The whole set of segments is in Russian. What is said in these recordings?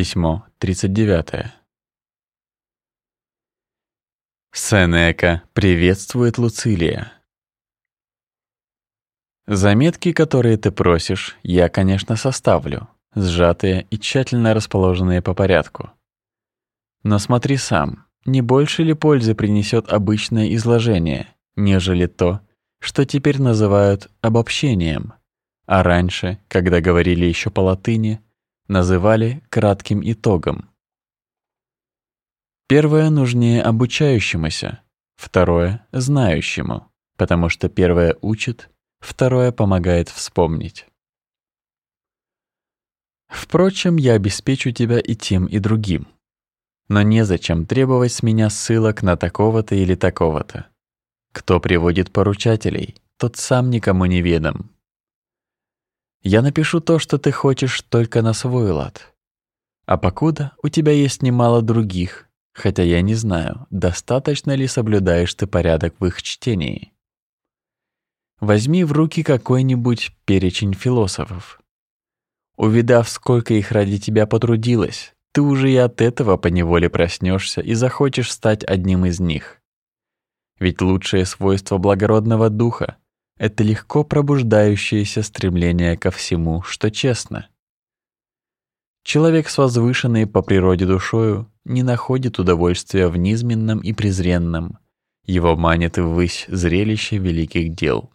Письмо 39. Сенека приветствует Луцилия. Заметки, которые ты просишь, я, конечно, составлю, сжатые и тщательно расположенные по порядку. Но смотри сам, не больше ли пользы принесет обычное изложение, нежели то, что теперь называют обобщением, а раньше, когда говорили еще по латыни, называли кратким итогом. Первое нужнее обучающемуся, второе — знающему, потому что первое учит, второе помогает вспомнить. Впрочем, я обеспечу тебя и тем, и другим. Но незачем требовать с меня ссылок на такого-то или такого-то. Кто приводит поручателей, тот сам никому не ведом. Я напишу то, что ты хочешь, только на свой лад. А покуда у тебя есть немало других, хотя я не знаю, достаточно ли соблюдаешь ты порядок в их чтении. Возьми в руки какой-нибудь перечень философов. Увидав, сколько их ради тебя потрудилось, ты уже и от этого поневоле проснешься и захочешь стать одним из них. Ведь лучшее свойство благородного духа это легко пробуждающееся стремление ко всему, что честно. Человек с возвышенной по природе душою не находит удовольствия в низменном и презренном, его манит ввысь зрелище великих дел.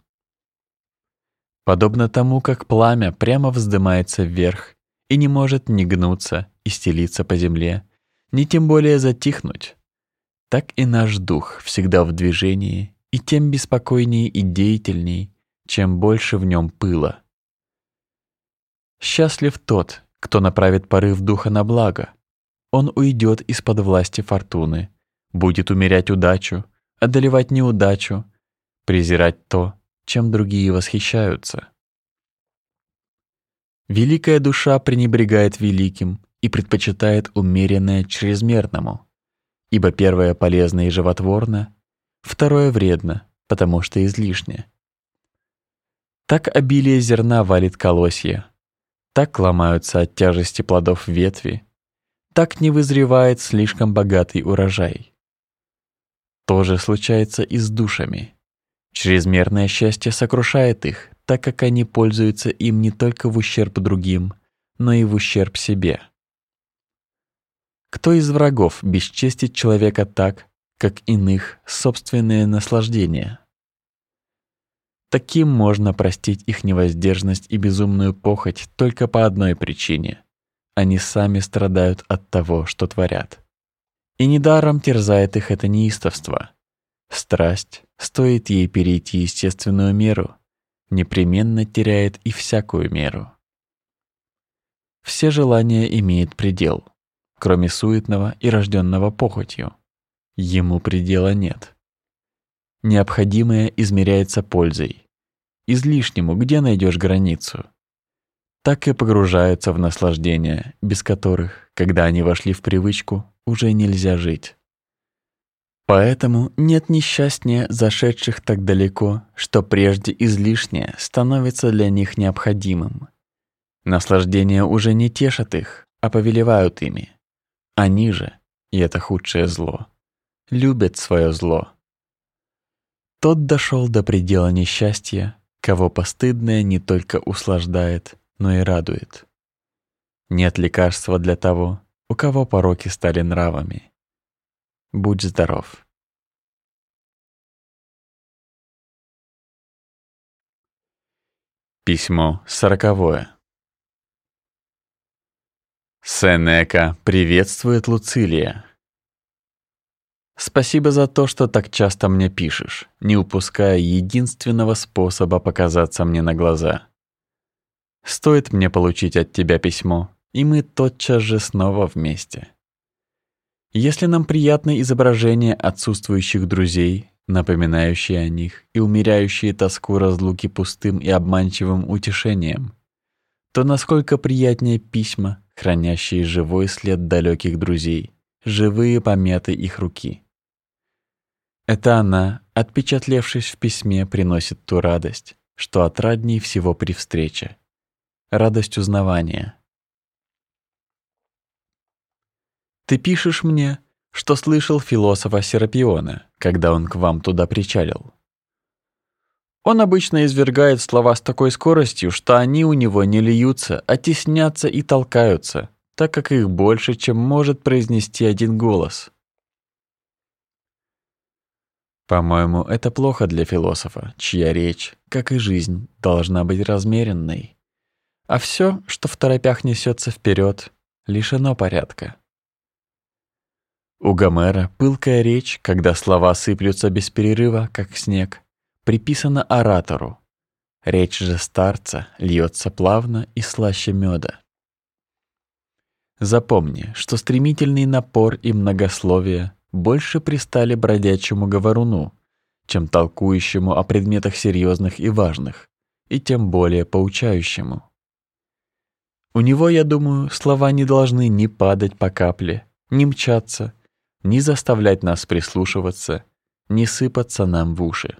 Подобно тому, как пламя прямо вздымается вверх и не может ни гнуться и стелиться по земле, ни тем более затихнуть, так и наш дух всегда в движении и тем беспокойнее и деятельней, чем больше в нем пыла. Счастлив тот, кто направит порыв духа на благо. Он уйдет из-под власти фортуны, будет умерять удачу, одолевать неудачу, презирать то, чем другие восхищаются. Великая душа пренебрегает великим и предпочитает умеренное чрезмерному, ибо первое полезно и животворно, Второе вредно, потому что излишне. Так обилие зерна валит колосья, так ломаются от тяжести плодов ветви, так не вызревает слишком богатый урожай. То же случается и с душами. Чрезмерное счастье сокрушает их, так как они пользуются им не только в ущерб другим, но и в ущерб себе. Кто из врагов бесчестит человека так, как иных собственное наслаждение. Таким можно простить их невоздержность и безумную похоть только по одной причине: они сами страдают от того, что творят. И недаром терзает их это неистовство. Страсть, стоит ей перейти естественную меру, непременно теряет и всякую меру. Все желания имеют предел, кроме суетного и рожденного похотью. Ему предела нет. Необходимое измеряется пользой. Излишнему где найдешь границу? Так и погружаются в наслаждения, без которых, когда они вошли в привычку, уже нельзя жить. Поэтому нет несчастнее зашедших так далеко, что прежде излишнее становится для них необходимым. Наслаждения уже не тешат их, а повелевают ими. Они же, и это худшее зло, любят свое зло. Тот дошел до предела несчастья, кого постыдное не только услаждает, но и радует. Нет лекарства для того, у кого пороки стали нравами. Будь здоров. Письмо сороковое. Сенека приветствует Луцилия. Спасибо за то, что так часто мне пишешь, не упуская единственного способа показаться мне на глаза. Стоит мне получить от тебя письмо, и мы тотчас же снова вместе. Если нам приятно изображение отсутствующих друзей, напоминающие о них и умеряющие тоску разлуки пустым и обманчивым утешением, то насколько приятнее письма, хранящие живой след далеких друзей, живые пометы их руки. Это она, отпечатлевшись в письме, приносит ту радость, что отрадней всего при встрече. Радость узнавания. Ты пишешь мне, что слышал философа Серапиона, когда он к вам туда причалил. Он обычно извергает слова с такой скоростью, что они у него не льются, а теснятся и толкаются, так как их больше, чем может произнести один голос. По-моему, это плохо для философа, чья речь, как и жизнь, должна быть размеренной. А все, что в торопях несется вперед, лишено порядка. У Гомера пылкая речь, когда слова сыплются без перерыва, как снег, приписана оратору. Речь же старца льется плавно и слаще меда. Запомни, что стремительный напор и многословие больше пристали бродячему говоруну, чем толкующему о предметах серьезных и важных, и тем более поучающему. У него, я думаю, слова не должны ни падать по капле, ни мчаться, ни заставлять нас прислушиваться, ни сыпаться нам в уши.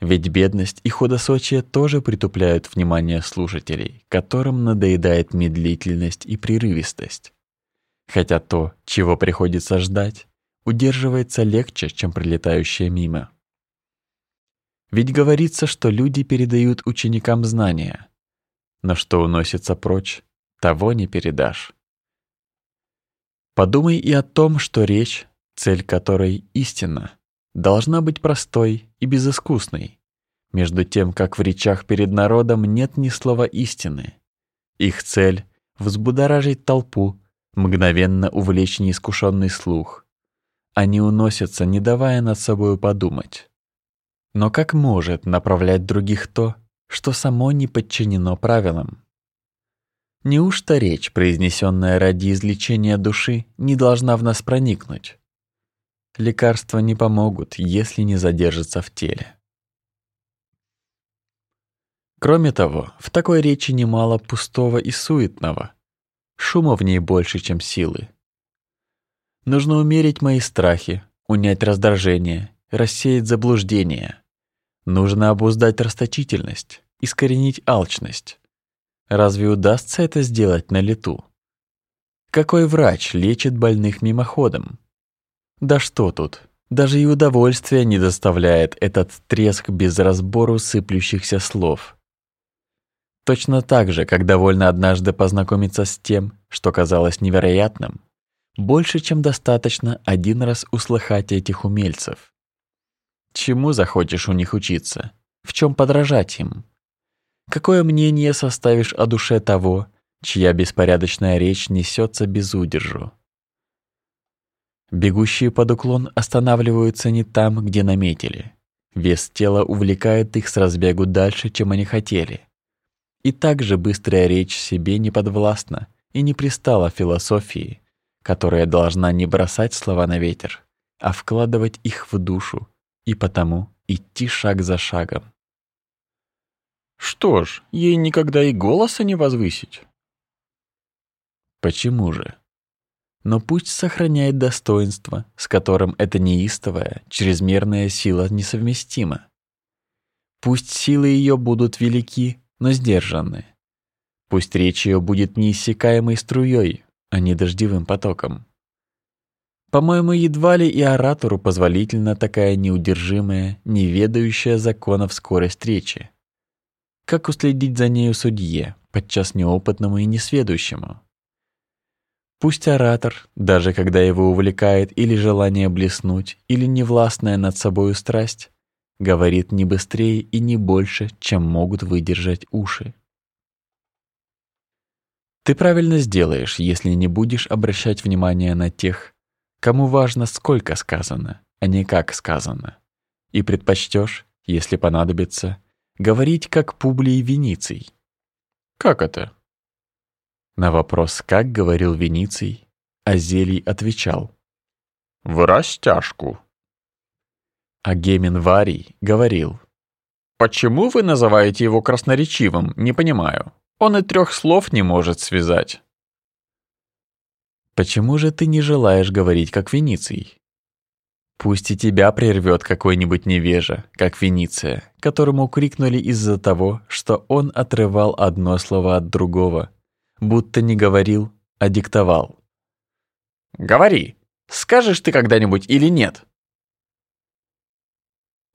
Ведь бедность и худосочие тоже притупляют внимание слушателей, которым надоедает медлительность и прерывистость. Хотя то, чего приходится ждать, удерживается легче, чем прилетающее мимо. Ведь говорится, что люди передают ученикам знания, но что уносится прочь, того не передашь. Подумай и о том, что речь, цель которой истина, должна быть простой и безыскусной, между тем, как в речах перед народом нет ни слова истины. Их цель — взбудоражить толпу, мгновенно увлечь неискушенный слух. Они уносятся, не давая над собою подумать. Но как может направлять других то, что само не подчинено правилам? Неужто речь, произнесенная ради излечения души, не должна в нас проникнуть? Лекарства не помогут, если не задержатся в теле. Кроме того, в такой речи немало пустого и суетного. Шума в ней больше, чем силы. Нужно умерить мои страхи, унять раздражение, рассеять заблуждения. Нужно обуздать расточительность, искоренить алчность. Разве удастся это сделать на лету? Какой врач лечит больных мимоходом? Да что тут, даже и удовольствия не доставляет этот треск без разбору сыплющихся слов. Точно так же, как довольно однажды познакомиться с тем, что казалось невероятным, больше, чем достаточно один раз услыхать этих умельцев. Чему захочешь у них учиться? В чем подражать им? Какое мнение составишь о душе того, чья беспорядочная речь несется без удержу? Бегущие под уклон останавливаются не там, где наметили. Вес тела увлекает их с разбегу дальше, чем они хотели. И также быстрая речь себе не подвластна и не пристала философии, которая должна не бросать слова на ветер, а вкладывать их в душу и потому идти шаг за шагом. Что ж, ей никогда и голоса не возвысить. Почему же? Но пусть сохраняет достоинство, с которым эта неистовая, чрезмерная сила несовместима. Пусть силы ее будут велики, но сдержанны. Пусть речь ее будет неиссякаемой струей, а не дождевым потоком. По-моему, едва ли и оратору позволительна такая неудержимая, неведающая законов скорость речи. Как уследить за нею судье, подчас неопытному и несведущему? Пусть оратор, даже когда его увлекает или желание блеснуть, или невластная над собою страсть, говорит не быстрее и не больше, чем могут выдержать уши. Ты правильно сделаешь, если не будешь обращать внимание на тех, кому важно, сколько сказано, а не как сказано, и предпочтешь, если понадобится, говорить как Публий Вениций. Как это? На вопрос, как говорил Вениций, Азелий отвечал: в растяжку. А Гемин Варий говорил. «Почему вы называете его красноречивым, не понимаю. Он и трех слов не может связать». «Почему же ты не желаешь говорить, как Вениций?» Пусть и тебя прервет какой-нибудь невежа, как Вениция, которому крикнули из-за того, что он отрывал одно слово от другого, будто не говорил, а диктовал. Говори, скажешь ты когда-нибудь или нет?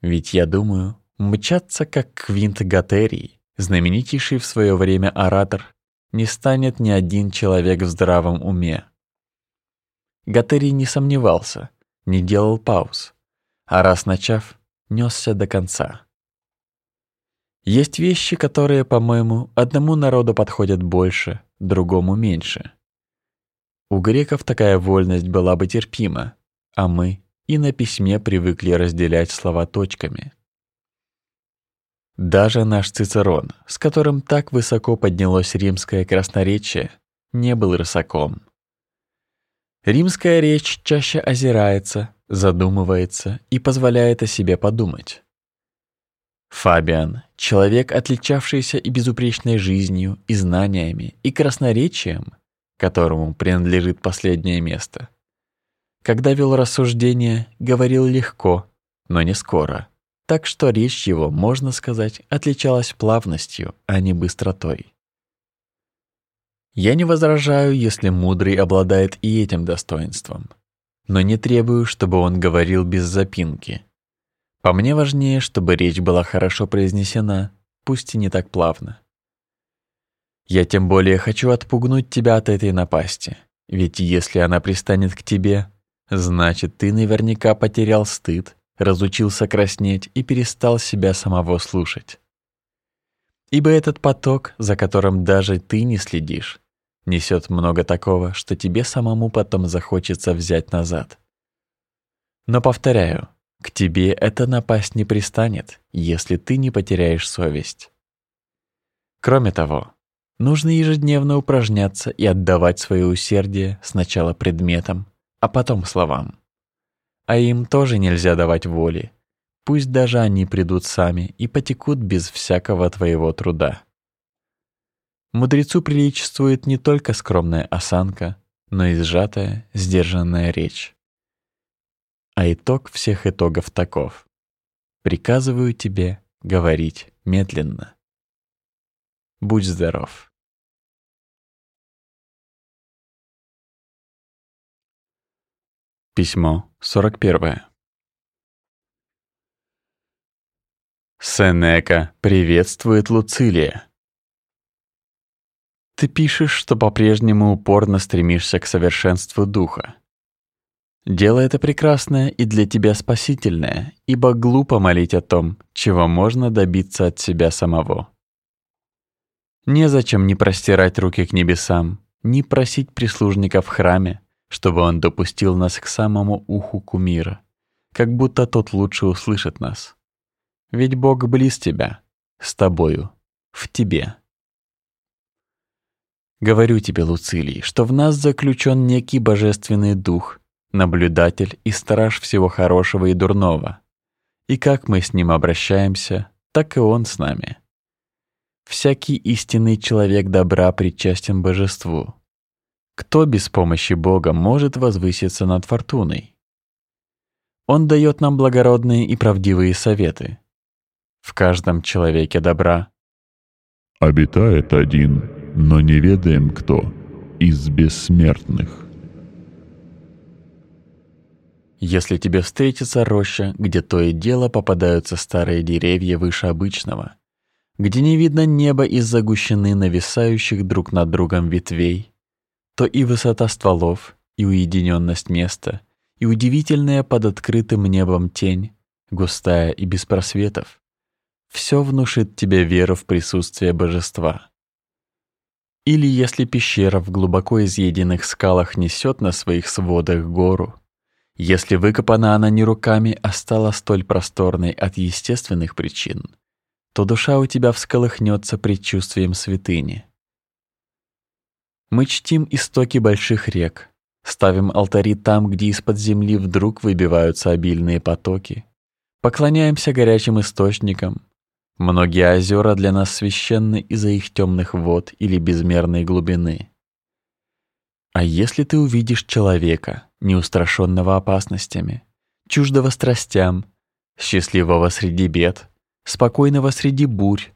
Ведь я думаю, мчаться как Квинт Гатерий, знаменитейший в свое время оратор, не станет ни один человек в здравом уме. Гатерий не сомневался, не делал пауз, а раз начав, несся до конца. Есть вещи, которые, по-моему, одному народу подходят больше, другому меньше. У греков такая вольность была бы терпима, а мы и на письме привыкли разделять слова точками. Даже наш Цицерон, с которым так высоко поднялось римское красноречие, не был рысаком. Римская речь чаще озирается, задумывается и позволяет о себе подумать. Фабиан, человек, отличавшийся и безупречной жизнью, и знаниями, и красноречием, которому принадлежит последнее место. Когда вел рассуждения, говорил легко, но не скоро, так что речь его, можно сказать, отличалась плавностью, а не быстротой. Я не возражаю, если мудрый обладает и этим достоинством, но не требую, чтобы он говорил без запинки. По мне важнее, чтобы речь была хорошо произнесена, пусть и не так плавно. Я тем более хочу отпугнуть тебя от этой напасти, ведь если она пристанет к тебе, значит, ты наверняка потерял стыд, разучился краснеть и перестал себя самого слушать. Ибо этот поток, за которым даже ты не следишь, несет много такого, что тебе самому потом захочется взять назад. Но повторяю, к тебе это напасть не пристанет, если ты не потеряешь совесть. Кроме того, нужно ежедневно упражняться и отдавать свое усердие сначала предметам, а потом словам. А им тоже нельзя давать воли, пусть даже они придут сами и потекут без всякого твоего труда. Мудрецу приличествует не только скромная осанка, но и сжатая, сдержанная речь. А итог всех итогов таков. Приказываю тебе говорить медленно. Будь здоров. Письмо 41. Сенека приветствует Луцилия. Ты пишешь, что по-прежнему упорно стремишься к совершенству духа. Дело это прекрасное и для тебя спасительное, ибо глупо молить о том, чего можно добиться от себя самого. Незачем ни простирать руки к небесам, ни просить прислужника в храме, чтобы он допустил нас к самому уху кумира, как будто тот лучше услышит нас. Ведь Бог близ тебя, с тобою, в тебе. Говорю тебе, Луцилий, что в нас заключен некий божественный дух — наблюдатель и страж всего хорошего и дурного. И как мы с ним обращаемся, так и он с нами. Всякий истинный человек добра причастен божеству. Кто без помощи Бога может возвыситься над фортуной? Он дает нам благородные и правдивые советы. В каждом человеке добра обитает один, но не ведаем кто, из бессмертных. Если тебе встретится роща, где то и дело попадаются старые деревья выше обычного, где не видно неба из-за гущины нависающих друг над другом ветвей, то и высота стволов, и уединенность места, и удивительная под открытым небом тень, густая и без просветов, все внушит тебе веру в присутствие божества. Или если пещера в глубоко изъеденных скалах несет на своих сводах гору, если выкопана она не руками, а стала столь просторной от естественных причин, то душа у тебя всколыхнется предчувствием святыни. Мы чтим истоки больших рек, ставим алтари там, где из-под земли вдруг выбиваются обильные потоки, поклоняемся горячим источникам. Многие озера для нас священны из-за их темных вод или безмерной глубины. А если ты увидишь человека, неустрашенного опасностями, чуждого страстям, счастливого среди бед, спокойного среди бурь,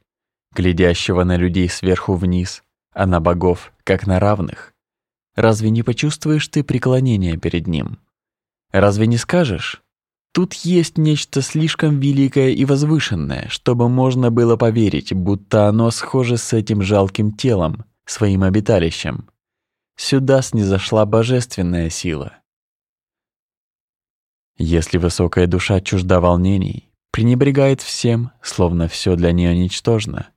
глядящего на людей сверху вниз, а на богов как на равных, Разве не почувствуешь ты преклонение перед ним? Разве не скажешь? Тут есть нечто слишком великое и возвышенное, чтобы можно было поверить, будто оно схоже с этим жалким телом, своим обиталищем. Сюда снизошла божественная сила. Если высокая душа чужда волнений, пренебрегает всем, словно все для нее ничтожно,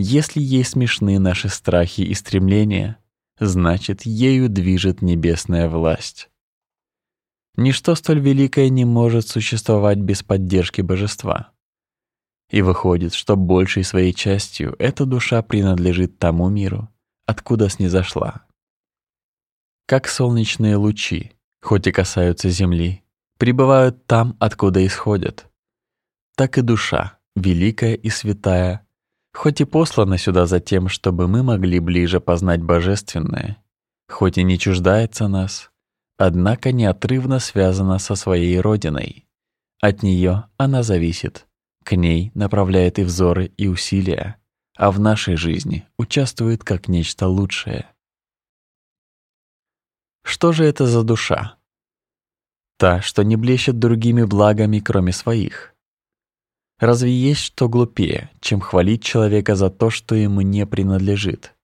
если ей смешны наши страхи и стремления, значит, ею движет небесная власть. Ничто столь великое не может существовать без поддержки божества. И выходит, что большей своей частью эта душа принадлежит тому миру, откуда снизошла. Как солнечные лучи, хоть и касаются земли, пребывают там, откуда исходят, так и душа, великая и святая, хоть и послана сюда за тем, чтобы мы могли ближе познать божественное, хоть и не чуждается нас, однако неотрывно связана со своей родиной. От нее она зависит, к ней направляет и взоры, и усилия, а в нашей жизни участвует как нечто лучшее. Что же это за душа? Та, что не блещет другими благами, кроме своих. Разве есть что глупее, чем хвалить человека за то, что ему не принадлежит?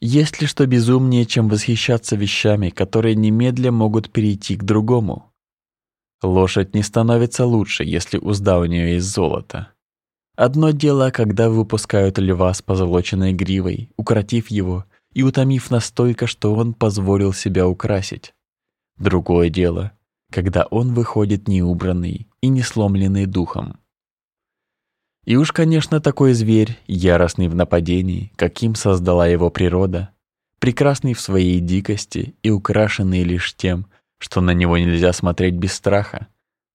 Есть ли что безумнее, чем восхищаться вещами, которые немедля могут перейти к другому? Лошадь не становится лучше, если узда у нее есть золото. Одно дело, когда выпускают льва с позолоченной гривой, укротив его и утомив настолько, что он позволил себя украсить. Другое дело, когда он выходит неубранный и не сломленный духом. И уж, конечно, такой зверь, яростный в нападении, каким создала его природа, прекрасный в своей дикости и украшенный лишь тем, что на него нельзя смотреть без страха,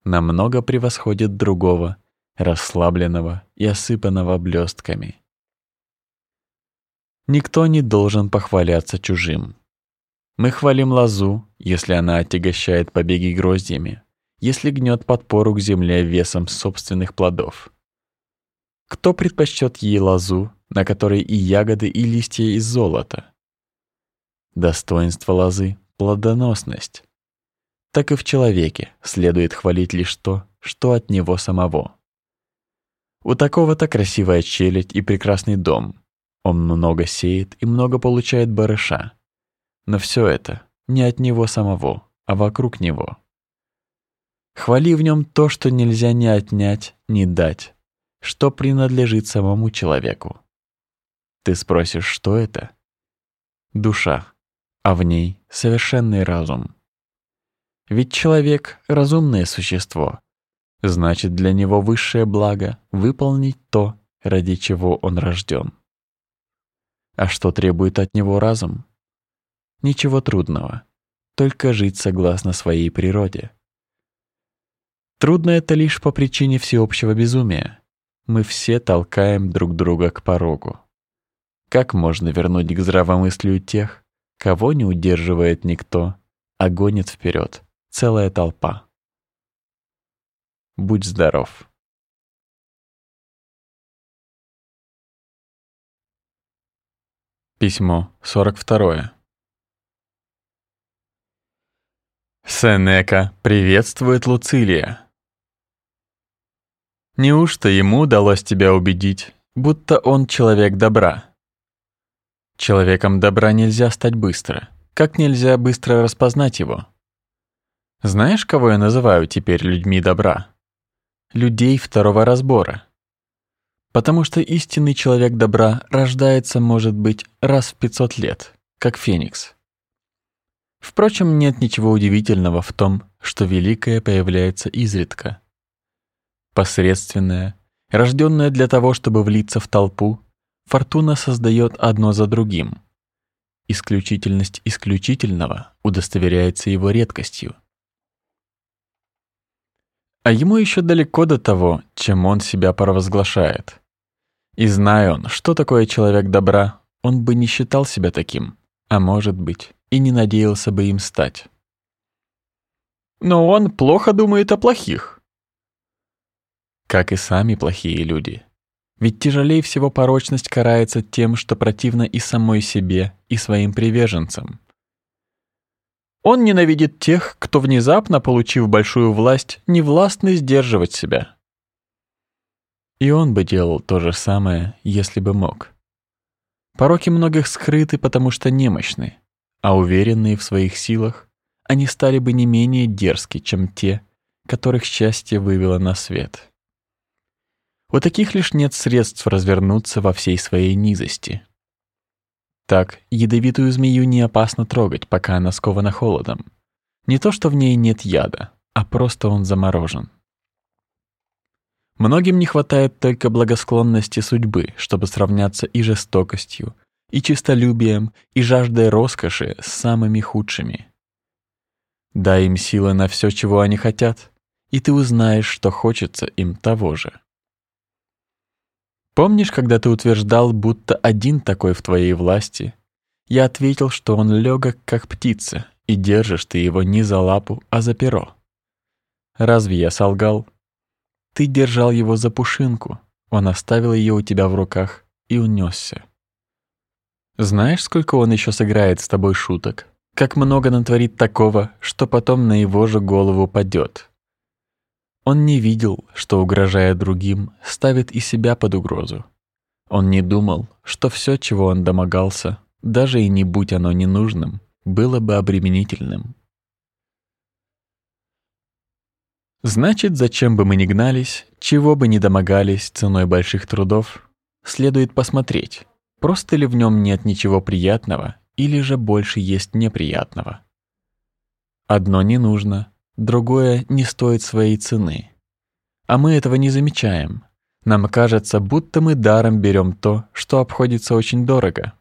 намного превосходит другого, расслабленного и осыпанного блестками. Никто не должен похваляться чужим. Мы хвалим лозу, если она отягощает побеги гроздьями, если гнет подпору к земле весом собственных плодов. Кто предпочтет ей лозу, на которой и ягоды, и листья из золота? Достоинство лозы — плодоносность. Так и в человеке следует хвалить лишь то, что от него самого. У такого-то красивая челядь и прекрасный дом. Он много сеет и много получает барыша. Но все это не от него самого, а вокруг него. Хвали в нем то, что нельзя ни отнять, ни дать, что принадлежит самому человеку. Ты спросишь, что это? Душа, а в ней совершенный разум. Ведь человек — разумное существо. Значит, для него высшее благо — выполнить то, ради чего он рожден. А что требует от него разум? Ничего трудного, только жить согласно своей природе. Трудно это лишь по причине всеобщего безумия мы все толкаем друг друга к порогу. Как можно вернуть к здравомыслию тех, кого не удерживает никто, а гонит вперед целая толпа? Будь здоров. Письмо 42. Сенека приветствует Луцилия. Неужто ему удалось тебя убедить, будто он человек добра? Человеком добра нельзя стать быстро, как нельзя быстро распознать его. Знаешь, кого я называю теперь людьми добра? Людей второго разбора. Потому что истинный человек добра рождается, может быть, раз в 500 лет, как феникс. Впрочем, нет ничего удивительного в том, что великое появляется изредка – посредственная, рожденная для того, чтобы влиться в толпу, фортуна создает одно за другим. Исключительность исключительного удостоверяется его редкостью. А ему еще далеко до того, чем он себя провозглашает. И зная он, что такое человек добра, он бы не считал себя таким, а может быть, и не надеялся бы им стать. Но он плохо думает о плохих, как и сами плохие люди. Ведь тяжелее всего порочность карается тем, что противно и самой себе, и своим приверженцам. Он ненавидит тех, кто внезапно, получив большую власть, не властны сдерживать себя. И он бы делал то же самое, если бы мог. Пороки многих скрыты, потому что немощны, а уверенные в своих силах, они стали бы не менее дерзки, чем те, которых счастье вывело на свет. У таких лишь нет средств развернуться во всей своей низости. Так, ядовитую змею не опасно трогать, пока она скована холодом. Не то, что в ней нет яда, а просто он заморожен. Многим не хватает только благосклонности судьбы, чтобы сравняться и жестокостью, и честолюбием, и жаждой роскоши с самыми худшими. Дай им силы на все, чего они хотят, и ты узнаешь, что хочется им того же. Помнишь, когда ты утверждал, будто один такой в твоей власти? Я ответил, что он легок, как птица, и держишь ты его не за лапу, а за перо. Разве я солгал? Ты держал его за пушинку, он оставил ее у тебя в руках и унесся. Знаешь, сколько он еще сыграет с тобой шуток? Как много натворит такого, что потом на его же голову падет. Он не видел, что, угрожая другим, ставит и себя под угрозу. Он не думал, что все, чего он домогался, даже и не будь оно ненужным, было бы обременительным. Значит, зачем бы мы ни гнались, чего бы ни домогались ценой больших трудов, следует посмотреть, просто ли в нем нет ничего приятного или же больше есть неприятного. Одно не нужно, другое не стоит своей цены. А мы этого не замечаем. Нам кажется, будто мы даром берем то, что обходится очень дорого.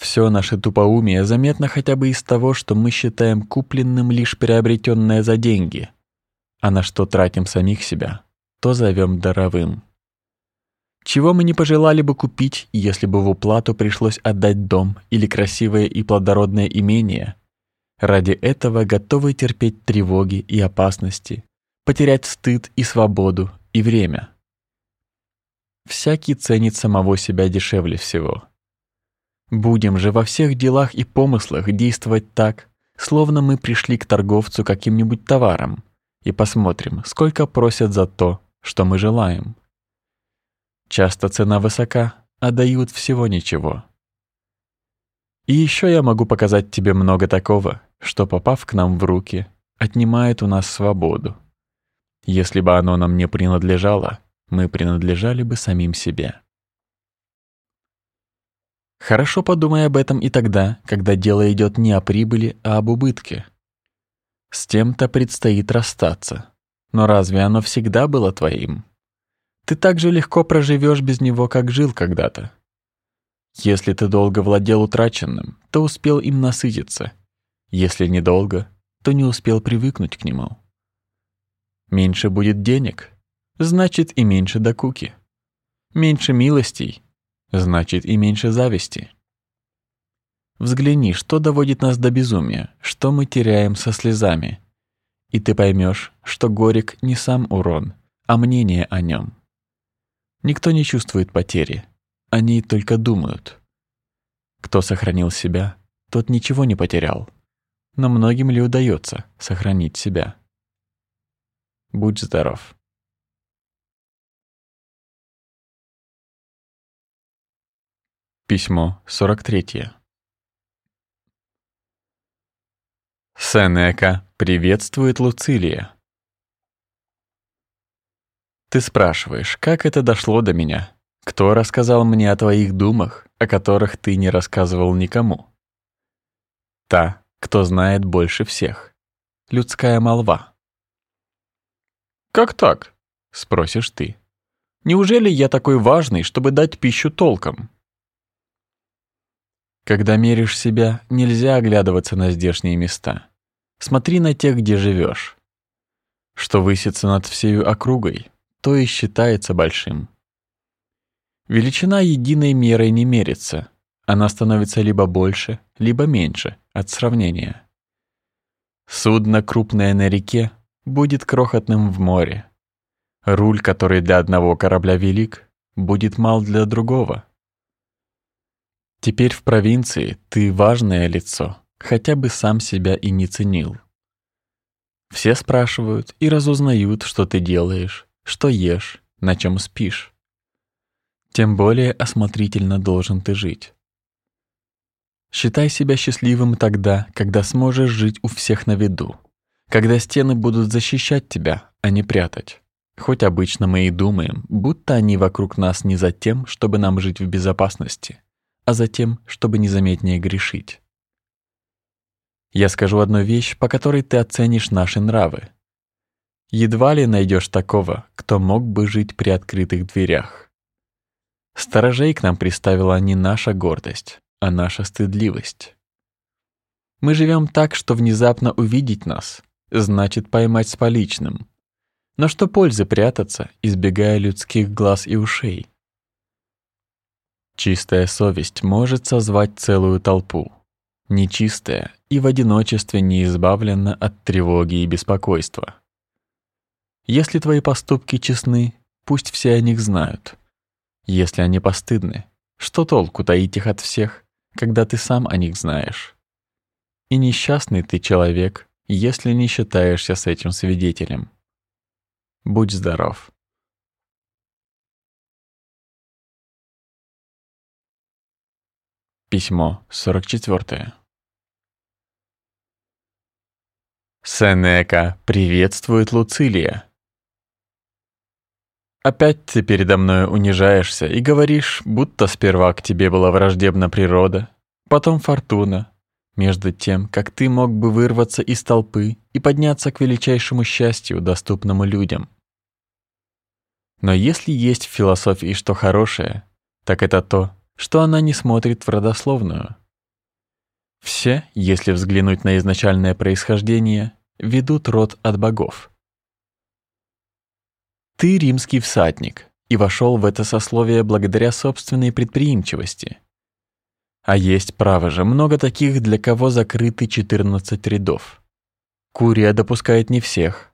Все наше тупоумие заметно хотя бы из того, что мы считаем купленным лишь приобретенное за деньги, а на что тратим самих себя, то зовем даровым. Чего мы не пожелали бы купить, если бы в уплату пришлось отдать дом или красивое и плодородное имение, Ради этого готовы терпеть тревоги и опасности, потерять стыд и свободу и время. Всякий ценит самого себя дешевле всего. Будем же во всех делах и помыслах действовать так, словно мы пришли к торговцу каким-нибудь товаром, и посмотрим, сколько просят за то, что мы желаем. Часто цена высока, а дают всего ничего. И еще я могу показать тебе много такого, что, попав к нам в руки, отнимает у нас свободу. Если бы оно нам не принадлежало, мы принадлежали бы самим себе. Хорошо подумай об этом и тогда, когда дело идет не о прибыли, а об убытке. С тем-то предстоит расстаться. Но разве оно всегда было твоим? Ты так же легко проживешь без него, как жил когда-то. Если ты долго владел утраченным, то успел им насытиться. Если недолго, то не успел привыкнуть к нему. Меньше будет денег, значит и меньше докуки. Меньше милостей, значит и меньше зависти. Взгляни, что доводит нас до безумия, что мы теряем со слезами, и ты поймешь, что горек не сам урон, а мнение о нем. Никто не чувствует потери, они только думают. Кто сохранил себя, тот ничего не потерял. Но многим ли удается сохранить себя? Будь здоров. Письмо 43. Сенека приветствует Луцилия. Ты спрашиваешь, как это дошло до меня? Кто рассказал мне о твоих думах, о которых ты не рассказывал никому? Та, кто знает больше всех. Людская молва. «Как так?» — спросишь ты. «Неужели я такой важный, чтобы дать пищу толком?» Когда меришь себя, нельзя оглядываться на здешние места. Смотри на тех, где живешь. Что высится над всею округой, то и считается большим. Величина единой мерой не мерится. Она становится либо больше, либо меньше от сравнения. Судно, крупное на реке, будет крохотным в море. Руль, который для одного корабля велик, будет мал для другого. Теперь в провинции ты важное лицо, хотя бы сам себя и не ценил. Все спрашивают и разузнают, что ты делаешь, что ешь, на чем спишь. Тем более осмотрительно должен ты жить. Считай себя счастливым тогда, когда сможешь жить у всех на виду, когда стены будут защищать тебя, а не прятать. Хоть обычно мы и думаем, будто они вокруг нас не за тем, чтобы нам жить в безопасности, а за тем, чтобы незаметнее грешить. Я скажу одну вещь, по которой ты оценишь наши нравы. Едва ли найдешь такого, кто мог бы жить при открытых дверях. Сторожей к нам приставила не наша гордость, а наша стыдливость. Мы живем так, что внезапно увидеть нас значит поймать с поличным. Но что пользы прятаться, избегая людских глаз и ушей? Чистая совесть может созвать целую толпу. Нечистая и в одиночестве не избавлена от тревоги и беспокойства. Если твои поступки честны, пусть все о них знают. Если они постыдны, что толку таить их от всех, когда ты сам о них знаешь? И несчастный ты человек, если не считаешься с этим свидетелем. Будь здоров. Письмо 44. Сенека приветствует Луцилия. Опять ты передо мной унижаешься и говоришь, будто сперва к тебе была враждебна природа, потом фортуна, между тем, как ты мог бы вырваться из толпы и подняться к величайшему счастью, доступному людям. Но если есть в философии что хорошее, так это то, что она не смотрит в родословную. Все, если взглянуть на изначальное происхождение, ведут род от богов. Ты римский всадник и вошел в это сословие благодаря собственной предприимчивости. А есть, право же, много таких, для кого закрыты 14 рядов. Курия допускает не всех.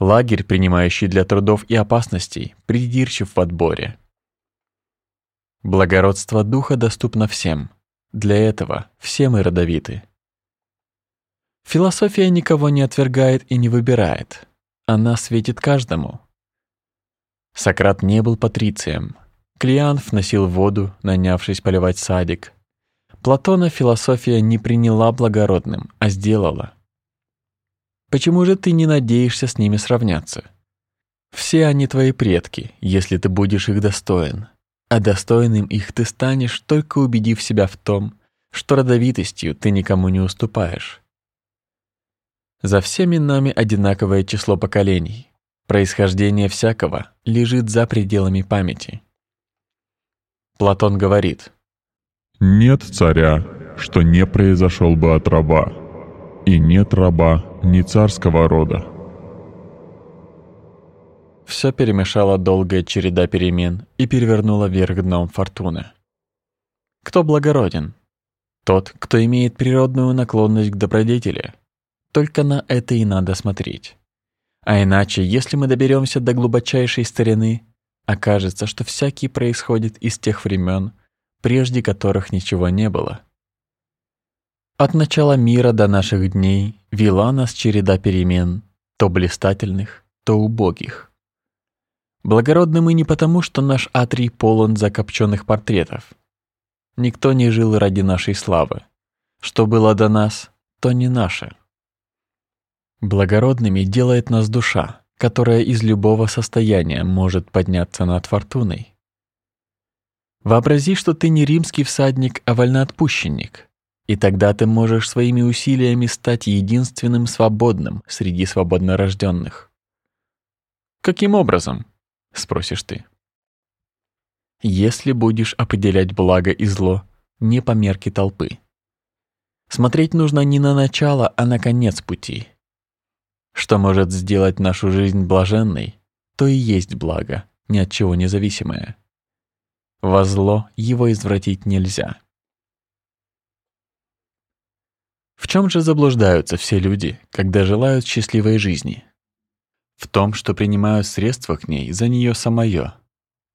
Лагерь, принимающий для трудов и опасностей, придирчив в отборе. Благородство духа доступно всем. Для этого все мы родовиты. Философия никого не отвергает и не выбирает. Она светит каждому. Сократ не был патрицием. Клеанф носил воду, нанявшись поливать садик. Платона философия не приняла благородным, а сделала. Почему же ты не надеешься с ними сравняться? Все они твои предки, если ты будешь их достоин. А достойным их ты станешь, только убедив себя в том, что родовитостью ты никому не уступаешь. За всеми нами одинаковое число поколений. Происхождение всякого лежит за пределами памяти. Платон говорит: Нет царя, что не произошел бы от раба, и нет раба не царского рода. Все перемешала долгая череда перемен и перевернула вверх дном фортуны. Кто благороден? Тот, кто имеет природную наклонность к добродетели. Только на это и надо смотреть. А иначе, если мы доберемся до глубочайшей старины, окажется, что всякий происходит из тех времен, прежде которых ничего не было. От начала мира до наших дней вела нас череда перемен, то блистательных, то убогих. Благородны мы не потому, что наш атрий полон закопченных портретов. Никто не жил ради нашей славы. Что было до нас, то не наше. Благородными делает нас душа, которая из любого состояния может подняться над фортуной. Вообрази, что ты не римский всадник, а вольноотпущенник, и тогда ты можешь своими усилиями стать единственным свободным среди свободнорожденных. Каким образом? спросишь ты. Если будешь определять благо и зло не по мерке толпы. Смотреть нужно не на начало, а на конец пути. Что может сделать нашу жизнь блаженной, то и есть благо, ни от чего независимое. Во зло его извратить нельзя. В чем же заблуждаются все люди, когда желают счастливой жизни? В том, что принимают средства к ней за нее самое,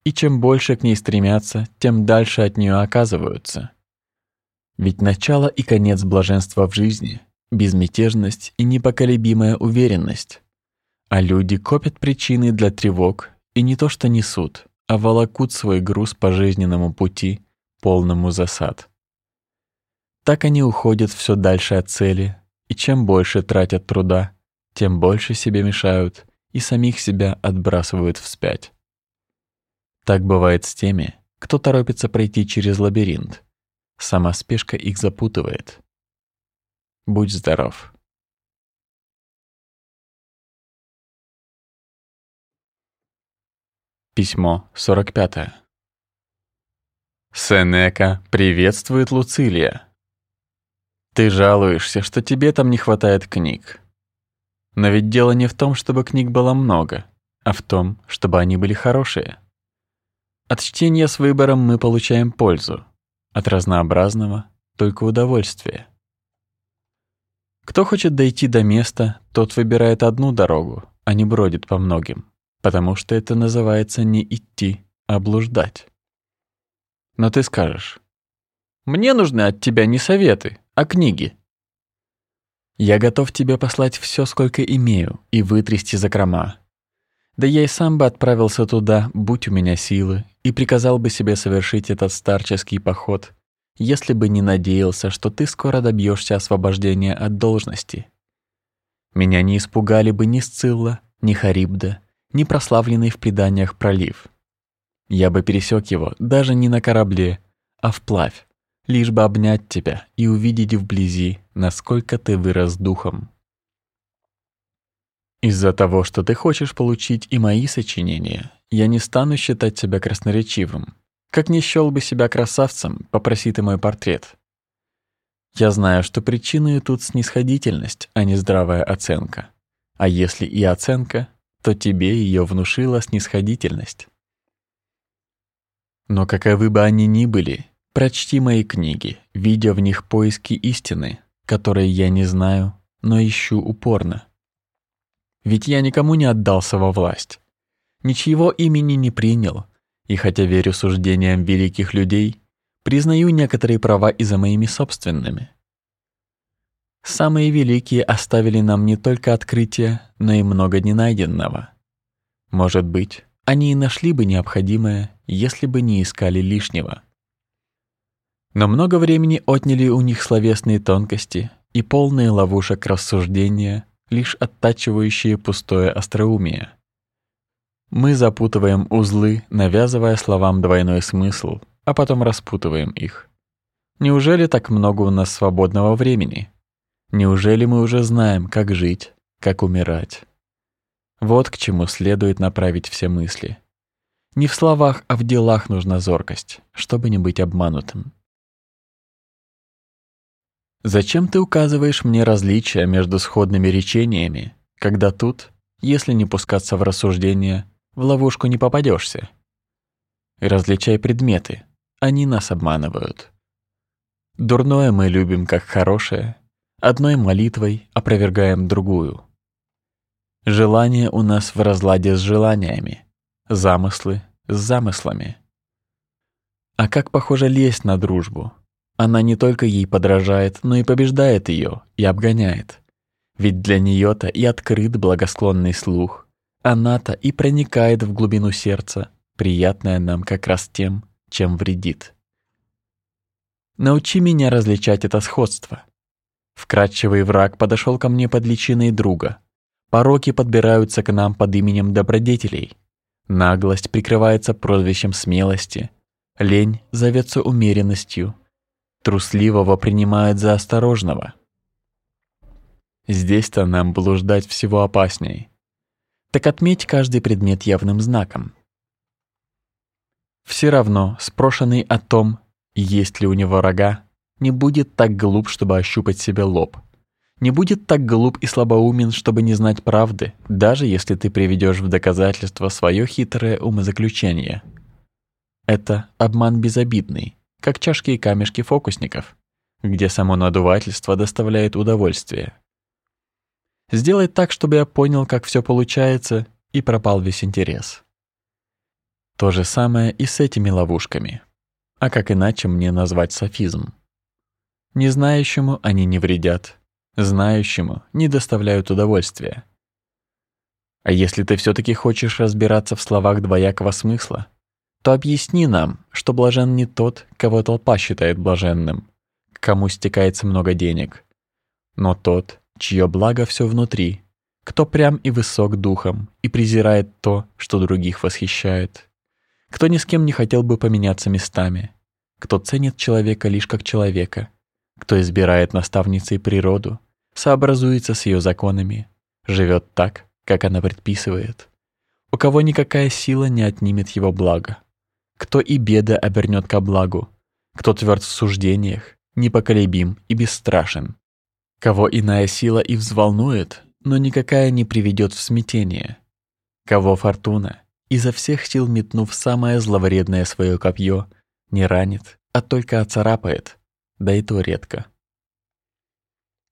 и чем больше к ней стремятся, тем дальше от нее оказываются. Ведь начало и конец блаженства в жизни — безмятежность и непоколебимая уверенность. А люди копят причины для тревог и не то что несут, а волокут свой груз по жизненному пути, полному засад. Так они уходят все дальше от цели, и чем больше тратят труда, тем больше себе мешают и самих себя отбрасывают вспять. Так бывает с теми, кто торопится пройти через лабиринт. Сама спешка их запутывает. Будь здоров. Письмо 45. Сенека приветствует Луцилия. Ты жалуешься, что тебе там не хватает книг. Но ведь дело не в том, чтобы книг было много, а в том, чтобы они были хорошие. От чтения с выбором мы получаем пользу, от разнообразного только удовольствие. Кто хочет дойти до места, тот выбирает одну дорогу, а не бродит по многим потому что это называется не идти, а блуждать. Но ты скажешь, мне нужны от тебя не советы, а книги. Я готов тебе послать все, сколько имею, и вытрясти закрома. Да я и сам бы отправился туда, будь у меня силы, и приказал бы себе совершить этот старческий поход, если бы не надеялся, что ты скоро добьешься освобождения от должности. Меня не испугали бы ни Сцилла, ни Харибда, не прославленный в преданиях пролив. Я бы пересек его даже не на корабле, а вплавь, лишь бы обнять тебя и увидеть вблизи, насколько ты вырос духом. Из-за того, что ты хочешь получить и мои сочинения, я не стану считать себя красноречивым. Как не счёл бы себя красавцем, попроси ты мой портрет. Я знаю, что причиной тут снисходительность, а не здравая оценка. А если и оценка, то тебе ее внушила снисходительность. Но каковы бы они ни были, прочти мои книги, видя в них поиски истины, которые я не знаю, но ищу упорно. Ведь я никому не отдался во власть, ничьего имени не принял, и хотя верю суждениям великих людей, признаю некоторые права и за моими собственными. Самые великие оставили нам не только открытия, но и много ненайденного. Может быть, они и нашли бы необходимое, если бы не искали лишнего. Но много времени отняли у них словесные тонкости и полные ловушек рассуждения, лишь оттачивающие пустое остроумие. Мы запутываем узлы, навязывая словам двойной смысл, а потом распутываем их. Неужели так много у нас свободного времени? Неужели мы уже знаем, как жить, как умирать? Вот к чему следует направить все мысли. Не в словах, а в делах нужна зоркость, чтобы не быть обманутым. Зачем ты указываешь мне различия между сходными речениями, когда тут, если не пускаться в рассуждения, в ловушку не попадешься? различай предметы, они нас обманывают. Дурное мы любим как хорошее, Одной молитвой опровергаем другую. Желание у нас в разладе с желаниями, замыслы с замыслами. А как похоже лесть на дружбу. Она не только ей подражает, но и побеждает ее и обгоняет. Ведь для нее-то и открыт благосклонный слух. Она-то и проникает в глубину сердца, приятная нам как раз тем, чем вредит. Научи меня различать это сходство. Вкрадчивый враг подошел ко мне под личиной друга. Пороки подбираются к нам под именем добродетелей. Наглость прикрывается прозвищем смелости. Лень зовется умеренностью. Трусливого принимают за осторожного. Здесь-то нам блуждать всего опасней. Так отметь каждый предмет явным знаком. Все равно, спрошенный о том, есть ли у него рога, не будет так глуп, чтобы ощупать себе лоб. Не будет так глуп и слабоумен, чтобы не знать правды, даже если ты приведешь в доказательство свое хитрое умозаключение. Это обман безобидный, как чашки и камешки фокусников, где само надувательство доставляет удовольствие. Сделай так, чтобы я понял, как все получается, и пропал весь интерес. То же самое и с этими ловушками. А как иначе мне назвать софизм? Незнающему они не вредят, знающему не доставляют удовольствия. А если ты все таки хочешь разбираться в словах двоякого смысла, то объясни нам, что блажен не тот, кого толпа считает блаженным, кому стекается много денег, но тот, чье благо все внутри, кто прям и высок духом и презирает то, что других восхищает, кто ни с кем не хотел бы поменяться местами, кто ценит человека лишь как человека, кто избирает наставницей природу, сообразуется с ее законами, живет так, как она предписывает, у кого никакая сила не отнимет его блага, кто и беда обернет ко благу, кто тверд в суждениях, непоколебим и бесстрашен, кого иная сила и взволнует, но никакая не приведет в смятение. Кого фортуна, изо всех сил метнув самое зловредное свое копье, не ранит, а только оцарапает, да и то редко.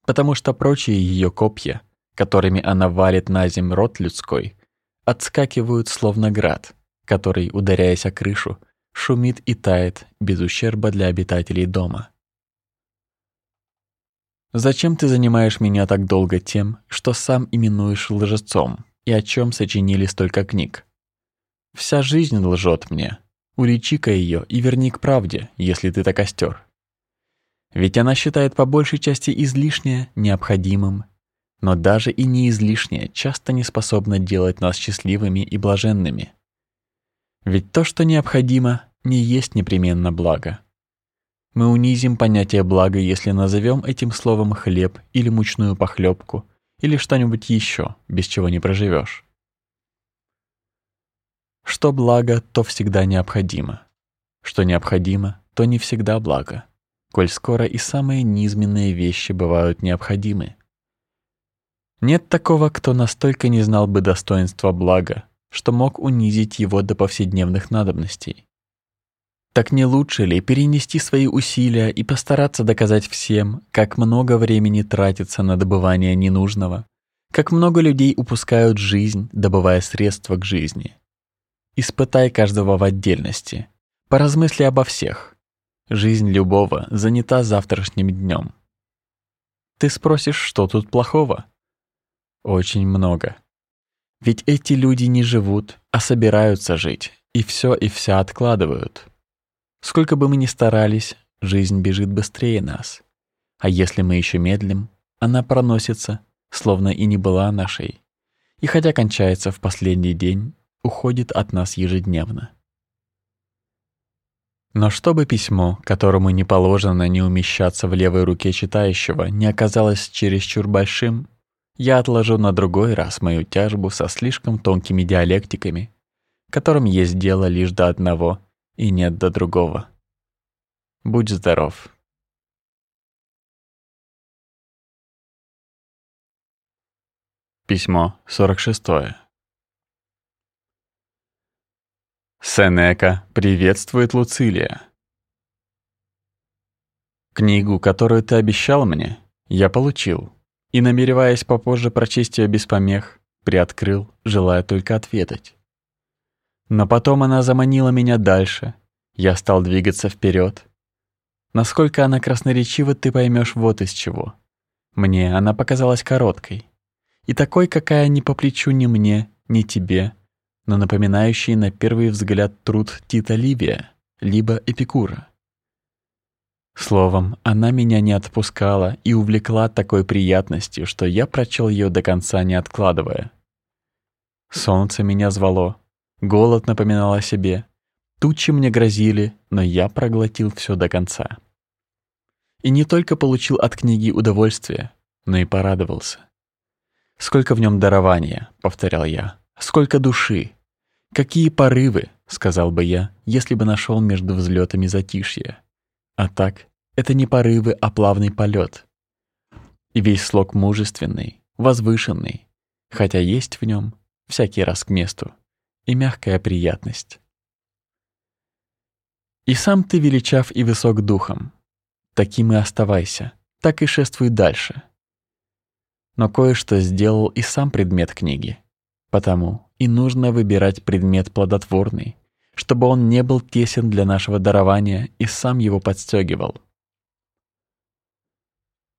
Потому что прочие ее копья, которыми она валит на земь рот людской, отскакивают словно град, который, ударяясь о крышу, шумит и тает без ущерба для обитателей дома. Зачем ты занимаешь меня так долго тем, что сам именуешь лжецом, и о чем сочинили столько книг? Вся жизнь лжет мне. Уличи-ка ее и верни к правде, если ты так остер. Ведь она считает по большей части излишнее необходимым, но даже и не излишнее часто не способно делать нас счастливыми и блаженными. Ведь то, что необходимо, не есть непременно благо. Мы унизим понятие блага, если назовем этим словом хлеб или мучную похлебку или что-нибудь еще, без чего не проживешь. Что благо, то всегда необходимо. Что необходимо, то не всегда благо, коль скоро и самые низменные вещи бывают необходимы. Нет такого, кто настолько не знал бы достоинства блага, что мог унизить его до повседневных надобностей. Так не лучше ли перенести свои усилия и постараться доказать всем, как много времени тратится на добывание ненужного, как много людей упускают жизнь, добывая средства к жизни? Испытай каждого в отдельности, поразмысли обо всех. Жизнь любого занята завтрашним днем. Ты спросишь, что тут плохого? Очень много. Ведь эти люди не живут, а собираются жить, и все и вся откладывают. Сколько бы мы ни старались, жизнь бежит быстрее нас. А если мы еще медлим, она проносится, словно и не была нашей. И хотя кончается в последний день, уходит от нас ежедневно. Но чтобы письмо, которому не положено не умещаться в левой руке читающего, не оказалось чересчур большим, я отложу на другой раз мою тяжбу со слишком тонкими диалектиками, которым есть дело лишь до одного и нет до другого. Будь здоров. Письмо 46. Сенека приветствует Луцилия. Книгу, которую ты обещал мне, я получил, и, намереваясь попозже прочесть ее без помех, приоткрыл, желая только ответить. Но потом она заманила меня дальше. Я стал двигаться вперед. Насколько она красноречива, ты поймешь вот из чего. Мне она показалась короткой. И такой, какая не по плечу ни мне, ни тебе, но напоминающей на первый взгляд труд Тита Ливия, либо Эпикура. Словом, она меня не отпускала и увлекла такой приятностью, что я прочел ее до конца, не откладывая. Солнце меня звало, Голод напоминал о себе. Тучи мне грозили, но я проглотил все до конца. И не только получил от книги удовольствие, но и порадовался. Сколько в нем дарования, повторял я, сколько души, какие порывы, сказал бы я, если бы нашел между взлетами затишье. А так, это не порывы, а плавный полет. И весь слог мужественный, возвышенный, хотя есть в нем всякий раз к месту и мягкая приятность. И сам ты величав и высок духом. Таким и оставайся, так и шествуй дальше. Но кое-что сделал и сам предмет книги. Потому и нужно выбирать предмет плодотворный, чтобы он не был тесен для нашего дарования и сам его подстегивал.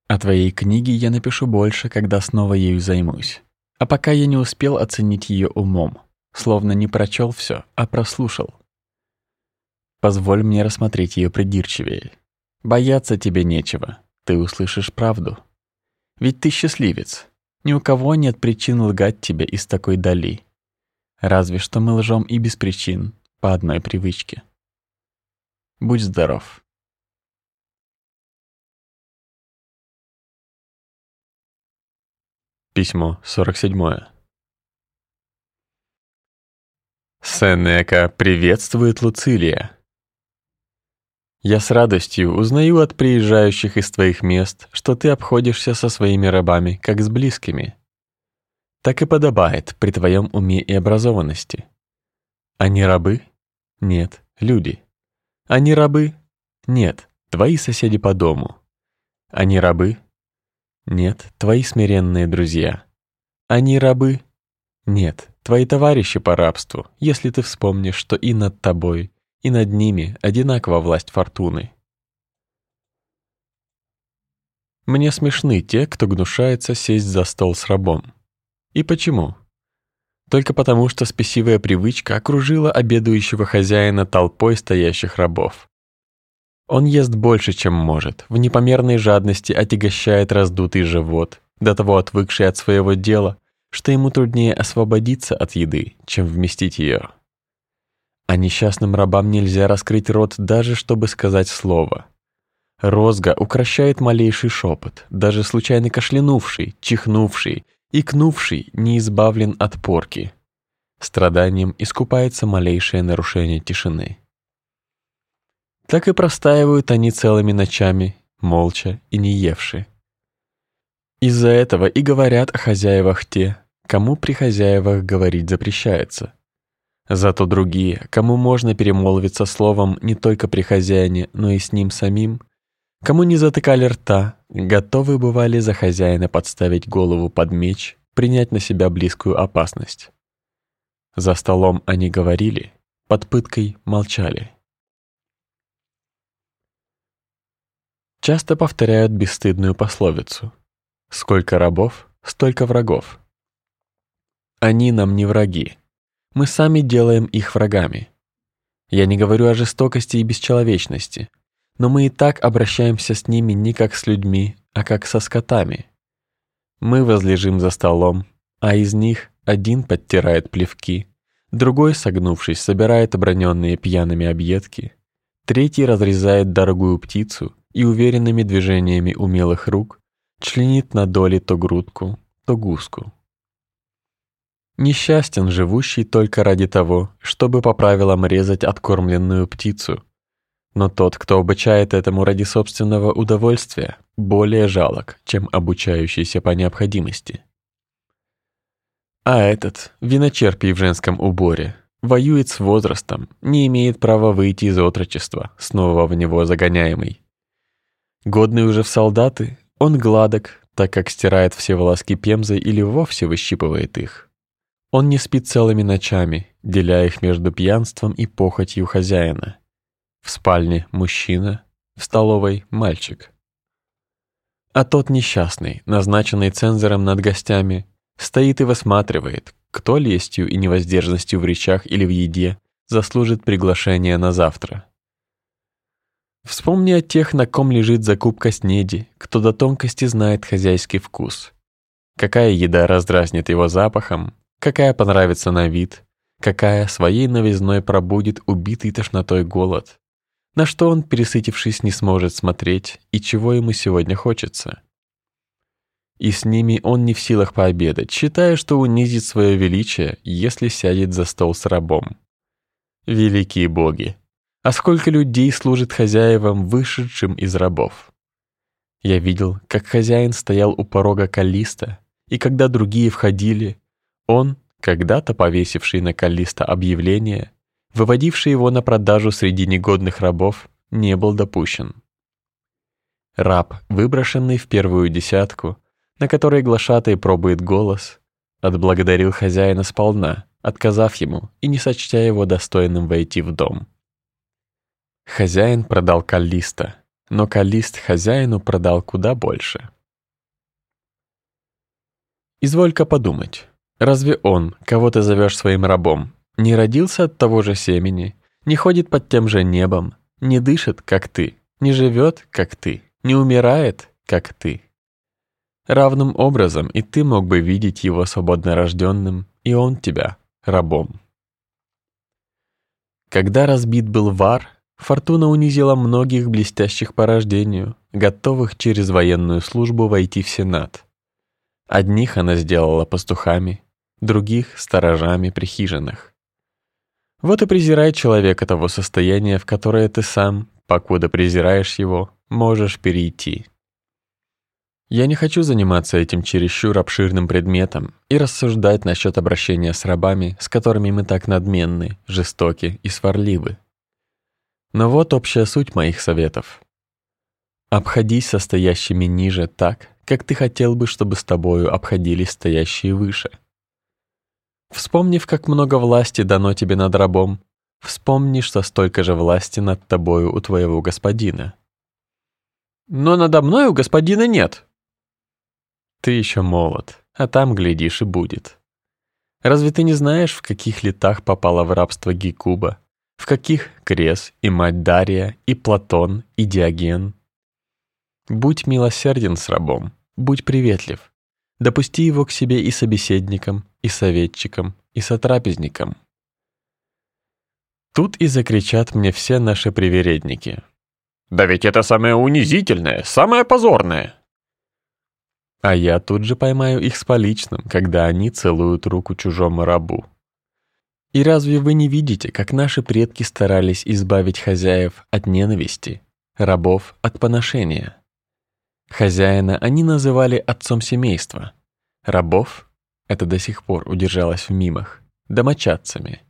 О твоей книге я напишу больше, когда снова ею займусь. А пока я не успел оценить ее умом, словно не прочел все, а прослушал. Позволь мне рассмотреть ее придирчивее. Бояться тебе нечего, ты услышишь правду. Ведь ты счастливец. Ни у кого нет причин лгать тебе из такой дали. Разве что мы лжем и без причин, по одной привычке. Будь здоров. Письмо 47. Сенека приветствует Луцилия. Я с радостью узнаю от приезжающих из твоих мест, что ты обходишься со своими рабами, как с близкими. Так и подобает при твоем уме и образованности. Они рабы? Нет, люди. Они рабы? Нет, твои соседи по дому. Они рабы? Нет, твои смиренные друзья. Они рабы? Нет, твои товарищи по рабству, если ты вспомнишь, что и над тобой, и над ними одинакова власть фортуны. Мне смешны те, кто гнушается сесть за стол с рабом. И почему? Только потому, что спесивая привычка окружила обедающего хозяина толпой стоящих рабов. Он ест больше, чем может, в непомерной жадности отягощает раздутый живот, до того отвыкший от своего дела, что ему труднее освободиться от еды, чем вместить ее. А несчастным рабам нельзя раскрыть рот даже, чтобы сказать слово. Розга укращает малейший шепот, даже случайно кашлянувший, чихнувший, икнувший не избавлен от порки. Страданием искупается малейшее нарушение тишины так и простаивают они целыми ночами, молча и не евши. Из-за этого и говорят о хозяевах те, кому при хозяевах говорить запрещается. Зато другие, кому можно перемолвиться словом не только при хозяине, но и с ним самим, кому не затыкали рта, готовы бывали за хозяина подставить голову под меч, принять на себя близкую опасность. За столом они говорили, под пыткой молчали. часто повторяют бесстыдную пословицу «Сколько рабов, столько врагов». Они нам не враги. Мы сами делаем их врагами. Я не говорю о жестокости и бесчеловечности, но мы и так обращаемся с ними не как с людьми, а как со скотами. Мы возлежим за столом, а из них один подтирает плевки, другой, согнувшись, собирает оброненные пьяными объедки, третий разрезает дорогую птицу, и уверенными движениями умелых рук членит на доли то грудку, то гуску. Несчастен живущий только ради того, чтобы по правилам резать откормленную птицу. Но тот, кто обучает этому ради собственного удовольствия, более жалок, чем обучающийся по необходимости. А этот, виночерпий в женском уборе, воюет с возрастом, не имеет права выйти из отрочества, снова в него загоняемый. Годный уже в солдаты, он гладок, так как стирает все волоски пемзой или вовсе выщипывает их. Он не спит целыми ночами, деля их между пьянством и похотью хозяина. В спальне мужчина, в столовой мальчик. А тот несчастный, назначенный цензором над гостями, стоит и высматривает, кто лестью и невоздержанностью в речах или в еде заслужит приглашение на завтра. Вспомни о тех, на ком лежит закупка снеди, кто до тонкости знает хозяйский вкус. Какая еда раздразнит его запахом, какая понравится на вид, какая своей новизной пробудит убитый тошнотой голод, на что он, пересытившись, не сможет смотреть и чего ему сегодня хочется. И с ними он не в силах пообедать, считая, что унизит свое величие, если сядет за стол с рабом. Великие боги! А сколько людей служит хозяевам, вышедшим из рабов? Я видел, как хозяин стоял у порога Калиста, и когда другие входили, он, когда-то повесивший на Калиста объявление, выводивший его на продажу среди негодных рабов, не был допущен. Раб, выброшенный в первую десятку, на которой глашатай пробует голос, отблагодарил хозяина сполна, отказав ему и не сочтя его достойным войти в дом. Хозяин продал Каллиста, но Каллист хозяину продал куда больше. Изволь-ка подумать, разве он, кого ты зовешь своим рабом, не родился от того же семени, не ходит под тем же небом, не дышит, как ты, не живет, как ты, не умирает, как ты? Равным образом и ты мог бы видеть его свободно рожденным, и он тебя рабом. Когда разбит был вар, фортуна унизила многих блестящих по рождению, готовых через военную службу войти в Сенат. Одних она сделала пастухами, других — сторожами при хижинах. Вот и презирай человека того состояния, в которое ты сам, покуда презираешь его, можешь перейти. Я не хочу заниматься этим чересчур обширным предметом и рассуждать насчет обращения с рабами, с которыми мы так надменны, жестоки и сварливы. Но вот общая суть моих советов. Обходись со стоящими ниже так, как ты хотел бы, чтобы с тобою обходились стоящие выше. Вспомнив, как много власти дано тебе над рабом, вспомни, что столько же власти над тобою у твоего господина. Но надо мной у господина нет, ты еще молод, а там, глядишь, и будет. Разве ты не знаешь, в каких летах попала в рабство Гекуба? В каких Крес и мать Дария, и Платон, и Диоген? Будь милосерден с рабом, будь приветлив. Допусти его к себе и собеседником, и советчиком, и сотрапезником. Тут и закричат мне все наши привередники. «Да ведь это самое унизительное, самое позорное!» А я тут же поймаю их с поличным, когда они целуют руку чужому рабу. И разве вы не видите, как наши предки старались избавить хозяев от ненависти, рабов от поношения? Хозяина они называли отцом семейства, рабов, это до сих пор удержалось в мимах, домочадцами.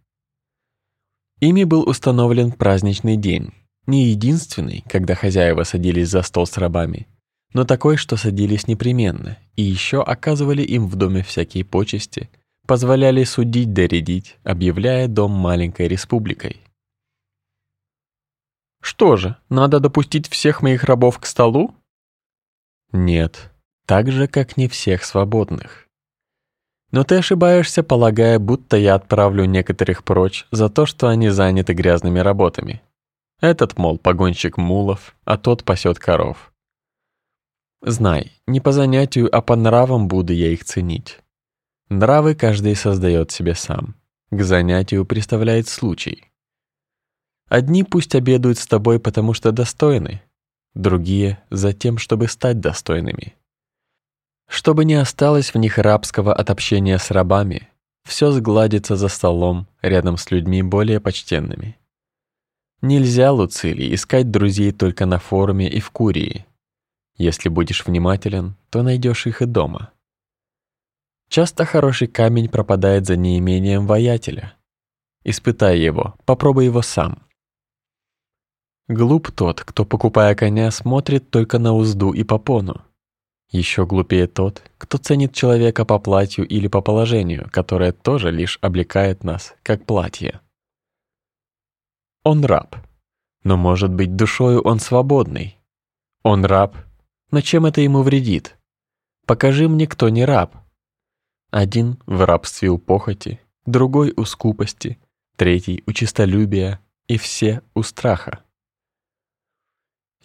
Ими был установлен праздничный день, не единственный, когда хозяева садились за стол с рабами, но такой, что садились непременно, и еще оказывали им в доме всякие почести, позволяли судить доредить, объявляя дом маленькой республикой. Что же, надо допустить всех моих рабов к столу? Нет, так же, как не всех свободных. Но ты ошибаешься, полагая, будто я отправлю некоторых прочь за то, что они заняты грязными работами. Этот, мол, погонщик мулов, а тот пасет коров. Знай, не по занятию, а по нравам буду я их ценить. Нравы каждый создает себе сам. К занятию представляет случай. Одни пусть обедают с тобой, потому что достойны, другие — за тем, чтобы стать достойными. Чтобы не осталось в них рабского от общения с рабами, все сгладится за столом рядом с людьми более почтенными. Нельзя, Луцилий, искать друзей только на форуме и в Курии. Если будешь внимателен, то найдешь их и дома. Часто хороший камень пропадает за неимением воятеля. Испытай его, попробуй его сам. Глуп тот, кто, покупая коня, смотрит только на узду и попону. Еще глупее тот, кто ценит человека по платью или по положению, которое тоже лишь облекает нас, как платье. Он раб, но, может быть, душою он свободный. Он раб, но чем это ему вредит? Покажи мне, кто не раб. Один в рабстве у похоти, другой у скупости, третий у честолюбия, и все у страха.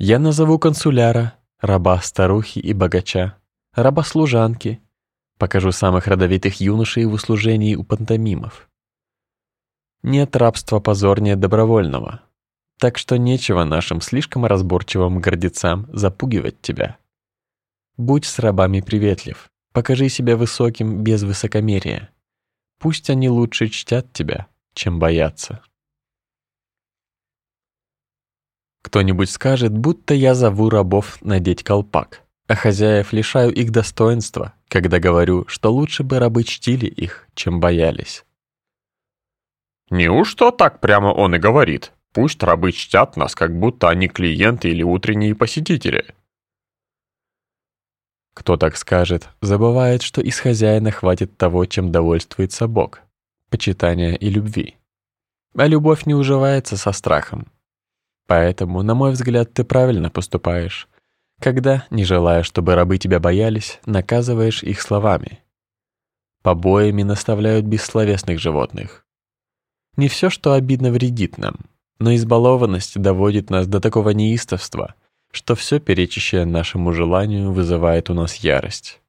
Я назову консуляра, раба старухи и богача, раба служанки, покажу самых родовитых юношей в услужении у пантомимов. Нет рабства позорнее добровольного, так что нечего нашим слишком разборчивым гордецам запугивать тебя. Будь с рабами приветлив, покажи себя высоким без высокомерия. Пусть они лучше чтят тебя, чем боятся. Кто-нибудь скажет, будто я зову рабов надеть колпак, а хозяев лишаю их достоинства, когда говорю, что лучше бы рабы чтили их, чем боялись. Неужто так прямо он и говорит? Пусть рабы чтят нас, как будто они клиенты или утренние посетители. Кто так скажет, забывает, что из хозяина хватит того, чем довольствуется Бог, почитания и любви. А любовь не уживается со страхом. Поэтому, на мой взгляд, ты правильно поступаешь, когда, не желая, чтобы рабы тебя боялись, наказываешь их словами. побоями наставляют бессловесных животных. Не все, что обидно, вредит нам, но избалованность доводит нас до такого неистовства, что все перечащее нашему желанию вызывает у нас ярость.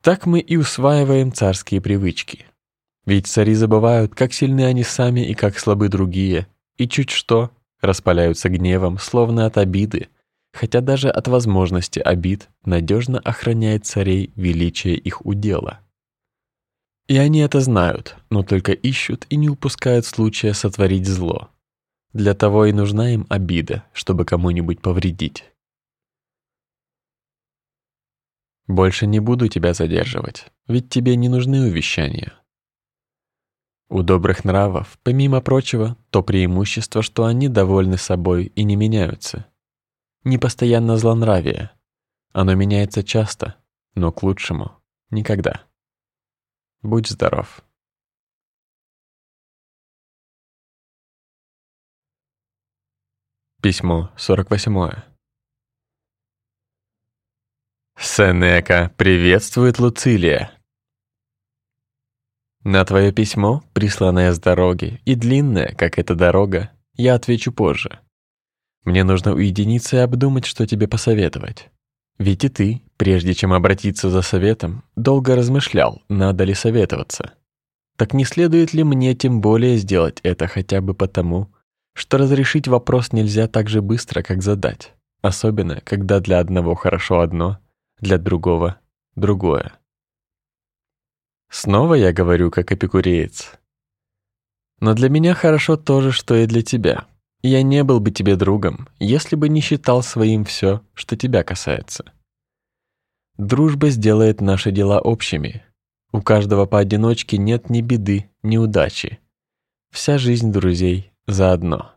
Так мы и усваиваем царские привычки. Ведь цари забывают, как сильны они сами и как слабы другие, и чуть что распаляются гневом, словно от обиды, хотя даже от возможности обид надежно охраняет царей величие их удела. И они это знают, но только ищут и не упускают случая сотворить зло. Для того и нужна им обида, чтобы кому-нибудь повредить. Больше не буду тебя задерживать, ведь тебе не нужны увещания. У добрых нравов, помимо прочего, то преимущество, что они довольны собой и не меняются. Не постоянно злонравие. Оно меняется часто, но к лучшему никогда. Будь здоров. Письмо 48. Сенека приветствует Луцилия. На твое письмо, присланное с дороги, и длинное, как эта дорога, я отвечу позже. Мне нужно уединиться и обдумать, что тебе посоветовать. Ведь и ты, прежде чем обратиться за советом, долго размышлял, надо ли советоваться. Так не следует ли мне тем более сделать это хотя бы потому, что разрешить вопрос нельзя так же быстро, как задать, особенно когда для одного хорошо одно, для другого другое. Снова я говорю как эпикуреец. Но для меня хорошо то же, что и для тебя. Я не был бы тебе другом, если бы не считал своим все, что тебя касается. Дружба сделает наши дела общими. У каждого поодиночке нет ни беды, ни удачи. Вся жизнь друзей заодно.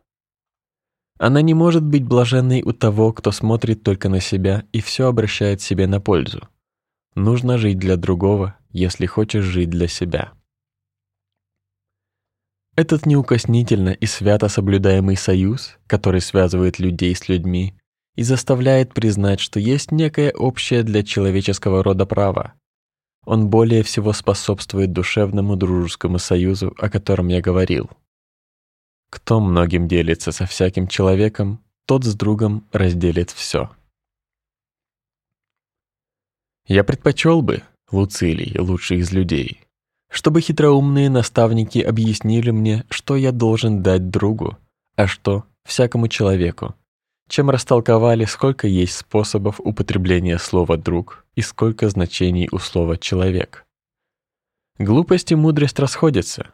Она не может быть блаженной у того, кто смотрит только на себя и все обращает себе на пользу. Нужно жить для другого, если хочешь жить для себя. Этот неукоснительно и свято соблюдаемый союз, который связывает людей с людьми и заставляет признать, что есть некое общее для человеческого рода право. Он более всего способствует душевному дружескому союзу, о котором я говорил. Кто многим делится со всяким человеком, тот с другом разделит все. Я предпочел бы, Луцилий, лучший из людей, чтобы хитроумные наставники объяснили мне, что я должен дать другу, а что всякому человеку, чем растолковали, сколько есть способов употребления слова «друг» и сколько значений у слова «человек». Глупость и мудрость расходятся.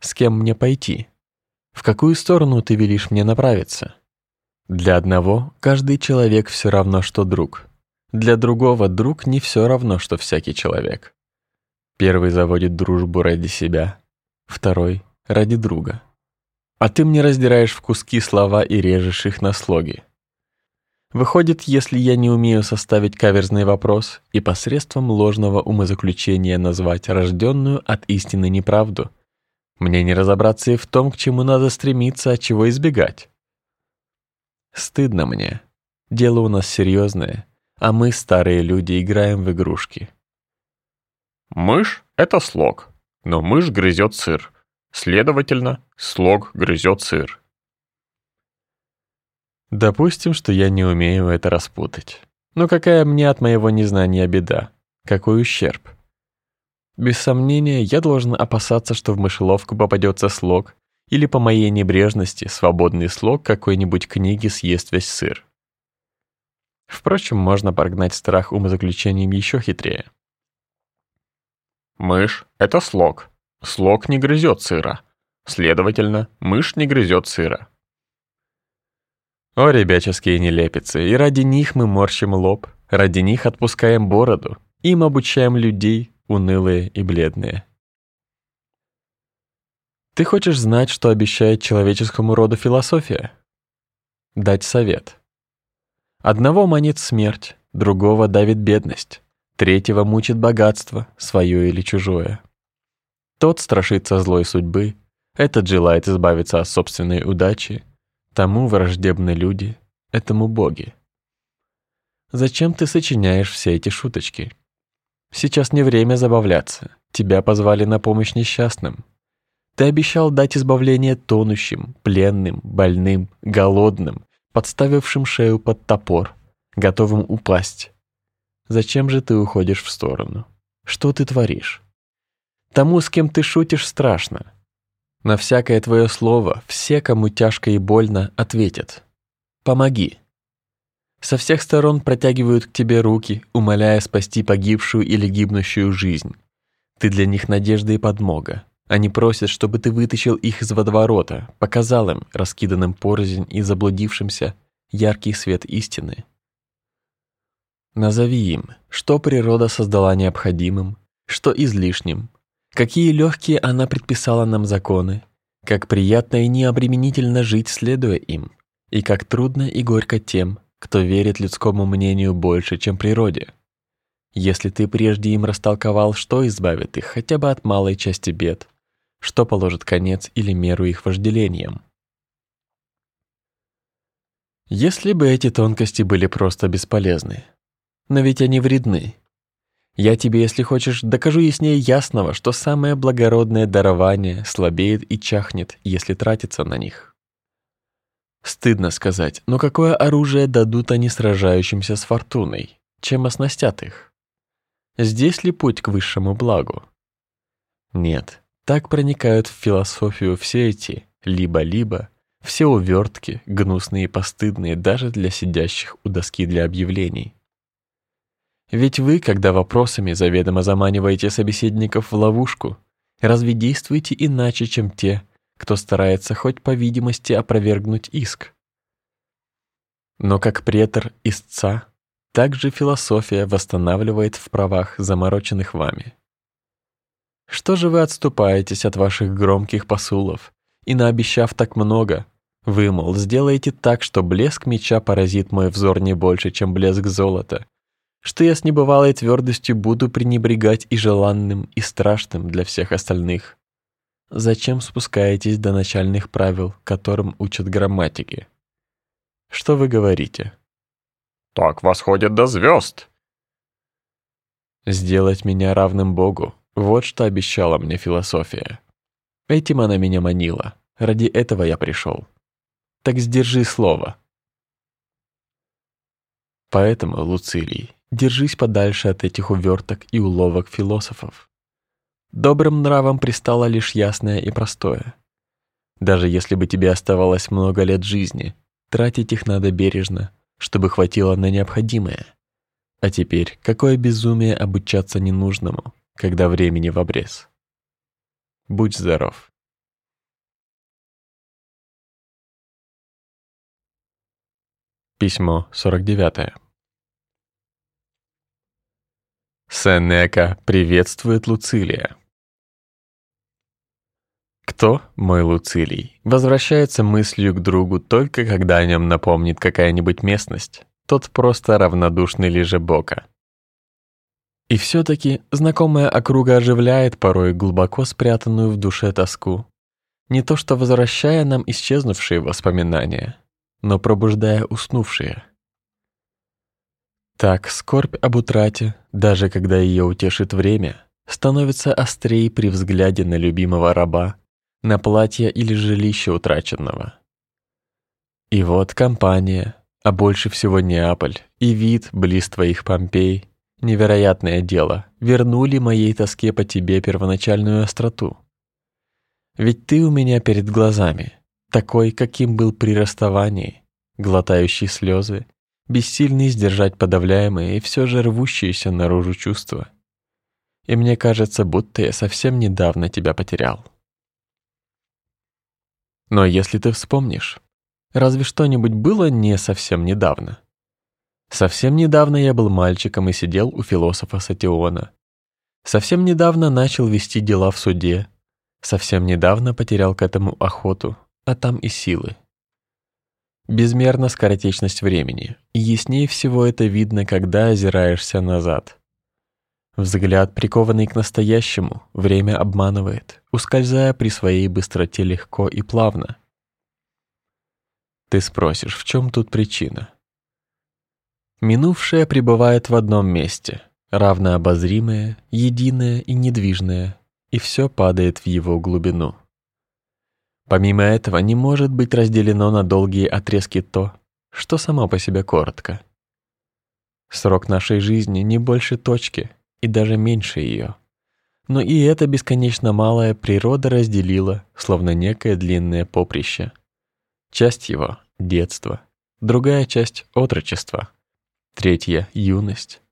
С кем мне пойти? В какую сторону ты велишь мне направиться? Для одного каждый человек все равно, что друг. Для другого друг не все равно, что всякий человек. Первый заводит дружбу ради себя, второй — ради друга. А ты мне раздираешь в куски слова и режешь их на слоги. Выходит, если я не умею составить каверзный вопрос и посредством ложного умозаключения назвать рожденную от истины неправду, мне не разобраться и в том, к чему надо стремиться, а чего избегать. Стыдно мне. Дело у нас серьезное, а мы, старые люди, играем в игрушки. Мышь — это слог, но мышь грызет сыр. Следовательно, слог грызет сыр. Допустим, что я не умею это распутать. Но какая мне от моего незнания беда? Какой ущерб? Без сомнения, я должен опасаться, что в мышеловку попадется слог, или по моей небрежности свободный слог какой-нибудь книги съест весь сыр. Впрочем, можно прогнать страх умозаключением еще хитрее. Мышь — это слог. Слог не грызет сыра. Следовательно, мышь не грызет сыра. О, ребяческие нелепицы, и ради них мы морщим лоб, ради них отпускаем бороду, им обучаем людей, унылые и бледные. Ты хочешь знать, что обещает человеческому роду философия? Дать совет. Одного манит смерть, другого давит бедность. Третьего мучит богатство, свое или чужое. Тот страшится злой судьбы, этот желает избавиться от собственной удачи, тому враждебны люди, этому боги. Зачем ты сочиняешь все эти шуточки? Сейчас не время забавляться. Тебя позвали на помощь несчастным. Ты обещал дать избавление тонущим, пленным, больным, голодным, подставившим шею под топор, готовым упасть. Зачем же ты уходишь в сторону? Что ты творишь? Тому, с кем ты шутишь, страшно. На всякое твое слово все, кому тяжко и больно, ответят: "Помоги". Со всех сторон протягивают к тебе руки, умоляя спасти погибшую или гибнущую жизнь. Ты для них надежда и подмога. Они просят, чтобы ты вытащил их из водоворота, показал им, раскиданным порознь и заблудившимся, яркий свет истины. Назови им, что природа создала необходимым, что излишним, какие легкие она предписала нам законы, как приятно и необременительно жить, следуя им, и как трудно и горько тем, кто верит людскому мнению больше, чем природе. Если ты прежде им растолковал, что избавит их хотя бы от малой части бед, что положит конец или меру их вожделениям. Если бы эти тонкости были просто бесполезны, но ведь они вредны. Я тебе, если хочешь, докажу яснее ясного, что самое благородное дарование слабеет и чахнет, если тратиться на них. Стыдно сказать, но какое оружие дадут они сражающимся с фортуной, чем оснастят их? Здесь ли путь к высшему благу? Нет, так проникают в философию все эти либо-либо, все увертки, гнусные и постыдные даже для сидящих у доски для объявлений. Ведь вы, когда вопросами заведомо заманиваете собеседников в ловушку, разве действуете иначе, чем те, кто старается хоть по видимости опровергнуть иск. Но как претор истца, так же философия восстанавливает в правах замороченных вами. Что же вы отступаетесь от ваших громких посулов и наобещав так много, вы мол сделаете так, что блеск меча поразит мой взор не больше, чем блеск золота, что я с небывалой твердостью буду пренебрегать и желанным, и страшным для всех остальных, Зачем спускаетесь до начальных правил, которым учат грамматики? Что вы говорите? Так восходят до звезд. Сделать меня равным Богу — вот что обещала мне философия. Этим она меня манила. Ради этого я пришел. Так сдержи слово. Поэтому, Луцилий, держись подальше от этих уверток и уловок философов. Добрым нравам пристало лишь ясное и простое. Даже если бы тебе оставалось много лет жизни, тратить их надо бережно, чтобы хватило на необходимое. А теперь какое безумие обучаться ненужному, когда времени в обрез. Будь здоров. Письмо 49. Сенека приветствует Луцилия. Кто, мой Луцилий, возвращается мыслью к другу только когда о нем напомнит какая-нибудь местность, тот просто равнодушный лежебока. И все-таки знакомая округа оживляет порой глубоко спрятанную в душе тоску, не то что возвращая нам исчезнувшие воспоминания, но пробуждая уснувшие. Так скорбь об утрате, даже когда ее утешит время, становится острее при взгляде на любимого раба, на платье или жилище утраченного. И вот компания, а больше всего Неаполь, и вид близ твоих Помпей, невероятное дело, вернули моей тоске по тебе первоначальную остроту. Ведь ты у меня перед глазами, такой, каким был при расставании, глотающий слезы, бессильный сдержать подавляемые и все же рвущиеся наружу чувства. И мне кажется, будто я совсем недавно тебя потерял. Но если ты вспомнишь, разве что-нибудь было не совсем недавно? Совсем недавно я был мальчиком и сидел у философа Сатиона. Совсем недавно начал вести дела в суде. Совсем недавно потерял к этому охоту, а там и силы. Безмерна скоротечность времени, и яснее всего это видно, когда озираешься назад. Взгляд, прикованный к настоящему, время обманывает, ускользая при своей быстроте легко и плавно. Ты спросишь, в чем тут причина? Минувшее пребывает в одном месте, равно обозримое, единое и недвижное, и все падает в его глубину. Помимо этого не может быть разделено на долгие отрезки то, что само по себе коротко. Срок нашей жизни не больше точки и даже меньше ее. Но и это бесконечно малая природа разделила, словно некое длинное поприще. Часть его — детство, другая часть — отрочество, третья — юность.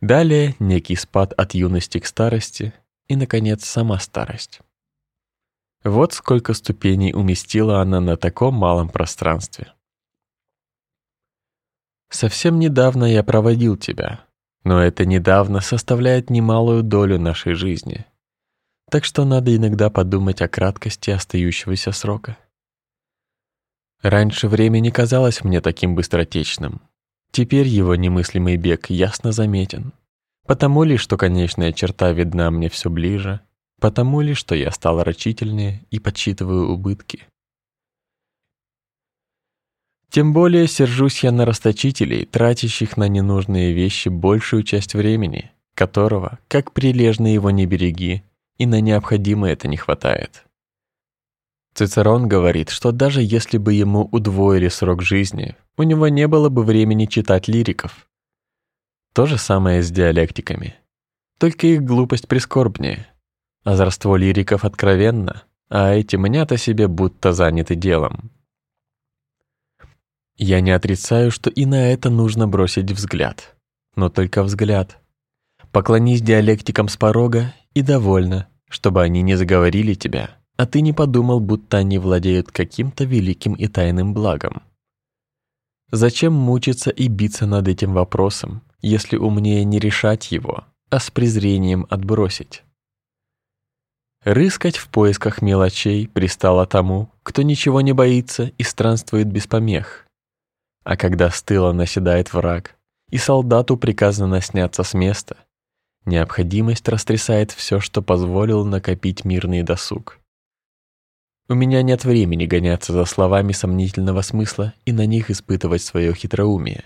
Далее некий спад от юности к старости и, наконец, сама старость. Вот сколько ступеней уместила она на таком малом пространстве. Совсем недавно я проводил тебя, но это недавно составляет немалую долю нашей жизни. Так что надо иногда подумать о краткости остающегося срока. Раньше время не казалось мне таким быстротечным. Теперь его немыслимый бег ясно заметен. Потому ли, что конечная черта видна мне все ближе, потому ли, что я стал рачительнее и подсчитываю убытки. Тем более сержусь я на расточителей, тратящих на ненужные вещи большую часть времени, которого, как прилежно его не береги, и на необходимое это не хватает. Цицерон говорит, что даже если бы ему удвоили срок жизни, у него не было бы времени читать лириков. То же самое с диалектиками. Только их глупость прискорбнее. Озорство лириков откровенно, а эти мнят себе будто заняты делом. Я не отрицаю, что и на это нужно бросить взгляд. Но только взгляд. Поклонись диалектикам с порога и довольно, чтобы они не заговорили тебя, а ты не подумал, будто они владеют каким-то великим и тайным благом. Зачем мучиться и биться над этим вопросом, если умнее не решать его, а с презрением отбросить? Рыскать в поисках мелочей пристало тому, кто ничего не боится и странствует без помех. А когда с тыла наседает враг, и солдату приказано сняться с места, необходимость растрясает все, что позволил накопить мирный досуг. У меня нет времени гоняться за словами сомнительного смысла и на них испытывать свое хитроумие.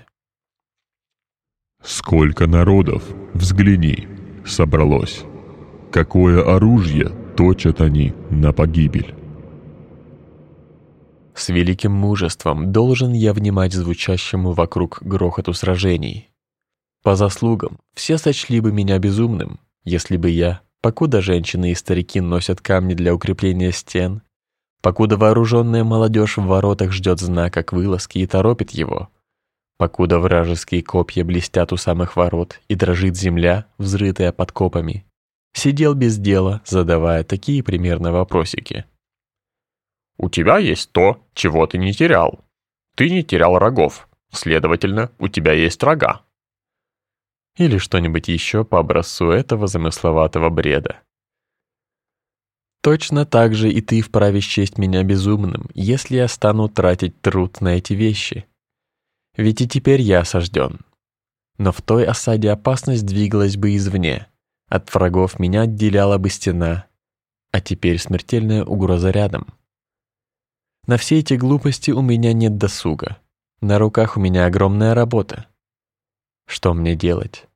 Сколько народов, взгляни, собралось. Какое оружие точат они на погибель. С великим мужеством должен я внимать звучащему вокруг грохоту сражений. По заслугам все сочли бы меня безумным, если бы я, покуда женщины и старики носят камни для укрепления стен, покуда вооруженная молодежь в воротах ждет знака к вылазке и торопит его, покуда вражеские копья блестят у самых ворот и дрожит земля, взрытая подкопами, сидел без дела, задавая такие примерно вопросики. У тебя есть то, чего ты не терял. Ты не терял рогов, следовательно, у тебя есть рога. Или что-нибудь еще по образцу этого замысловатого бреда. Точно так же и ты вправе счесть меня безумным, если я стану тратить труд на эти вещи. Ведь и теперь я осажден. Но в той осаде опасность двигалась бы извне. От врагов меня отделяла бы стена, а теперь смертельная угроза рядом. На все эти глупости у меня нет досуга. На руках у меня огромная работа. Что мне делать?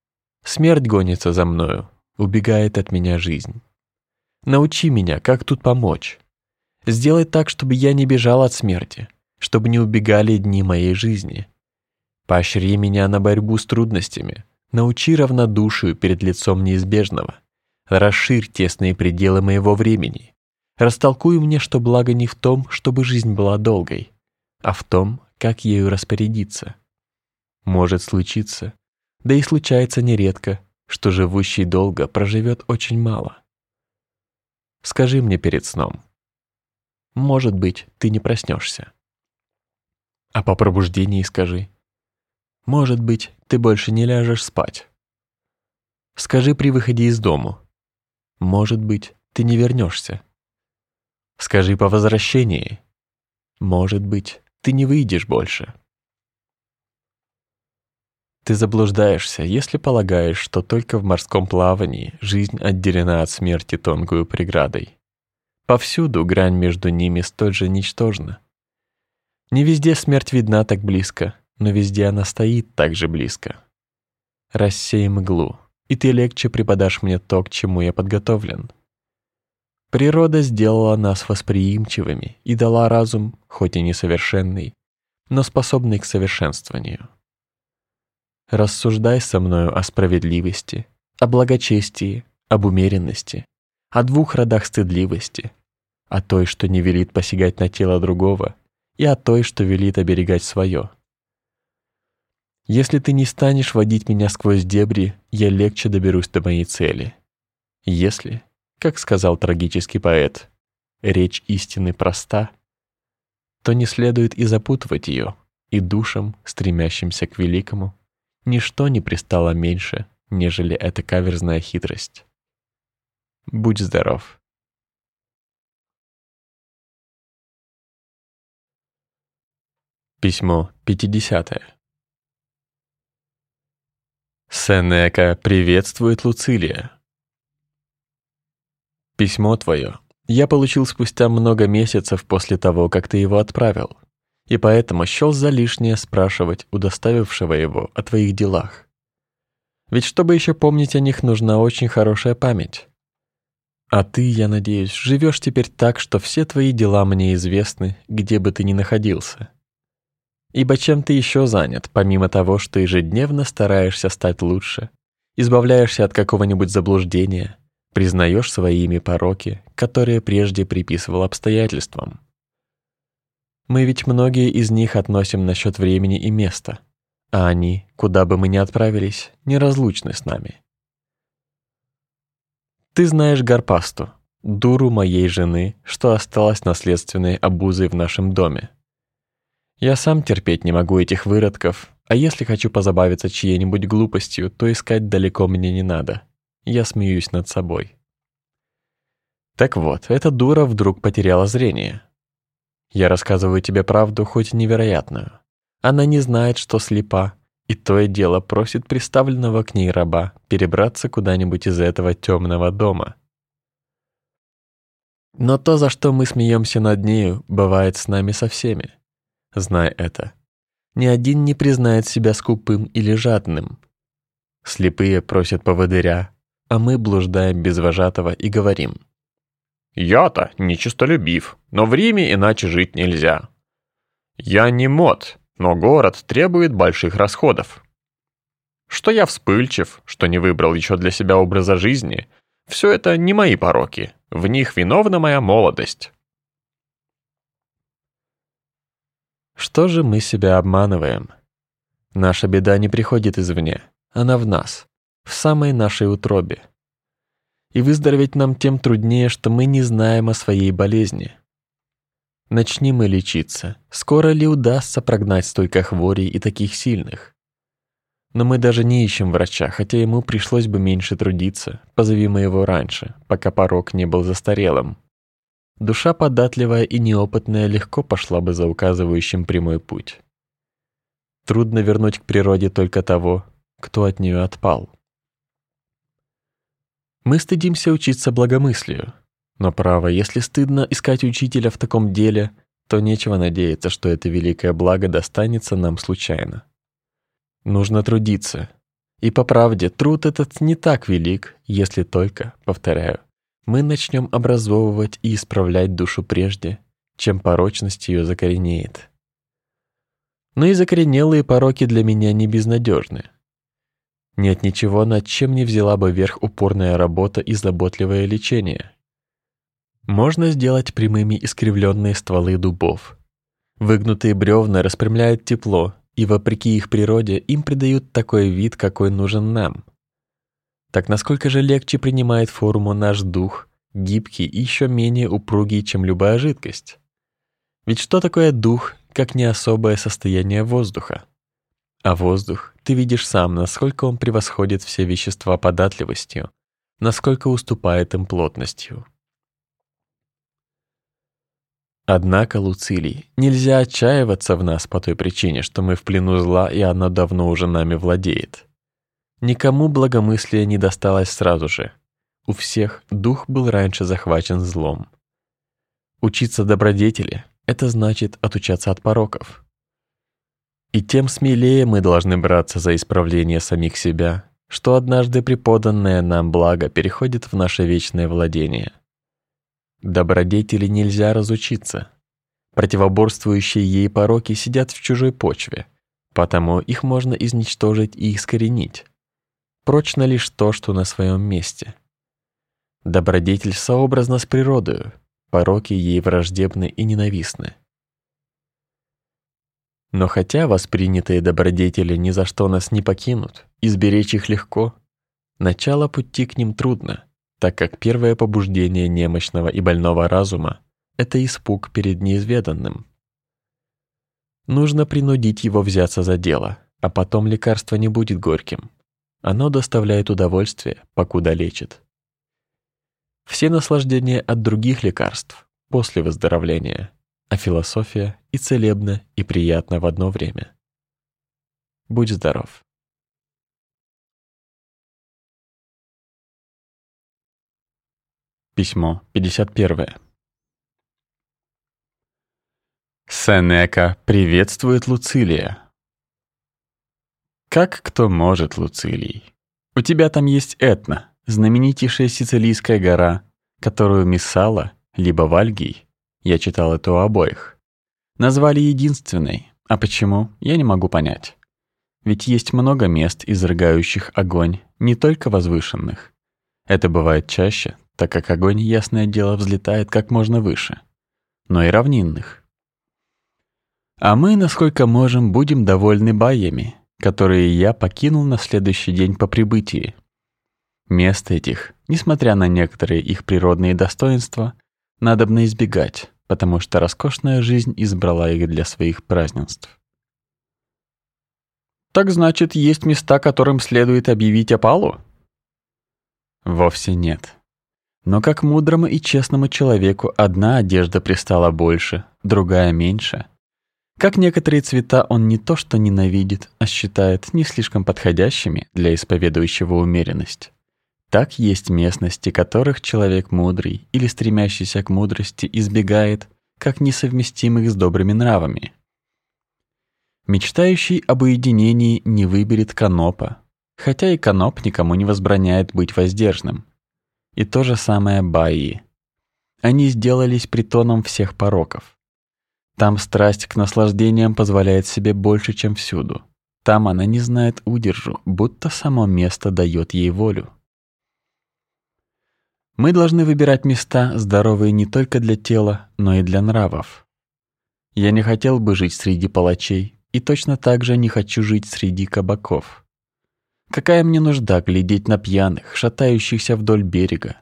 Смерть гонится за мною, убегает от меня жизнь. Научи меня, как тут помочь. Сделай так, чтобы я не бежал от смерти, чтобы не убегали дни моей жизни. Поощри меня на борьбу с трудностями, научи равнодушию перед лицом неизбежного. Расширь тесные пределы моего времени. Растолкуй мне, что благо не в том, чтобы жизнь была долгой, а в том, как ею распорядиться. Может случиться, да и случается нередко, что живущий долго проживет очень мало. Скажи мне перед сном. Может быть, ты не проснешься. А по пробуждении скажи. Может быть, ты больше не ляжешь спать. Скажи при выходе из дому. Может быть, ты не вернешься. Скажи по возвращении. Может быть, ты не выйдешь больше. Ты заблуждаешься, если полагаешь, что только в морском плавании жизнь отделена от смерти тонкую преградой. Повсюду грань между ними столь же ничтожна. Не везде смерть видна так близко, но везде она стоит так же близко. Рассей мглу, и ты легче преподашь мне то, к чему я подготовлен. Природа сделала нас восприимчивыми и дала разум, хоть и несовершенный, но способный к совершенствованию. Рассуждай со мною о справедливости, о благочестии, об умеренности, о двух родах стыдливости, о той, что не велит посягать на тело другого, и о той, что велит оберегать свое. Если ты не станешь водить меня сквозь дебри, я легче доберусь до моей цели. Если, как сказал трагический поэт, речь истины проста, то не следует и запутывать ее, и душам, стремящимся к великому, ничто не пристало меньше, нежели эта каверзная хитрость. Будь здоров. Письмо 50. Сенека приветствует Луцилия. Письмо твое я получил спустя много месяцев после того, как ты его отправил, и поэтому счел за лишнее спрашивать у доставившего его о твоих делах. Ведь чтобы еще помнить о них, нужна очень хорошая память. А ты, я надеюсь, живешь теперь так, что все твои дела мне известны, где бы ты ни находился. Ибо чем ты еще занят, помимо того, что ежедневно стараешься стать лучше, избавляешься от какого-нибудь заблуждения, признаешь своими пороки, которые прежде приписывал обстоятельствам. Мы ведь многие из них относим насчет времени и места, а они, куда бы мы ни отправились, неразлучны с нами. Ты знаешь Гарпасту, дуру моей жены, что осталась наследственной обузой в нашем доме. Я сам терпеть не могу этих выродков, а если хочу позабавиться чьей-нибудь глупостью, то искать далеко мне не надо. Я смеюсь над собой. Так вот, эта дура вдруг потеряла зрение. Я рассказываю тебе правду, хоть невероятную. Она не знает, что слепа, и то и дело просит приставленного к ней раба перебраться куда-нибудь из этого темного дома. Но то, за что мы смеемся над нею, бывает с нами со всеми. Знай это. Ни один не признает себя скупым или жадным. Слепые просят поводыря, а мы блуждаем без вожатого и говорим. «Я-то нечистолюбив, но в Риме иначе жить нельзя. Я не мод, но город требует больших расходов. Что я вспыльчив, что не выбрал еще для себя образа жизни, все это не мои пороки, в них виновна моя молодость». Что же мы себя обманываем? Наша беда не приходит извне, она в нас в самой нашей утробе. И выздороветь нам тем труднее, что мы не знаем о своей болезни. Начни мы лечиться, скоро ли удастся прогнать столько хворей и таких сильных? Но мы даже не ищем врача, хотя ему пришлось бы меньше трудиться, позови мы его раньше, пока порог не был застарелым. Душа податливая и неопытная легко пошла бы за указывающим прямой путь. Трудно вернуть к природе только того, кто от нее отпал. Мы стыдимся учиться благомыслию. Но право, если стыдно искать учителя в таком деле, то нечего надеяться, что это великое благо достанется нам случайно. Нужно трудиться. И по правде, труд этот не так велик, если только, повторяю, мы начнем образовывать и исправлять душу прежде, чем порочность ее закоренеет. Но и закоренелые пороки для меня не безнадежны. Нет ничего, над чем не взяла бы верх упорная работа и заботливое лечение. Можно сделать прямыми искривленные стволы дубов. Выгнутые бревна распрямляют тепло, и вопреки их природе им придают такой вид, какой нужен нам. Так насколько же легче принимает форму наш дух, гибкий и еще менее упругий, чем любая жидкость? Ведь что такое дух, как не особое состояние воздуха? А воздух, ты видишь сам, насколько он превосходит все вещества податливостью, насколько уступает им плотностью. Однако, Луцилий, нельзя отчаиваться в нас по той причине, что мы в плену зла, и оно давно уже нами владеет. Никому благомыслие не досталось сразу же. У всех дух был раньше захвачен злом. Учиться добродетели — это значит отучаться от пороков. И тем смелее мы должны браться за исправление самих себя, что однажды преподанное нам благо переходит в наше вечное владение. Добродетели нельзя разучиться. Противоборствующие ей пороки сидят в чужой почве, потому их можно изничтожить и искоренить. Прочно лишь то, что на своем месте. Добродетель сообразна с природою, пороки ей враждебны и ненавистны. Но хотя воспринятые добродетели ни за что нас не покинут, изберечь их легко, начало пути к ним трудно, так как первое побуждение немощного и больного разума — это испуг перед неизведанным. Нужно принудить его взяться за дело, а потом лекарство не будет горьким. Оно доставляет удовольствие, покуда лечит. Все наслаждения от других лекарств после выздоровления, а философия и целебна, и приятна в одно время. Будь здоров. Письмо 51. Сенека приветствует Луцилия. Как кто может, Луцилий? У тебя там есть Этна, знаменитейшая сицилийская гора, которую Миссала, либо Вальгий, я читал это у обоих, назвали единственной. А почему, я не могу понять. Ведь есть много мест, изрыгающих огонь, не только возвышенных. Это бывает чаще, так как огонь, ясное дело, взлетает как можно выше, но и равнинных. А мы, насколько можем, будем довольны баями, которые я покинул на следующий день по прибытии. Мест этих, несмотря на некоторые их природные достоинства, надобно избегать, потому что роскошная жизнь избрала их для своих празднеств. Так значит, есть места, которым следует объявить опалу? Вовсе нет. Но как мудрому и честному человеку одна одежда пристала больше, другая меньше. Как некоторые цвета он не то что ненавидит, а считает не слишком подходящими для исповедующего умеренность. Так есть местности, которых человек мудрый или стремящийся к мудрости избегает, как несовместимых с добрыми нравами. Мечтающий об уединении не выберет канопа, хотя и каноп никому не возбраняет быть воздержным. И то же самое баи. Они сделались притоном всех пороков. Там страсть к наслаждениям позволяет себе больше, чем всюду. Там она не знает удержу, будто само место дает ей волю. Мы должны выбирать места, здоровые не только для тела, но и для нравов. Я не хотел бы жить среди палачей, и точно так же не хочу жить среди кабаков. Какая мне нужда глядеть на пьяных, шатающихся вдоль берега,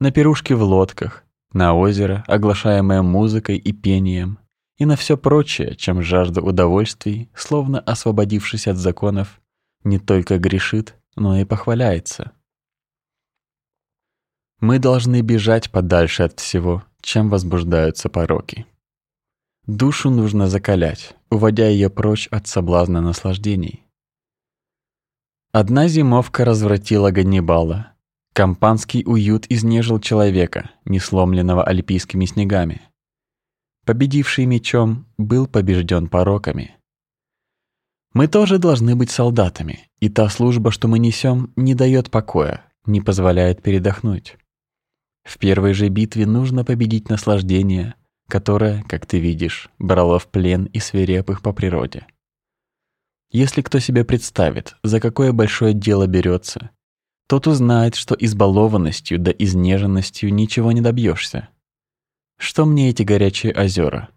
на пирушки в лодках, на озеро, оглашаемое музыкой и пением, и на все прочее, чем жажда удовольствий, словно освободившись от законов, не только грешит, но и похваляется. Мы должны бежать подальше от всего, чем возбуждаются пороки. Душу нужно закалять, уводя ее прочь от соблазна наслаждений. Одна зимовка развратила Ганнибала. Кампанский уют изнежил человека, не сломленного альпийскими снегами. Победивший мечом был побежден пороками. Мы тоже должны быть солдатами, и та служба, что мы несем, не дает покоя, не позволяет передохнуть. В первой же битве нужно победить наслаждение, которое, как ты видишь, брало в плен и свирепых по природе. Если кто себе представит, за какое большое дело берется, тот узнает, что избалованностью да изнеженностью ничего не добьешься. Что мне эти горячие озера?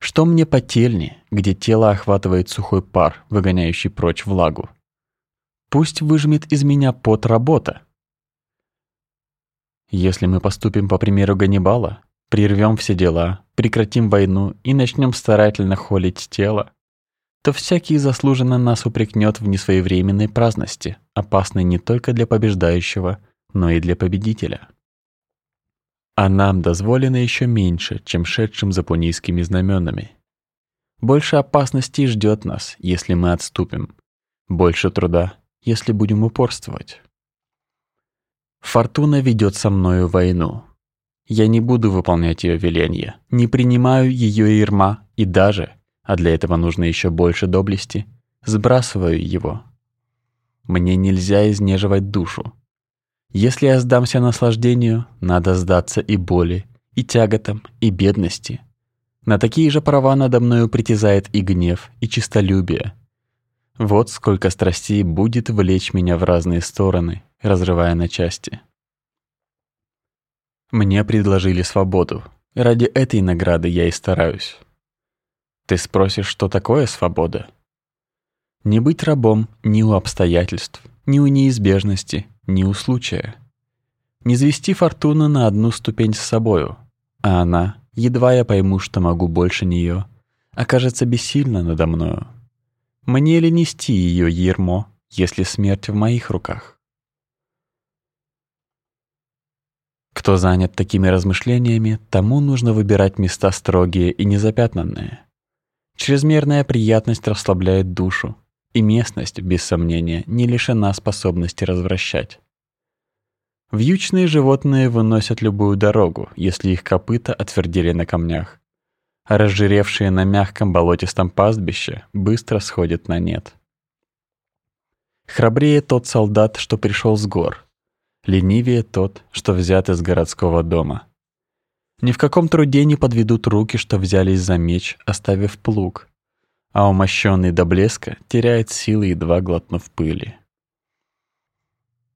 Что мне потельни, где тело охватывает сухой пар, выгоняющий прочь влагу? Пусть выжмет из меня пот работа, если мы поступим по примеру Ганнибала, прервем все дела, прекратим войну и начнем старательно холить тело, то всякий заслуженно нас упрекнет в несвоевременной праздности, опасной не только для побеждающего, но и для победителя. А нам дозволено еще меньше, чем шедшим за пунийскими знаменами. Больше опасностей ждет нас, если мы отступим. Больше труда, если будем упорствовать. Фортуна ведет со мною войну. Я не буду выполнять ее веления, не принимаю ее ирма и даже, а для этого нужно еще больше доблести, сбрасываю его. Мне нельзя изнеживать душу. Если я сдамся наслаждению, надо сдаться и боли, и тяготам, и бедности. На такие же права надо мною притязает и гнев, и чистолюбие. Вот сколько страстей будет влечь меня в разные стороны, разрывая на части. Мне предложили свободу. Ради этой награды я и стараюсь. Ты спросишь, что такое свобода? Не быть рабом ни у обстоятельств, ни у неизбежности, ни у случая. Не звести фортуну на одну ступень с собою, а она, едва я пойму, что могу больше нее, окажется бессильна надо мною. Мне ли нести ее ермо, если смерть в моих руках? Кто занят такими размышлениями, тому нужно выбирать места строгие и незапятнанные. Чрезмерная приятность расслабляет душу, и местность, без сомнения, не лишена способности развращать. Вьючные животные выносят любую дорогу, если их копыта отвердели на камнях, а разжиревшие на мягком болотистом пастбище быстро сходят на нет. Храбрее тот солдат, что пришел с гор, ленивее тот, что взят из городского дома. Ни в каком труде не подведут руки, что взялись за меч, оставив плуг, а умощенный до блеска теряет силы, едва глотнув пыли.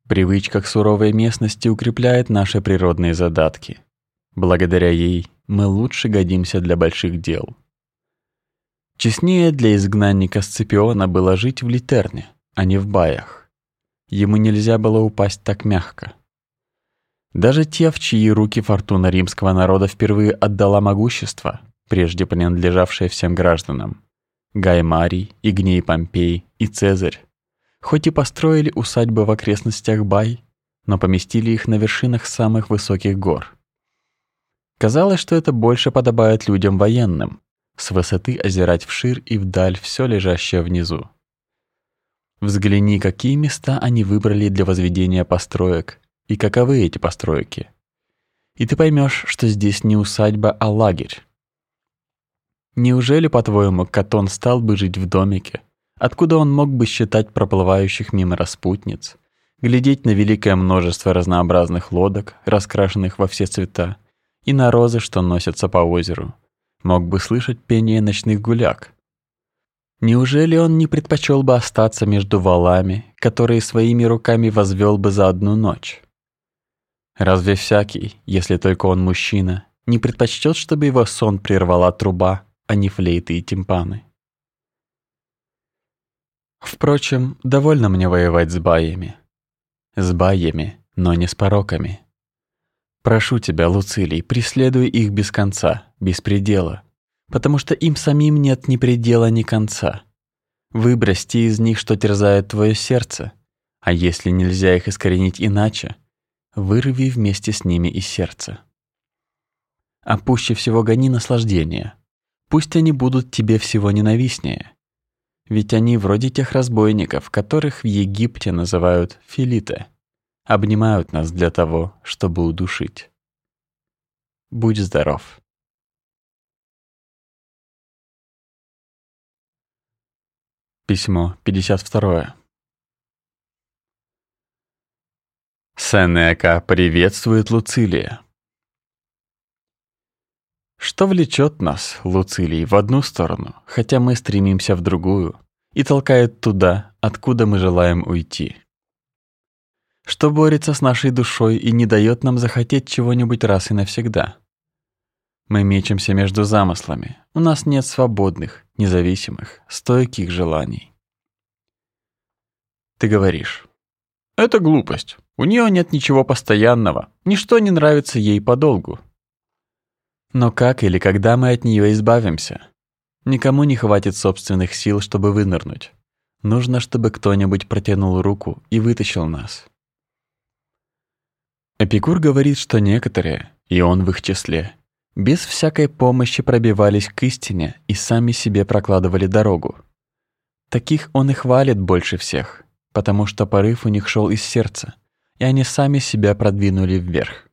Привычка к суровой местности укрепляет наши природные задатки. Благодаря ей мы лучше годимся для больших дел. Честнее для изгнанника Сципиона было жить в Литерне, а не в баях. Ему нельзя было упасть так мягко. Даже те, в чьи руки фортуна римского народа впервые отдала могущество, прежде принадлежавшее всем гражданам, Гай Марий, Игней Помпей и Цезарь, хоть и построили усадьбы в окрестностях Бай, но поместили их на вершинах самых высоких гор. Казалось, что это больше подобает людям военным, с высоты озирать вширь и вдаль все лежащее внизу. Взгляни, какие места они выбрали для возведения построек и каковы эти постройки. И ты поймешь, что здесь не усадьба, а лагерь. Неужели, по-твоему, Катон стал бы жить в домике? Откуда он мог бы считать проплывающих мимо распутниц, глядеть на великое множество разнообразных лодок, раскрашенных во все цвета, и на розы, что носятся по озеру? Мог бы слышать пение ночных гуляк. Неужели он не предпочел бы остаться между валами, которые своими руками возвел бы за одну ночь? Разве всякий, если только он мужчина, не предпочтет, чтобы его сон прервала труба, а не флейты и тимпаны. Впрочем, довольно мне воевать с баями. С баями, но не с пороками. Прошу тебя, Луцилий, преследуй их без конца, без предела, потому что им самим нет ни предела, ни конца. Выбрось из них, что терзает твое сердце, а если нельзя их искоренить иначе, вырви вместе с ними и сердце. А пуще всего гони наслаждение, Пусть они будут тебе всего ненавистнее. Ведь они вроде тех разбойников, которых в Египте называют филиты, обнимают нас для того, чтобы удушить. Будь здоров. Письмо 52. Сенека приветствует Луцилия. Что влечет нас, Луцилий, в одну сторону, хотя мы стремимся в другую, и толкает туда, откуда мы желаем уйти? Что борется с нашей душой и не дает нам захотеть чего-нибудь раз и навсегда? Мы мечемся между замыслами. У нас нет свободных, независимых, стойких желаний. Ты говоришь: "Это глупость. У нее нет ничего постоянного. Ничто не нравится ей подолгу. Но как или когда мы от нее избавимся? Никому не хватит собственных сил, чтобы вынырнуть. Нужно, чтобы кто-нибудь протянул руку и вытащил нас. Эпикур говорит, что некоторые, и он в их числе, без всякой помощи пробивались к истине и сами себе прокладывали дорогу. Таких он и хвалит больше всех, потому что порыв у них шел из сердца, и они сами себя продвинули вверх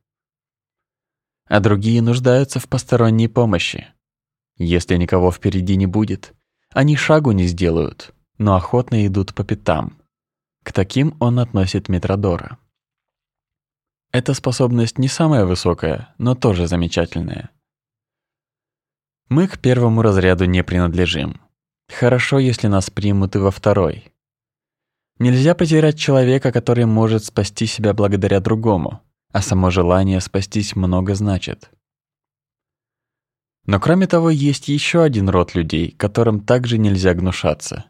а другие нуждаются в посторонней помощи. Если никого впереди не будет, они шагу не сделают, но охотно идут по пятам. К таким он относит Метродора. Эта способность не самая высокая, но тоже замечательная. Мы к первому разряду не принадлежим. Хорошо, если нас примут и во второй. Нельзя потерять человека, который может спасти себя благодаря другому, а само желание спастись много значит. Но кроме того, есть еще один род людей, которым также нельзя гнушаться.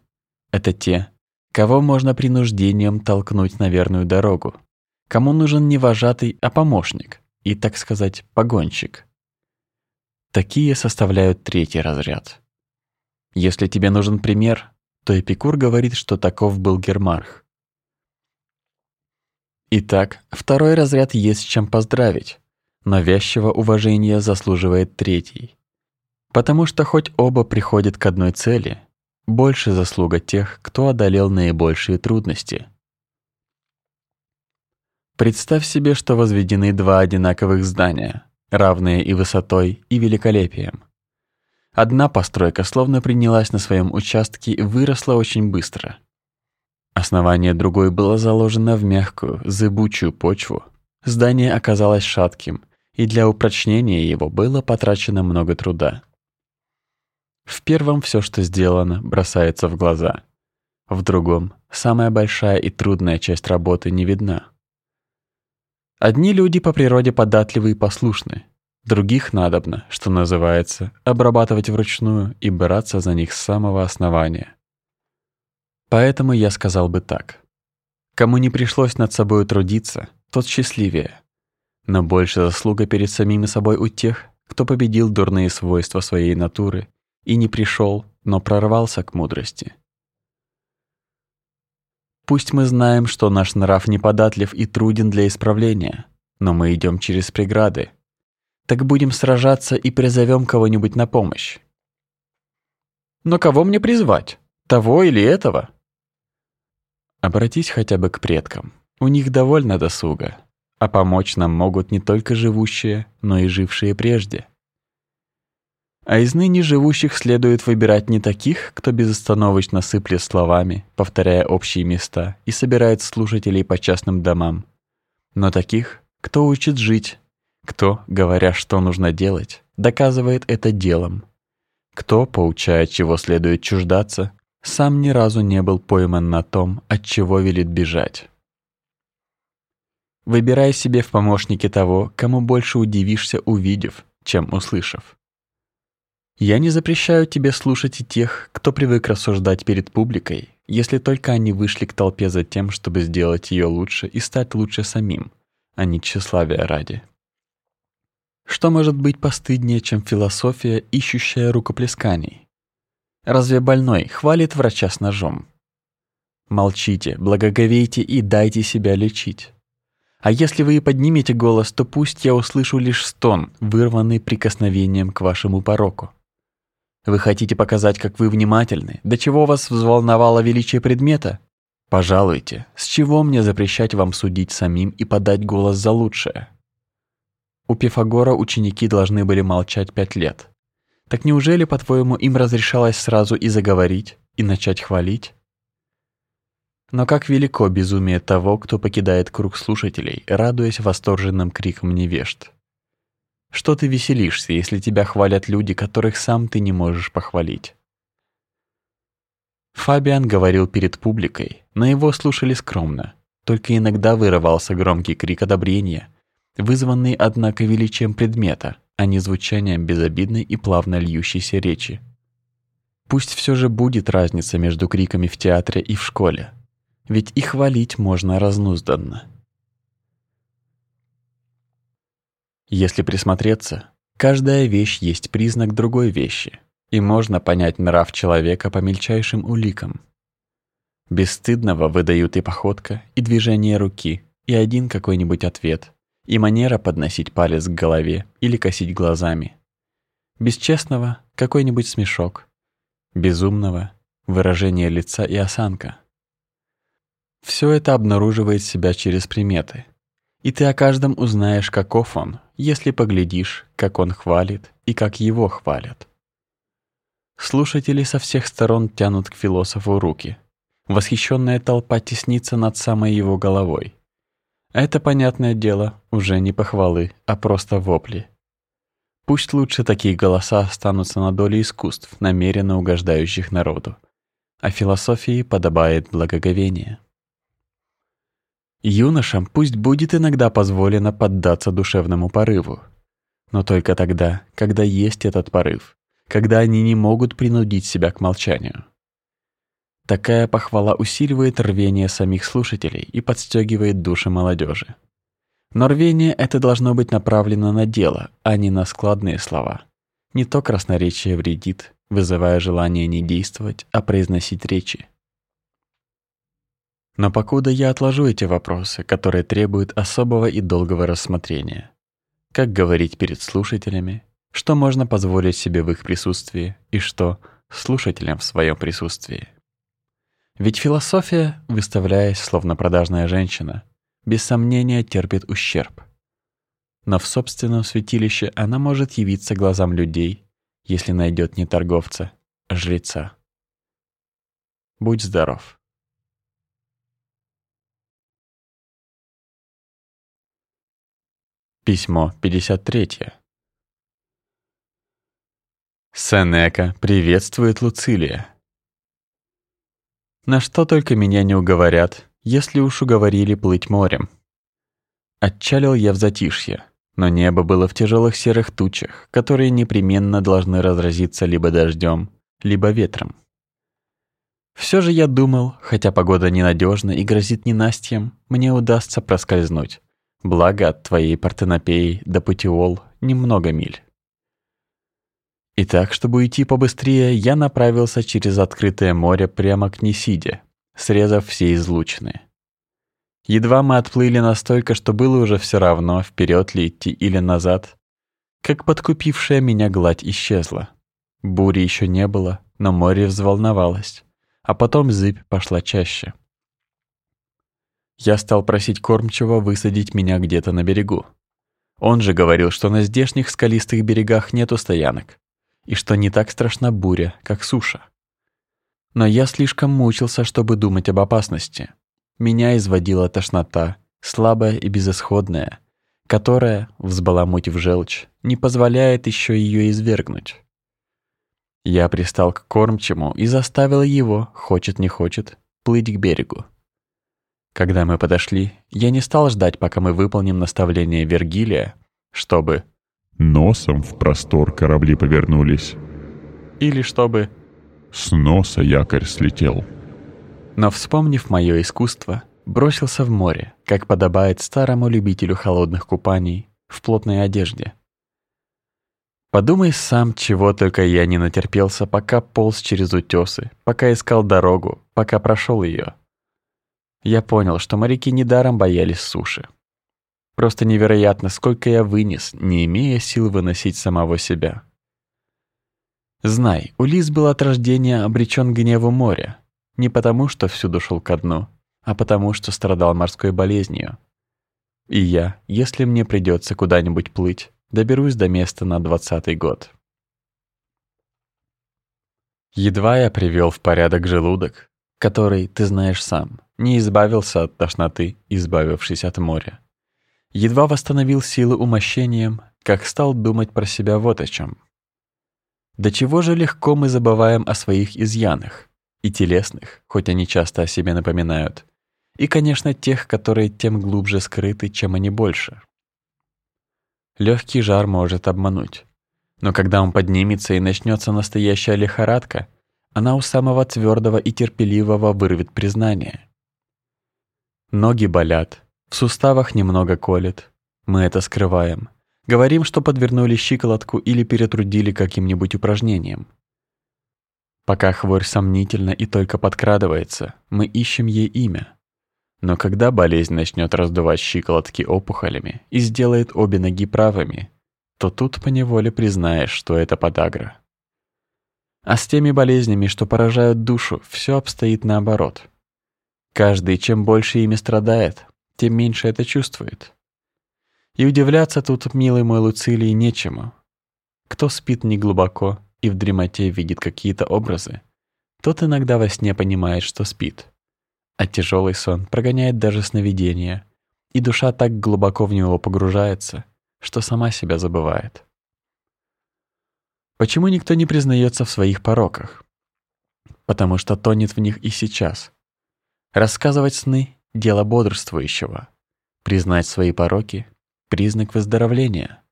Это те, кого можно принуждением толкнуть на верную дорогу, кому нужен не вожатый, а помощник и, так сказать, погонщик. Такие составляют третий разряд. Если тебе нужен пример, то Эпикур говорит, что таков был Гермарх. Итак, второй разряд есть с чем поздравить, но вязчего уважения заслуживает третий. Потому что хоть оба приходят к одной цели, больше заслуга тех, кто одолел наибольшие трудности. Представь себе, что возведены два одинаковых здания, равные и высотой, и великолепием. Одна постройка словно принялась на своем участке и выросла очень быстро – Основание другой было заложено в мягкую, зыбучую почву. Здание оказалось шатким, и для упрочнения его было потрачено много труда. В первом все, что сделано, бросается в глаза. В другом самая большая и трудная часть работы не видна. Одни люди по природе податливы и послушны, других надобно, что называется, обрабатывать вручную и браться за них с самого основания. Поэтому я сказал бы так. Кому не пришлось над собой трудиться, тот счастливее. Но больше заслуга перед самими собой у тех, кто победил дурные свойства своей натуры и не пришел, но прорвался к мудрости. Пусть мы знаем, что наш нрав неподатлив и труден для исправления, но мы идем через преграды. Так будем сражаться и призовем кого-нибудь на помощь. Но кого мне призвать? Того или этого? Обратись хотя бы к предкам. У них довольно досуга, а помочь нам могут не только живущие, но и жившие прежде. А из ныне живущих следует выбирать не таких, кто безостановочно сыплет словами, повторяя общие места и собирает слушателей по частным домам, но таких, кто учит жить, кто, говоря, что нужно делать, доказывает это делом, кто, поучая, чего следует чуждаться, сам ни разу не был пойман на том, от чего велит бежать. Выбирай себе в помощнике того, кому больше удивишься, увидев, чем услышав. Я не запрещаю тебе слушать и тех, кто привык рассуждать перед публикой, если только они вышли к толпе за тем, чтобы сделать ее лучше и стать лучше самим, а не тщеславия ради. Что может быть постыднее, чем философия, ищущая рукоплесканий? Разве больной хвалит врача с ножом? Молчите, благоговейте и дайте себя лечить. А если вы и поднимете голос, то пусть я услышу лишь стон, вырванный прикосновением к вашему пороку. Вы хотите показать, как вы внимательны, до чего вас взволновало величие предмета? Пожалуйте, с чего мне запрещать вам судить самим и подать голос за лучшее? У Пифагора ученики должны были молчать пять лет. Так неужели, по-твоему, им разрешалось сразу и заговорить, и начать хвалить? Но как велико безумие того, кто покидает круг слушателей, радуясь восторженным крикам невежд. Что ты веселишься, если тебя хвалят люди, которых сам ты не можешь похвалить? Фабиан говорил перед публикой, но его слушали скромно. Только иногда вырывался громкий крик одобрения, вызванный, однако, величием предмета, а не звучанием безобидной и плавно льющейся речи. Пусть все же будет разница между криками в театре и в школе, ведь и хвалить можно разнузданно. Если присмотреться, каждая вещь есть признак другой вещи, и можно понять нрав человека по мельчайшим уликам. Бесстыдного выдают и походка, и движение руки, и один какой-нибудь ответ, и манера подносить палец к голове или косить глазами. Бесчестного — какой-нибудь смешок. Безумного — выражение лица и осанка. Все это обнаруживает себя через приметы. И ты о каждом узнаешь, каков он, если поглядишь, как он хвалит и как его хвалят. Слушатели со всех сторон тянут к философу руки. Восхищенная толпа теснится над самой его головой. Это, понятное дело, уже не похвалы, а просто вопли. Пусть лучше такие голоса останутся на доле искусств, намеренно угождающих народу. А философии подобает благоговение. Юношам пусть будет иногда позволено поддаться душевному порыву. Но только тогда, когда есть этот порыв, когда они не могут принудить себя к молчанию. Такая похвала усиливает рвение самих слушателей и подстегивает души молодежи. Но рвение это должно быть направлено на дело, а не на складные слова. Не то красноречие вредит, вызывая желание не действовать, а произносить речи. Но покуда я отложу эти вопросы, которые требуют особого и долгого рассмотрения. Как говорить перед слушателями, что можно позволить себе в их присутствии и что слушателям в своем присутствии. Ведь философия, выставляясь словно продажная женщина, без сомнения терпит ущерб. Но в собственном святилище она может явиться глазам людей, если найдет не торговца, а жреца. Будь здоров. Письмо 53. Сенека приветствует Луцилия. На что только меня не уговорят, если уж уговорили плыть морем. Отчалил я в затишье, но небо было в тяжелых серых тучах, которые непременно должны разразиться либо дождем, либо ветром. Все же я думал, хотя погода ненадежна и грозит ненастьем, мне удастся проскользнуть. Благо от твоей Партенопеи до Путиол немного миль. И так, чтобы уйти побыстрее, я направился через открытое море прямо к Несиде, срезав все излучины. Едва мы отплыли настолько, что было уже все равно, вперед ли идти или назад, как подкупившая меня гладь исчезла. Бури еще не было, но море взволновалось, а потом зыбь пошла чаще. Я стал просить кормчего высадить меня где-то на берегу. Он же говорил, что на здешних скалистых берегах нету стоянок, и что не так страшна буря, как суша. Но я слишком мучился, чтобы думать об опасности. Меня изводила тошнота, слабая и безысходная, которая, взбаламутив желчь, не позволяет еще ее извергнуть. Я пристал к кормчему и заставил его, хочет не хочет, плыть к берегу. Когда мы подошли, я не стал ждать, пока мы выполним наставление Вергилия, чтобы Носом в простор корабли повернулись. Или чтобы... С носа якорь слетел. Но, вспомнив мое искусство, бросился в море, как подобает старому любителю холодных купаний в плотной одежде. Подумай сам, чего только я не натерпелся, пока полз через утесы, пока искал дорогу, пока прошел ее. Я понял, что моряки недаром боялись суши. Просто невероятно, сколько я вынес, не имея сил выносить самого себя. Знай, Улис был от рождения обречен гневу моря, не потому, что всюду шел ко дну, а потому, что страдал морской болезнью. И я, если мне придется куда-нибудь плыть, доберусь до места на двадцатый год. Едва я привел в порядок желудок, который, ты знаешь сам, не избавился от тошноты, избавившись от моря. Едва восстановил силы умощением, как стал думать про себя вот о чем. До чего же легко мы забываем о своих изъянах, и телесных, хоть они часто о себе напоминают, и, конечно, тех, которые тем глубже скрыты, чем они больше. Легкий жар может обмануть, но когда он поднимется и начнется настоящая лихорадка, она у самого твердого и терпеливого вырвет признание. Ноги болят, в суставах немного колет. Мы это скрываем. Говорим, что подвернули щиколотку или перетрудили каким-нибудь упражнением. Пока хворь сомнительна и только подкрадывается, мы ищем ей имя. Но когда болезнь начнет раздувать щиколотки опухолями и сделает обе ноги правыми, то тут поневоле признаешь, что это подагра. А с теми болезнями, что поражают душу, все обстоит наоборот. Каждый, чем больше ими страдает, тем меньше это чувствует. И удивляться тут, милый мой Луцилий, нечему. Кто спит неглубоко и в дремоте видит какие-то образы, тот иногда во сне понимает, что спит, а тяжелый сон прогоняет даже сновидения, и душа так глубоко в него погружается, что сама себя забывает. Почему никто не признается в своих пороках? Потому что тонет в них и сейчас. Рассказывать сны — дело бодрствующего. Признать свои пороки — признак выздоровления.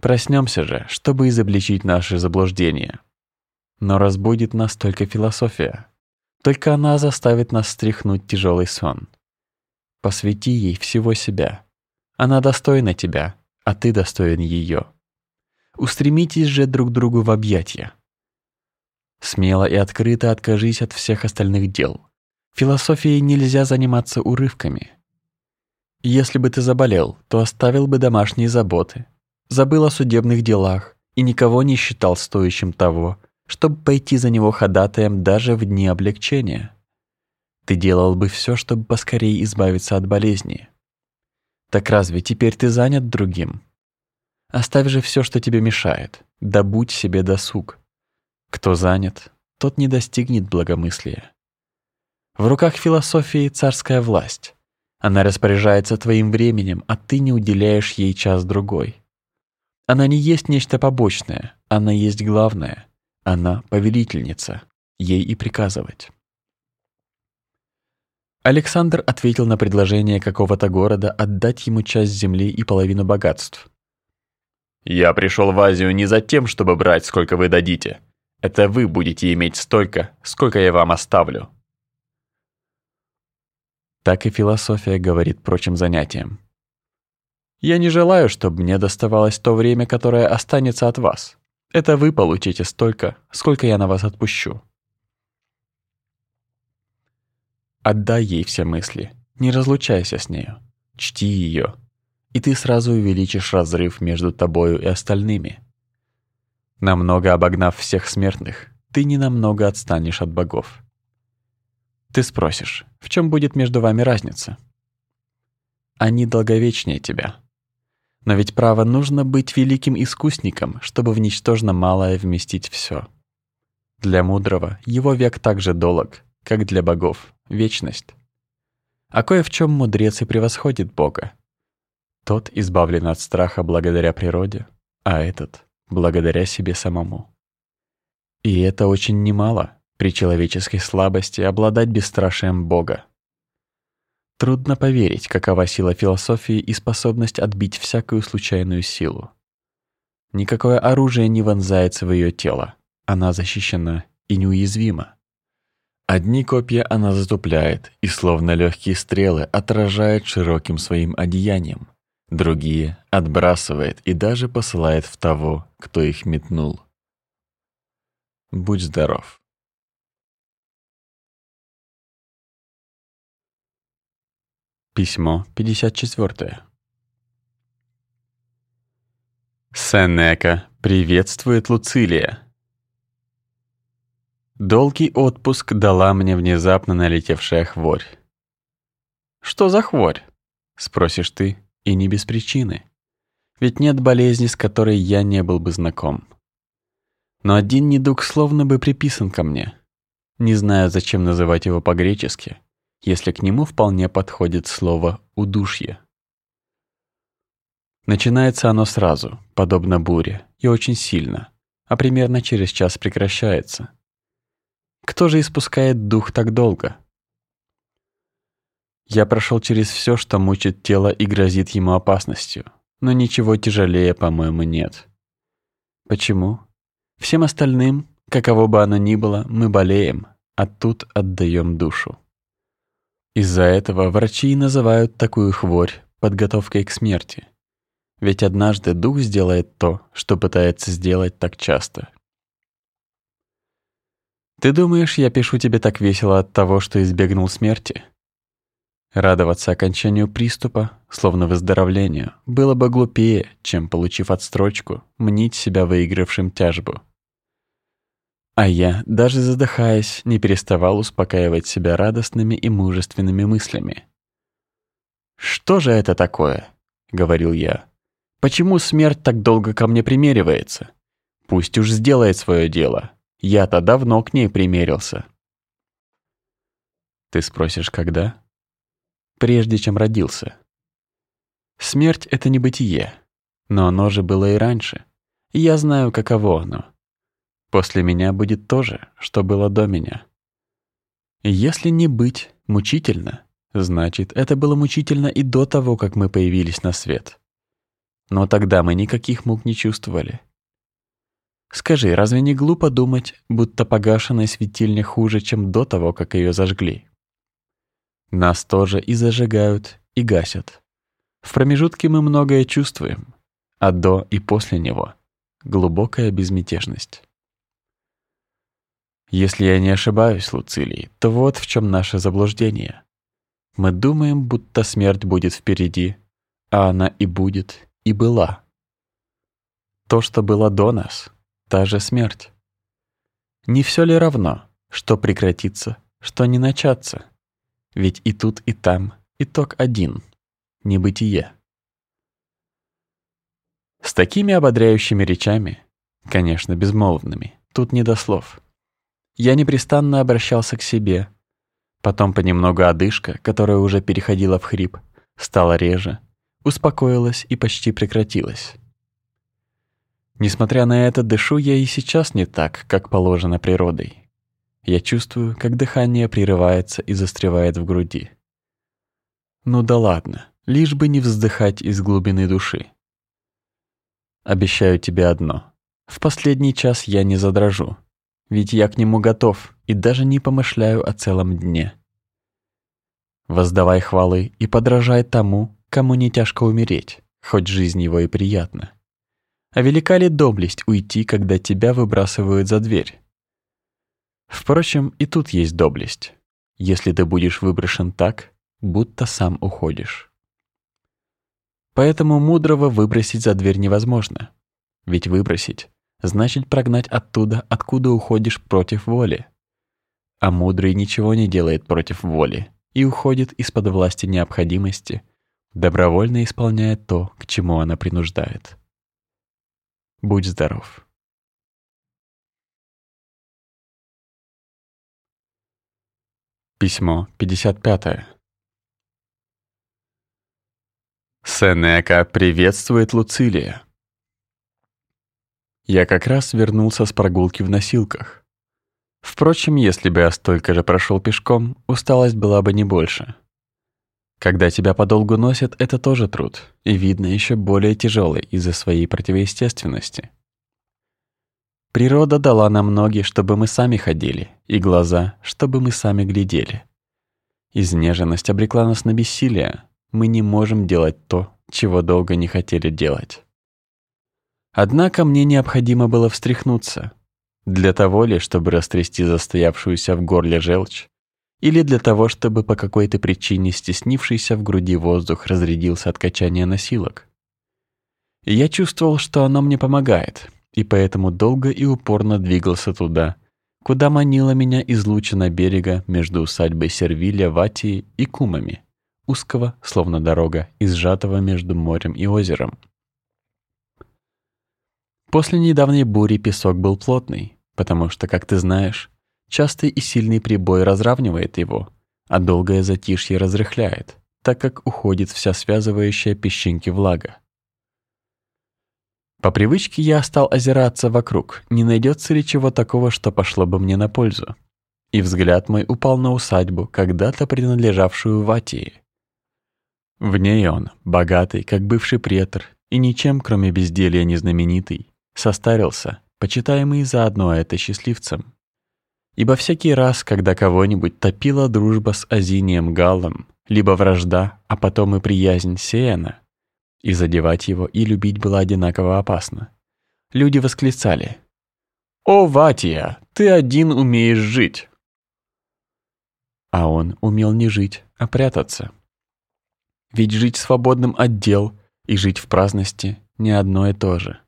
Проснемся же, чтобы изобличить наши заблуждения. Но разбудит нас только философия. Только она заставит нас стряхнуть тяжелый сон. Посвяти ей всего себя. Она достойна тебя, а ты достоин ее. Устремитесь же друг другу в объятия. Смело и открыто откажись от всех остальных дел. Философией нельзя заниматься урывками. Если бы ты заболел, то оставил бы домашние заботы, забыл о судебных делах и никого не считал стоящим того, чтобы пойти за него ходатаем даже в дни облегчения. Ты делал бы все, чтобы поскорее избавиться от болезни. Так разве теперь ты занят другим? Оставь же все, что тебе мешает, добудь себе досуг. Кто занят, тот не достигнет благомыслия. В руках философии царская власть. Она распоряжается твоим временем, а ты не уделяешь ей час-другой. Она не есть нечто побочное, она есть главное. Она повелительница, ей и приказывать. Александр ответил на предложение какого-то города отдать ему часть земли и половину богатств. «Я пришел в Азию не за тем, чтобы брать, сколько вы дадите. Это вы будете иметь столько, сколько я вам оставлю». Так и философия говорит прочим занятиям. Я не желаю, чтобы мне доставалось то время, которое останется от вас. Это вы получите столько, сколько я на вас отпущу. Отдай ей все мысли, не разлучайся с нею, чти ее, и ты сразу увеличишь разрыв между тобою и остальными. Намного обогнав всех смертных, ты не намного отстанешь от богов. Ты спросишь, в чем будет между вами разница? Они долговечнее тебя, но ведь право нужно быть великим искусником, чтобы в ничтожно малое вместить все. Для мудрого его век так же долг, как для богов вечность. А кое в чем мудрец и превосходит Бога. Тот избавлен от страха благодаря природе, а этот — благодаря себе самому. И это очень немало при человеческой слабости обладать бесстрашием Бога. Трудно поверить, какова сила философии и способность отбить всякую случайную силу. Никакое оружие не вонзается в ее тело. Она защищена и неуязвима. Одни копья она затупляет и, словно легкие стрелы, отражает широким своим одеянием. Другие отбрасывает и даже посылает в того, кто их метнул. Будь здоров. Письмо 54. Сенека приветствует Луцилия. Долгий отпуск дала мне внезапно налетевшая хворь. Что за хворь? Спросишь ты, и не без причины. Ведь нет болезни, с которой я не был бы знаком. Но один недуг словно бы приписан ко мне. Не знаю, зачем называть его по-гречески если к нему вполне подходит слово «удушье». Начинается оно сразу, подобно буре, и очень сильно, а примерно через час прекращается. Кто же испускает дух так долго? Я прошел через все, что мучит тело и грозит ему опасностью, но ничего тяжелее, по-моему, нет. Почему? Всем остальным, каково бы оно ни было, мы болеем, а тут отдаем душу. Из-за этого врачи называют такую хворь подготовкой к смерти. Ведь однажды дух сделает то, что пытается сделать так часто. Ты думаешь, я пишу тебе так весело от того, что избегнул смерти? Радоваться окончанию приступа, словно выздоровлению, было бы глупее, чем, получив отстрочку, мнить себя выигравшим тяжбу. А я, даже задыхаясь, не переставал успокаивать себя радостными и мужественными мыслями. «Что же это такое?» — говорил я. «Почему смерть так долго ко мне примеривается? Пусть уж сделает свое дело. Я-то давно к ней примерился». Ты спросишь, когда? Прежде чем родился. Смерть — это не бытие, но оно же было и раньше. Я знаю, каково оно. После меня будет то же, что было до меня. Если не быть мучительно, значит, это было мучительно и до того, как мы появились на свет. Но тогда мы никаких мук не чувствовали. Скажи, разве не глупо думать, будто погашенная светильня хуже, чем до того, как ее зажгли? Нас тоже и зажигают, и гасят. В промежутке мы многое чувствуем, а до и после него — глубокая безмятежность. Если я не ошибаюсь, Луцилий, то вот в чем наше заблуждение. Мы думаем, будто смерть будет впереди, а она и будет, и была. То, что было до нас, та же смерть. Не все ли равно, что прекратится, что не начаться? Ведь и тут, и там итог один — небытие. С такими ободряющими речами, конечно, безмолвными, тут не до слов. Я непрестанно обращался к себе. Потом понемногу одышка, которая уже переходила в хрип, стала реже, успокоилась и почти прекратилась. Несмотря на это, дышу я и сейчас не так, как положено природой. Я чувствую, как дыхание прерывается и застревает в груди. Ну да ладно, лишь бы не вздыхать из глубины души. Обещаю тебе одно. В последний час я не задрожу, ведь я к нему готов и даже не помышляю о целом дне. Воздавай хвалы и подражай тому, кому не тяжко умереть, хоть жизнь его и приятна. А велика ли доблесть уйти, когда тебя выбрасывают за дверь? Впрочем, и тут есть доблесть, если ты будешь выброшен так, будто сам уходишь. Поэтому мудрого выбросить за дверь невозможно. Ведь выбросить значит прогнать оттуда, откуда уходишь против воли. А мудрый ничего не делает против воли и уходит из-под власти необходимости, добровольно исполняя то, к чему она принуждает. Будь здоров. Письмо 55. Сенека приветствует Луцилия. Я как раз вернулся с прогулки в носилках. Впрочем, если бы я столько же прошел пешком, усталость была бы не больше. Когда тебя подолгу носят, это тоже труд, и видно еще более тяжелый из-за своей противоестественности. Природа дала нам ноги, чтобы мы сами ходили, и глаза, чтобы мы сами глядели. Изнеженность обрекла нас на бессилие. Мы не можем делать то, чего долго не хотели делать. Однако мне необходимо было встряхнуться. Для того ли, чтобы растрясти застоявшуюся в горле желчь, или для того, чтобы по какой-то причине стеснившийся в груди воздух разрядился от качания носилок. Я чувствовал, что оно мне помогает, и поэтому долго и упорно двигался туда, куда манила меня излучина берега между усадьбой Сервиля Ватии и Кумами, узкого, словно дорога, и сжатого между морем и озером. После недавней бури песок был плотный, потому что, как ты знаешь, Частый и сильный прибой разравнивает его, а долгое затишье разрыхляет, так как уходит вся связывающая песчинки влага. По привычке я стал озираться вокруг, не найдется ли чего такого, что пошло бы мне на пользу. И взгляд мой упал на усадьбу, когда-то принадлежавшую Ватии. В ней он, богатый, как бывший претор, и ничем, кроме безделья незнаменитый, состарился, почитаемый заодно это счастливцем. Ибо всякий раз, когда кого-нибудь топила дружба с Азинием Галлом, либо вражда, а потом и приязнь Сеяна, и задевать его и любить было одинаково опасно, люди восклицали «О, Ватия, ты один умеешь жить!» А он умел не жить, а прятаться. Ведь жить свободным от дел и жить в праздности — не одно и то же.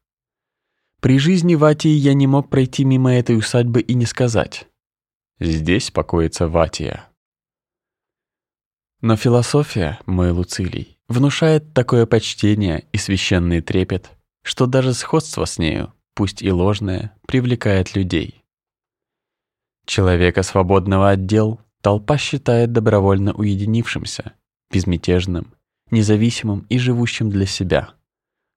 При жизни Ватии я не мог пройти мимо этой усадьбы и не сказать Здесь покоится Ватия. Но философия, мой Луцилий, внушает такое почтение и священный трепет, что даже сходство с нею, пусть и ложное, привлекает людей. Человека, свободного от дел, толпа считает добровольно уединившимся, безмятежным, независимым и живущим для себя,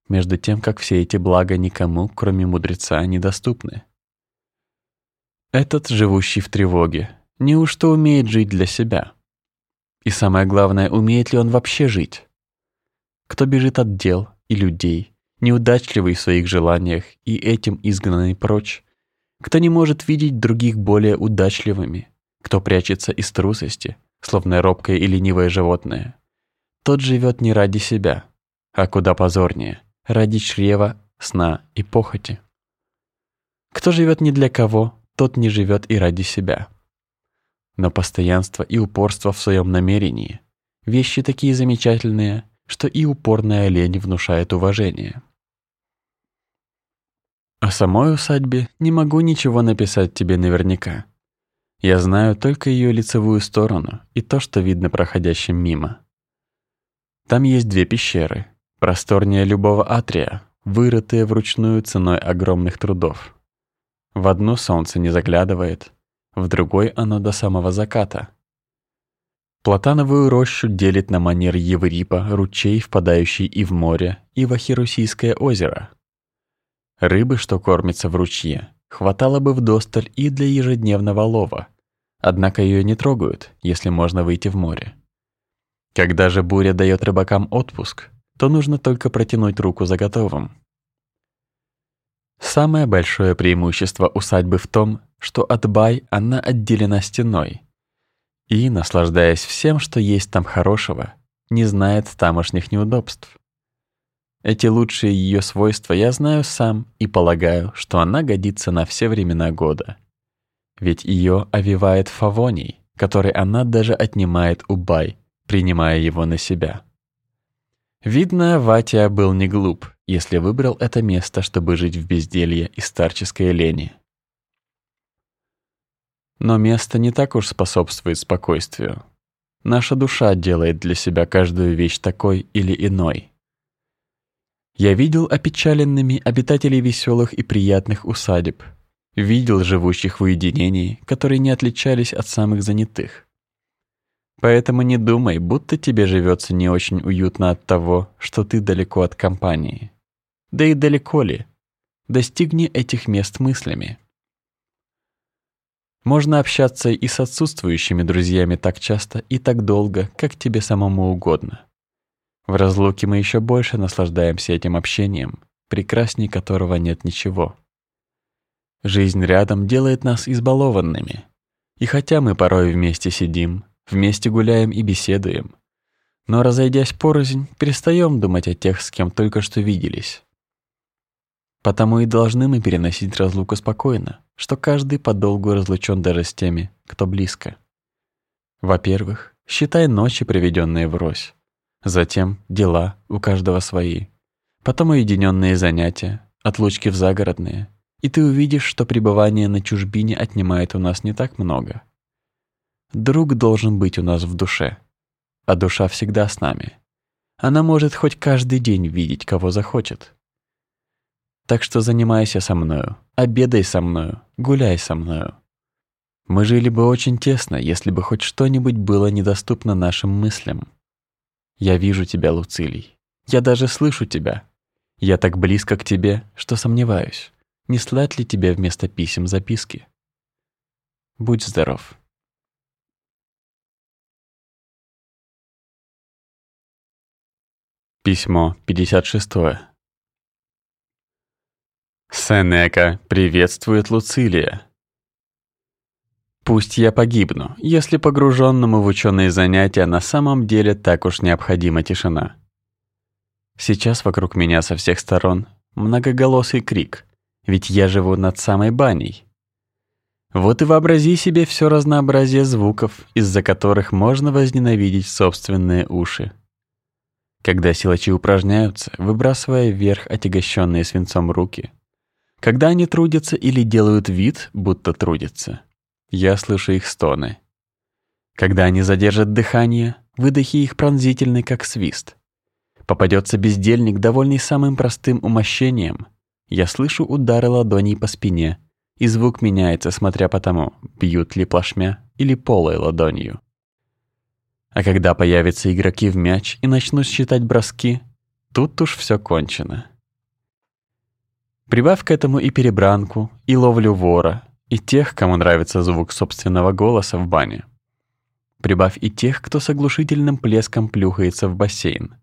между тем, как все эти блага никому, кроме мудреца, недоступны. Этот, живущий в тревоге, неужто умеет жить для себя? И самое главное, умеет ли он вообще жить? Кто бежит от дел и людей, неудачливый в своих желаниях и этим изгнанный прочь, кто не может видеть других более удачливыми, кто прячется из трусости, словно робкое и ленивое животное, тот живет не ради себя, а куда позорнее, ради чрева, сна и похоти. Кто живет не для кого, тот не живет и ради себя. Но постоянство и упорство в своем намерении – вещи такие замечательные, что и упорная лень внушает уважение. О самой усадьбе не могу ничего написать тебе наверняка. Я знаю только ее лицевую сторону и то, что видно проходящим мимо. Там есть две пещеры, просторнее любого атрия, вырытые вручную ценой огромных трудов. В одну солнце не заглядывает, в другой оно до самого заката. Платановую рощу делит на манер Еврипа ручей, впадающий и в море, и в Ахирусийское озеро. Рыбы, что кормится в ручье, хватало бы вдосталь и для ежедневного лова, однако ее не трогают, если можно выйти в море. Когда же буря дает рыбакам отпуск, то нужно только протянуть руку за готовым. Самое большое преимущество усадьбы в том, что от Бай она отделена стеной. И, наслаждаясь всем, что есть там хорошего, не знает тамошних неудобств. Эти лучшие ее свойства я знаю сам и полагаю, что она годится на все времена года. Ведь ее овивает фавоний, который она даже отнимает у Бай, принимая его на себя. Видно, Ватия был не глуп, если выбрал это место, чтобы жить в безделье и старческой лени. Но место не так уж способствует спокойствию. Наша душа делает для себя каждую вещь такой или иной. Я видел опечаленными обитателей веселых и приятных усадеб, видел живущих в уединении, которые не отличались от самых занятых. Поэтому не думай, будто тебе живется не очень уютно от того, что ты далеко от компании. Да и далеко ли? Достигни этих мест мыслями. Можно общаться и с отсутствующими друзьями так часто и так долго, как тебе самому угодно. В разлуке мы еще больше наслаждаемся этим общением, прекрасней которого нет ничего. Жизнь рядом делает нас избалованными. И хотя мы порой вместе сидим, Вместе гуляем и беседуем. Но разойдясь порознь, перестаем думать о тех, с кем только что виделись. Потому и должны мы переносить разлуку спокойно, что каждый подолгу разлучен даже с теми, кто близко. Во-первых, считай ночи, проведенные врозь. Затем дела, у каждого свои. Потом уединенные занятия, отлучки в загородные. И ты увидишь, что пребывание на чужбине отнимает у нас не так много. Друг должен быть у нас в душе, а душа всегда с нами. Она может хоть каждый день видеть, кого захочет. Так что занимайся со мною, обедай со мною, гуляй со мною. Мы жили бы очень тесно, если бы хоть что-нибудь было недоступно нашим мыслям. Я вижу тебя, Луцилий. Я даже слышу тебя. Я так близко к тебе, что сомневаюсь, не слать ли тебе вместо писем записки. Будь здоров. Письмо 56. Сенека приветствует Луцилия. Пусть я погибну, если погруженному в ученые занятия на самом деле так уж необходима тишина. Сейчас вокруг меня со всех сторон многоголосый крик, ведь я живу над самой баней. Вот и вообрази себе все разнообразие звуков, из-за которых можно возненавидеть собственные уши. Когда силачи упражняются, выбрасывая вверх отягощенные свинцом руки. Когда они трудятся или делают вид, будто трудятся. Я слышу их стоны. Когда они задержат дыхание, выдохи их пронзительны, как свист. Попадется бездельник, довольный самым простым умощением. Я слышу удары ладоней по спине, и звук меняется, смотря по тому, бьют ли плашмя или полой ладонью. А когда появятся игроки в мяч и начнут считать броски, тут уж все кончено. Прибавь к этому и перебранку, и ловлю вора, и тех, кому нравится звук собственного голоса в бане. Прибавь и тех, кто с оглушительным плеском плюхается в бассейн.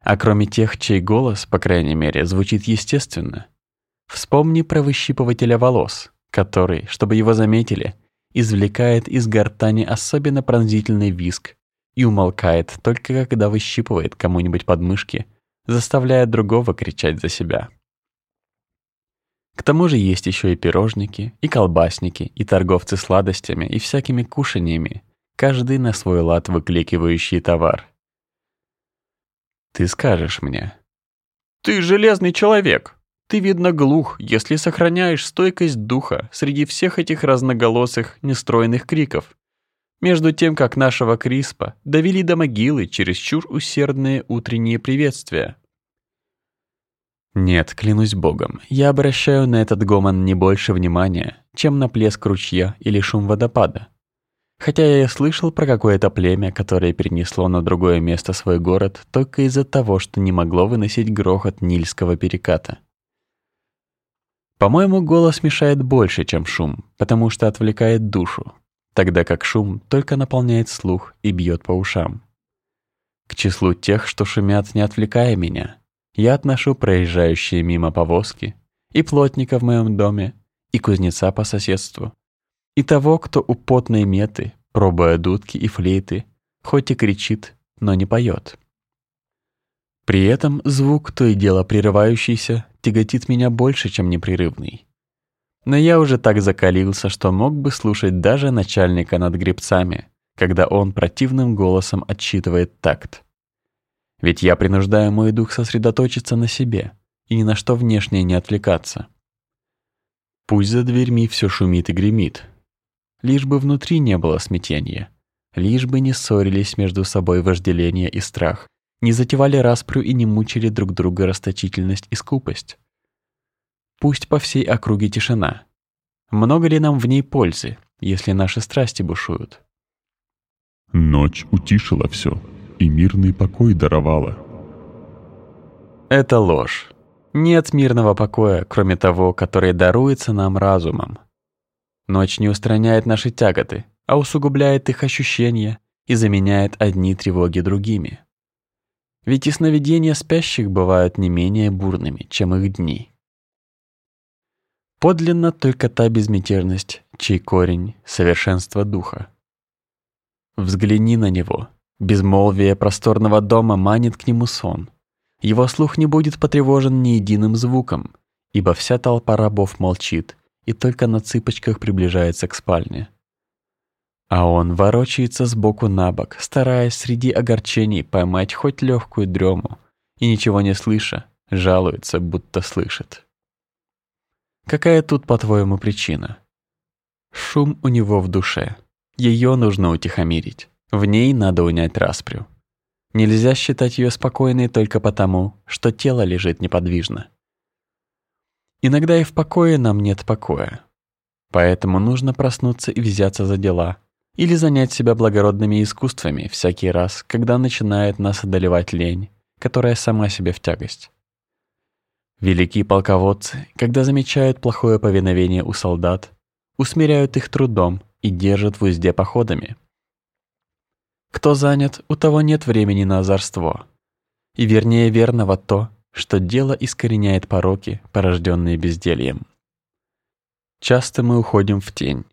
А кроме тех, чей голос, по крайней мере, звучит естественно, вспомни про выщипывателя волос, который, чтобы его заметили, извлекает из гортани особенно пронзительный виск и умолкает только когда выщипывает кому-нибудь подмышки, заставляя другого кричать за себя. К тому же есть еще и пирожники, и колбасники, и торговцы сладостями и всякими кушаньями, каждый на свой лад выкликивающий товар. Ты скажешь мне. Ты железный человек. Ты, видно, глух, если сохраняешь стойкость духа среди всех этих разноголосых, нестройных криков. Между тем, как нашего Криспа довели до могилы чересчур усердные утренние приветствия. Нет, клянусь богом, я обращаю на этот гомон не больше внимания, чем на плеск ручья или шум водопада. Хотя я и слышал про какое-то племя, которое перенесло на другое место свой город только из-за того, что не могло выносить грохот Нильского переката. По-моему, голос мешает больше, чем шум, потому что отвлекает душу, тогда как шум только наполняет слух и бьет по ушам. К числу тех, что шумят, не отвлекая меня, я отношу проезжающие мимо повозки, и плотника в моем доме, и кузнеца по соседству, и того, кто у потной меты, пробуя дудки и флейты, хоть и кричит, но не поет. При этом звук, то и дело прерывающийся, тяготит меня больше, чем непрерывный. Но я уже так закалился, что мог бы слушать даже начальника над гребцами, когда он противным голосом отсчитывает такт. Ведь я принуждаю мой дух сосредоточиться на себе и ни на что внешнее не отвлекаться. Пусть за дверьми все шумит и гремит, лишь бы внутри не было смятения, лишь бы не ссорились между собой вожделение и страх, не затевали распрю и не мучили друг друга расточительность и скупость. Пусть по всей округе тишина. Много ли нам в ней пользы, если наши страсти бушуют? Ночь утишила все и мирный покой даровала. Это ложь. Нет мирного покоя, кроме того, который даруется нам разумом. Ночь не устраняет наши тяготы, а усугубляет их ощущения и заменяет одни тревоги другими. Ведь и сновидения спящих бывают не менее бурными, чем их дни. Подлинно только та безмятежность, чей корень — совершенство духа. Взгляни на него. Безмолвие просторного дома манит к нему сон. Его слух не будет потревожен ни единым звуком, ибо вся толпа рабов молчит и только на цыпочках приближается к спальне. А он ворочается сбоку на бок, стараясь среди огорчений поймать хоть легкую дрему, и ничего не слыша, жалуется, будто слышит. Какая тут, по-твоему, причина? Шум у него в душе. Ее нужно утихомирить. В ней надо унять распрю. Нельзя считать ее спокойной только потому, что тело лежит неподвижно. Иногда и в покое нам нет покоя. Поэтому нужно проснуться и взяться за дела, или занять себя благородными искусствами всякий раз, когда начинает нас одолевать лень, которая сама себе в тягость. Великие полководцы, когда замечают плохое повиновение у солдат, усмиряют их трудом и держат в узде походами. Кто занят, у того нет времени на озорство. И вернее верного то, что дело искореняет пороки, порожденные бездельем. Часто мы уходим в тень,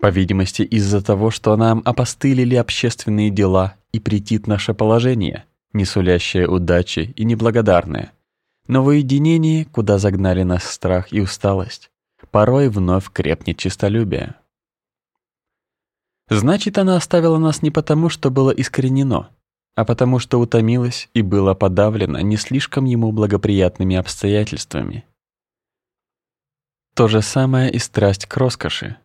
по видимости из-за того, что нам опостылили общественные дела и претит наше положение, не удачи и неблагодарное. Но в уединении, куда загнали нас страх и усталость, порой вновь крепнет честолюбие. Значит, она оставила нас не потому, что было искоренено, а потому что утомилась и была подавлена не слишком ему благоприятными обстоятельствами. То же самое и страсть к роскоши.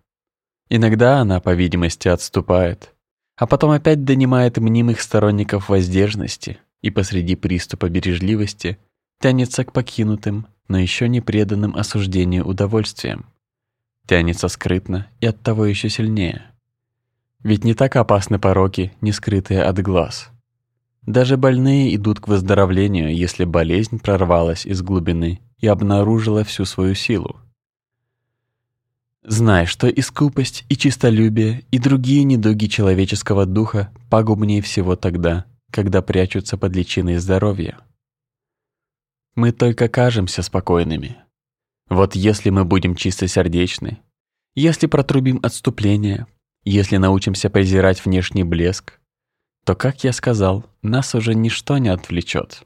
Иногда она, по видимости, отступает, а потом опять донимает мнимых сторонников воздержности и посреди приступа бережливости тянется к покинутым, но еще не преданным осуждению удовольствиям. тянется скрытно и оттого еще сильнее. Ведь не так опасны пороки, не скрытые от глаз. Даже больные идут к выздоровлению, если болезнь прорвалась из глубины и обнаружила всю свою силу. Знай, что и скупость, и чистолюбие, и другие недуги человеческого духа пагубнее всего тогда, когда прячутся под личиной здоровья. Мы только кажемся спокойными. Вот если мы будем чистосердечны, если протрубим отступление, если научимся презирать внешний блеск, то, как я сказал, нас уже ничто не отвлечет.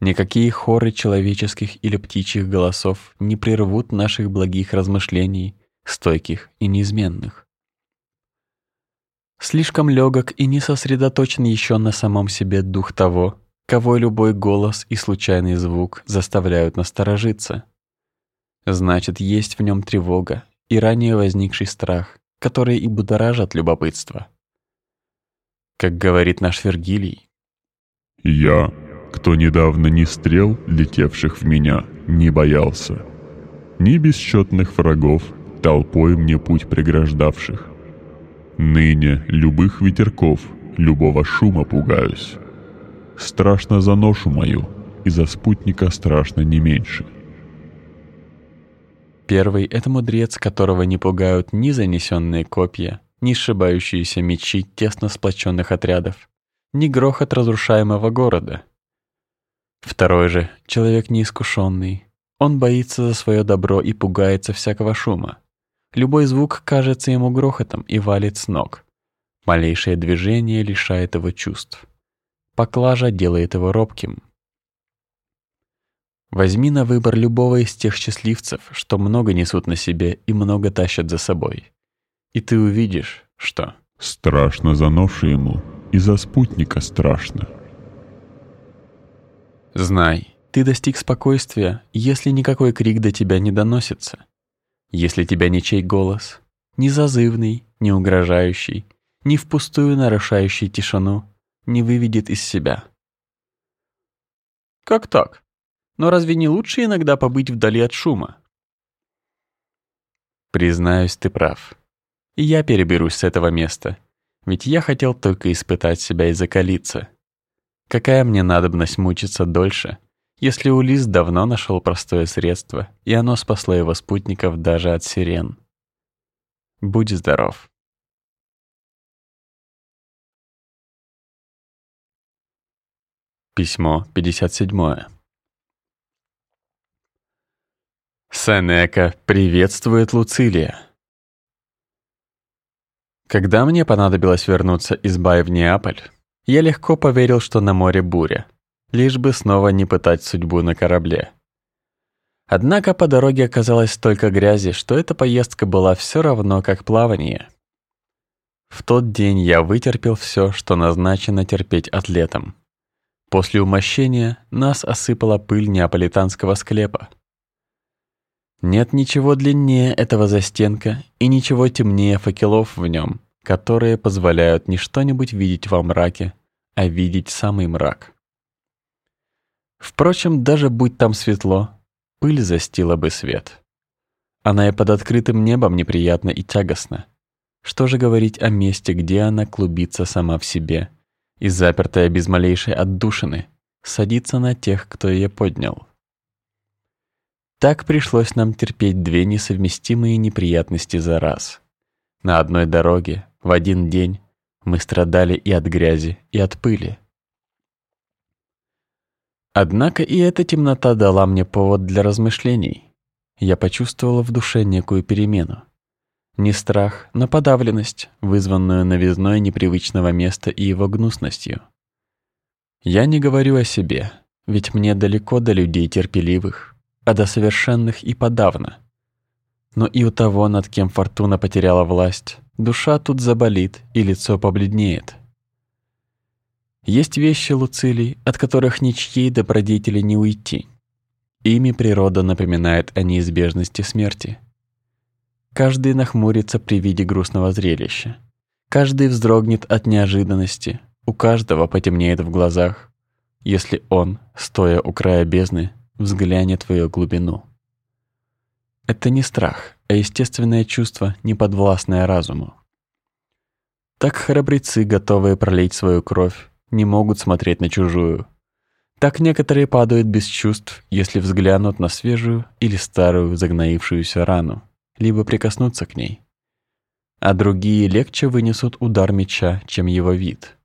Никакие хоры человеческих или птичьих голосов не прервут наших благих размышлений, стойких и неизменных. Слишком легок и не сосредоточен еще на самом себе дух того, кого любой голос и случайный звук заставляют насторожиться. Значит, есть в нем тревога и ранее возникший страх, которые и будоражат любопытство. Как говорит наш Вергилий. «Я, кто недавно ни стрел, летевших в меня, не боялся, ни бесчетных врагов, толпой мне путь преграждавших. Ныне любых ветерков, любого шума пугаюсь. Страшно за ношу мою, и за спутника страшно не меньше». Первый — это мудрец, которого не пугают ни занесенные копья, ни сшибающиеся мечи тесно сплоченных отрядов, ни грохот разрушаемого города. Второй же — человек неискушенный. Он боится за свое добро и пугается всякого шума. Любой звук кажется ему грохотом и валит с ног. Малейшее движение лишает его чувств. Поклажа делает его робким. Возьми на выбор любого из тех счастливцев, что много несут на себе и много тащат за собой. И ты увидишь, что... Страшно за ношу ему, и за спутника страшно. Знай, ты достиг спокойствия, если никакой крик до тебя не доносится. Если тебя ничей голос, ни зазывный, ни угрожающий, ни впустую нарушающий тишину, не выведет из себя. Как так? Но разве не лучше иногда побыть вдали от шума? Признаюсь, ты прав. И я переберусь с этого места, ведь я хотел только испытать себя и закалиться. Какая мне надобность мучиться дольше, если Улис давно нашел простое средство, и оно спасло его спутников даже от сирен. Будь здоров. Письмо 57. Сенека приветствует Луцилия. Когда мне понадобилось вернуться из Бай в Неаполь, я легко поверил, что на море буря, лишь бы снова не пытать судьбу на корабле. Однако по дороге оказалось столько грязи, что эта поездка была все равно как плавание. В тот день я вытерпел все, что назначено терпеть атлетам. После умощения нас осыпала пыль неаполитанского склепа. Нет ничего длиннее этого застенка и ничего темнее факелов в нем, которые позволяют не что-нибудь видеть во мраке, а видеть самый мрак. Впрочем, даже будь там светло, пыль застила бы свет. Она и под открытым небом неприятна и тягостна. Что же говорить о месте, где она клубится сама в себе и запертая без малейшей отдушины, садится на тех, кто ее поднял. Так пришлось нам терпеть две несовместимые неприятности за раз. На одной дороге, в один день, мы страдали и от грязи, и от пыли. Однако и эта темнота дала мне повод для размышлений. Я почувствовала в душе некую перемену. Не страх, но подавленность, вызванную новизной непривычного места и его гнусностью. Я не говорю о себе, ведь мне далеко до людей терпеливых, а до совершенных и подавно. Но и у того, над кем фортуна потеряла власть, душа тут заболит и лицо побледнеет. Есть вещи, Луцилий, от которых ничьей добродетели не уйти. Ими природа напоминает о неизбежности смерти. Каждый нахмурится при виде грустного зрелища. Каждый вздрогнет от неожиданности, у каждого потемнеет в глазах, если он, стоя у края бездны, взглянет в ее глубину. Это не страх, а естественное чувство, не подвластное разуму. Так храбрецы, готовые пролить свою кровь, не могут смотреть на чужую. Так некоторые падают без чувств, если взглянут на свежую или старую загноившуюся рану, либо прикоснуться к ней. А другие легче вынесут удар меча, чем его вид.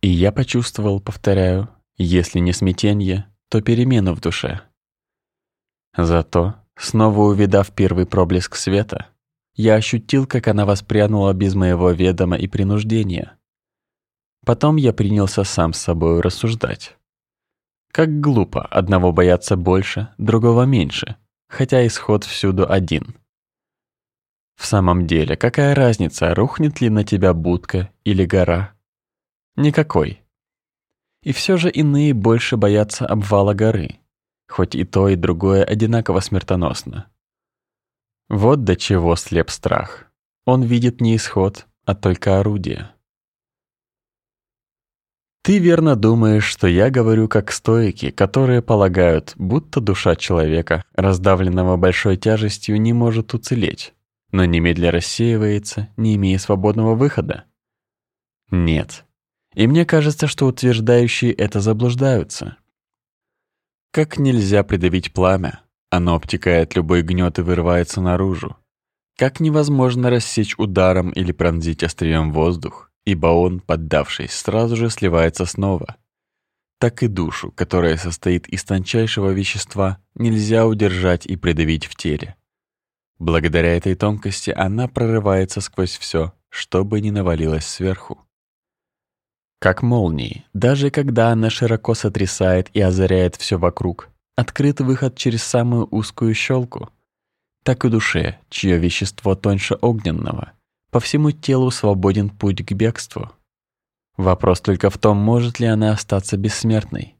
И я почувствовал, повторяю, если не смятенье, то перемену в душе. Зато, снова увидав первый проблеск света, я ощутил, как она воспрянула без моего ведома и принуждения. Потом я принялся сам с собой рассуждать. Как глупо одного бояться больше, другого меньше, хотя исход всюду один. В самом деле, какая разница, рухнет ли на тебя будка или гора? Никакой. И все же иные больше боятся обвала горы, хоть и то, и другое одинаково смертоносно. Вот до чего слеп страх. Он видит не исход, а только орудие. Ты верно думаешь, что я говорю как стоики, которые полагают, будто душа человека, раздавленного большой тяжестью, не может уцелеть, но немедля рассеивается, не имея свободного выхода. Нет. И мне кажется, что утверждающие это заблуждаются. Как нельзя придавить пламя, оно обтекает любой гнет и вырывается наружу. Как невозможно рассечь ударом или пронзить острием воздух, ибо он, поддавшись, сразу же сливается снова. Так и душу, которая состоит из тончайшего вещества, нельзя удержать и придавить в теле. Благодаря этой тонкости она прорывается сквозь все, что бы ни навалилось сверху. Как молнии, даже когда она широко сотрясает и озаряет все вокруг, открыт выход через самую узкую щелку, так и душе, чье вещество тоньше огненного, по всему телу свободен путь к бегству. Вопрос только в том, может ли она остаться бессмертной.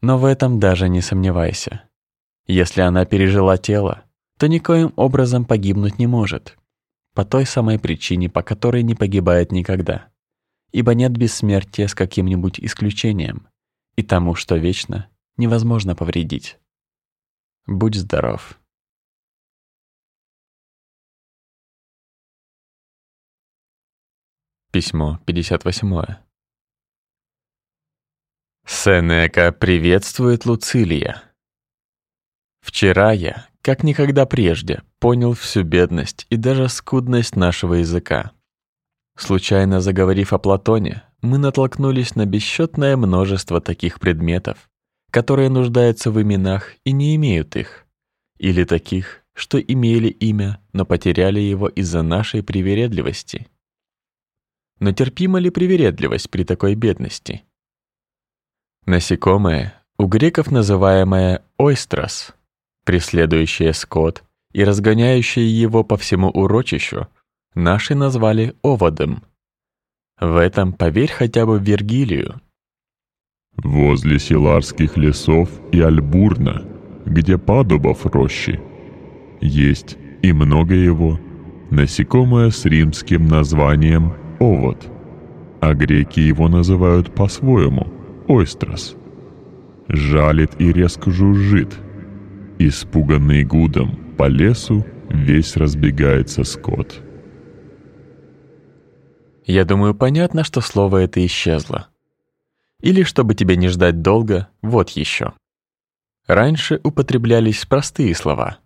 Но в этом даже не сомневайся. Если она пережила тело, то никоим образом погибнуть не может, по той самой причине, по которой не погибает никогда. Ибо нет бессмертия с каким-нибудь исключением, и тому, что вечно, невозможно повредить. Будь здоров. Письмо 58. Сенека приветствует Луцилия. Вчера я, как никогда прежде, понял всю бедность и даже скудность нашего языка. Случайно заговорив о Платоне, мы натолкнулись на бесчетное множество таких предметов, которые нуждаются в именах и не имеют их, или таких, что имели имя, но потеряли его из-за нашей привередливости. Но терпима ли привередливость при такой бедности? Насекомое, у греков называемое ойстрос, преследующее скот и разгоняющее его по всему урочищу, наши назвали оводом. В этом поверь хотя бы Вергилию, Возле Силарских лесов и Альбурна, где падубов рощи, есть и много его, насекомое с римским названием овод, а греки его называют по-своему ойстрос. Жалит и резко жужжит. Испуганный гудом по лесу весь разбегается скот. Я думаю, понятно, что слово это исчезло. Или, чтобы тебе не ждать долго, вот еще. Раньше употреблялись простые слова.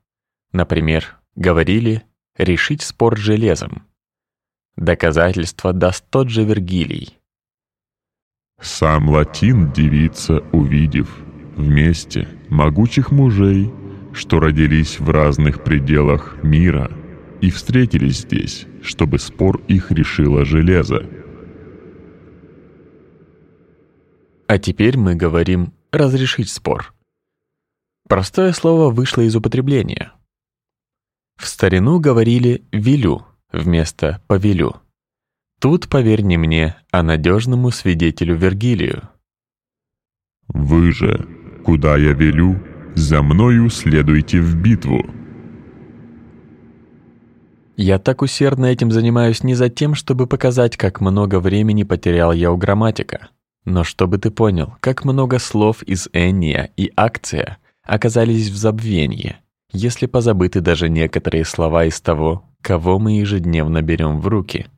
Например, говорили «решить спор железом». Доказательство даст тот же Вергилий. Сам Латин девица, увидев вместе могучих мужей, что родились в разных пределах мира и встретились здесь, чтобы спор их решило железо. А теперь мы говорим «разрешить спор». Простое слово вышло из употребления. В старину говорили «велю» вместо «повелю». Тут, поверь не мне, а надежному свидетелю Вергилию. «Вы же, куда я велю, за мною следуйте в битву». Я так усердно этим занимаюсь не за тем, чтобы показать, как много времени потерял я у грамматика, но чтобы ты понял, как много слов из Энния и Акция оказались в забвении, если позабыты даже некоторые слова из того, кого мы ежедневно берем в руки.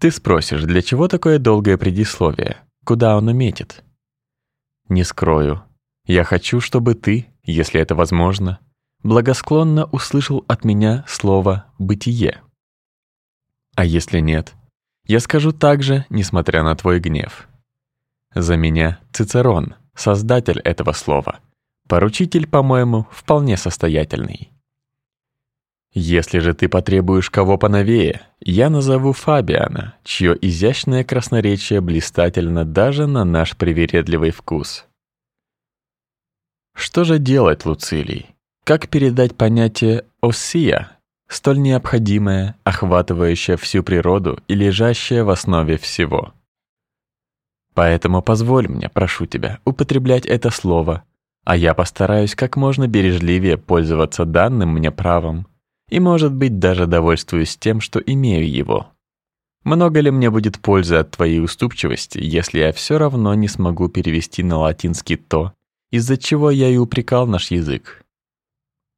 Ты спросишь, для чего такое долгое предисловие? Куда оно метит? Не скрою. Я хочу, чтобы ты, если это возможно, благосклонно услышал от меня слово «бытие». А если нет, я скажу также, несмотря на твой гнев. За меня Цицерон, создатель этого слова. Поручитель, по-моему, вполне состоятельный. Если же ты потребуешь кого поновее, я назову Фабиана, чье изящное красноречие блистательно даже на наш привередливый вкус. Что же делать, Луцилий? Как передать понятие «осия», столь необходимое, охватывающее всю природу и лежащее в основе всего? Поэтому позволь мне, прошу тебя, употреблять это слово, а я постараюсь как можно бережливее пользоваться данным мне правом и, может быть, даже довольствуюсь тем, что имею его. Много ли мне будет пользы от твоей уступчивости, если я все равно не смогу перевести на латинский то, из-за чего я и упрекал наш язык?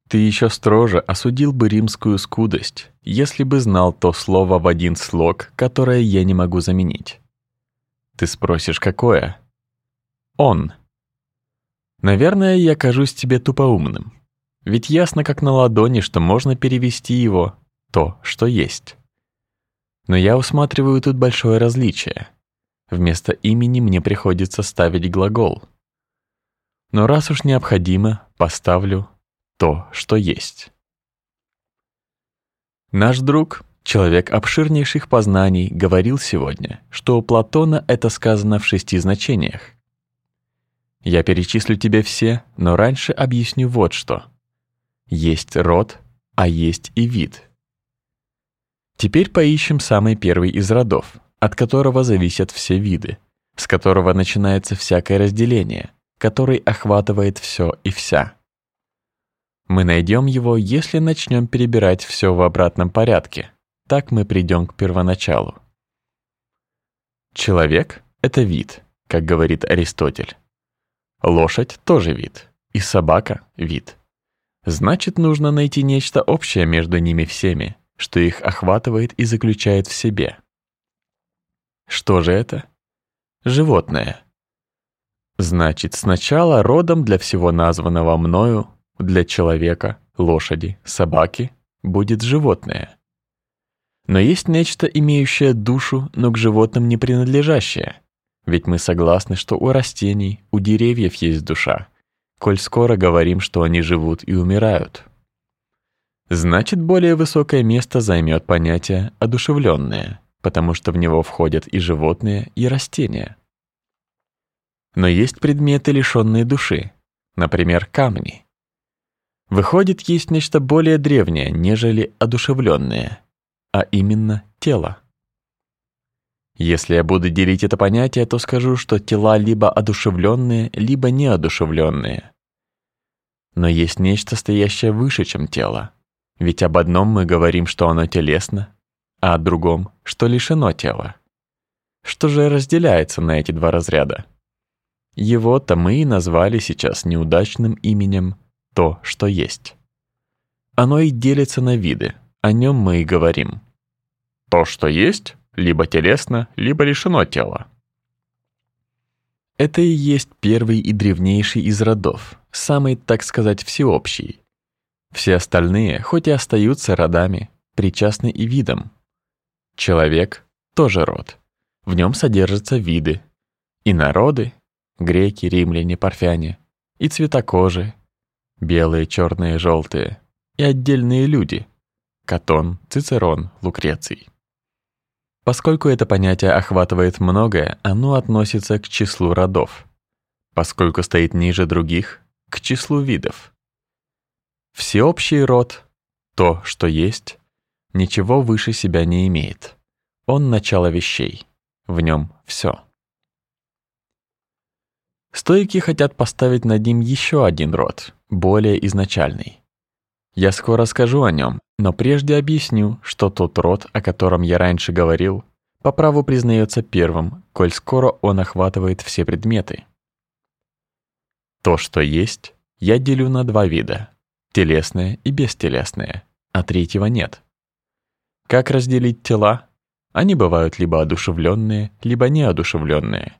Ты еще строже осудил бы римскую скудость, если бы знал то слово в один слог, которое я не могу заменить. Ты спросишь, какое? Он. Наверное, я кажусь тебе тупоумным. Ведь ясно как на ладони, что можно перевести его то, что есть. Но я усматриваю тут большое различие. Вместо имени мне приходится ставить глагол. Но раз уж необходимо, поставлю то, что есть. Наш друг, человек обширнейших познаний, говорил сегодня, что у Платона это сказано в шести значениях. Я перечислю тебе все, но раньше объясню вот что. Есть род, а есть и вид. Теперь поищем самый первый из родов, от которого зависят все виды, с которого начинается всякое разделение, который охватывает все и вся. Мы найдем его, если начнем перебирать все в обратном порядке. Так мы придем к первоначалу. Человек — это вид, как говорит Аристотель. Лошадь тоже вид, и собака — вид. Значит, нужно найти нечто общее между ними всеми, что их охватывает и заключает в себе. Что же это? Животное. Значит, сначала родом для всего названного мною, для человека, лошади, собаки, будет животное. Но есть нечто, имеющее душу, но к животным не принадлежащее. Ведь мы согласны, что у растений, у деревьев есть душа, коль скоро говорим, что они живут и умирают. Значит, более высокое место займет понятие «одушевленное», потому что в него входят и животные, и растения. Но есть предметы, лишенные души, например, камни. Выходит, есть нечто более древнее, нежели одушевленное, а именно тело. Если я буду делить это понятие, то скажу, что тела либо одушевленные, либо неодушевленные. Но есть нечто, стоящее выше, чем тело. Ведь об одном мы говорим, что оно телесно, а о другом, что лишено тела. Что же разделяется на эти два разряда? Его-то мы и назвали сейчас неудачным именем «то, что есть». Оно и делится на виды, о нем мы и говорим. То, что есть, либо телесно, либо лишено тела. Это и есть первый и древнейший из родов, самый, так сказать, всеобщий. Все остальные, хоть и остаются родами, причастны и видам. Человек — тоже род. В нем содержатся виды. И народы — греки, римляне, парфяне, и цвета кожи — белые, черные, желтые, и отдельные люди — Катон, Цицерон, Лукреций. Поскольку это понятие охватывает многое, оно относится к числу родов. Поскольку стоит ниже других, к числу видов. Всеобщий род, то, что есть, ничего выше себя не имеет. Он начало вещей, в нем все. Стойки хотят поставить над ним еще один род, более изначальный. Я скоро скажу о нем, но прежде объясню, что тот род, о котором я раньше говорил, по праву признается первым, коль скоро он охватывает все предметы. То, что есть, я делю на два вида телесное и бестелесное, а третьего нет. Как разделить тела? Они бывают либо одушевленные, либо неодушевленные.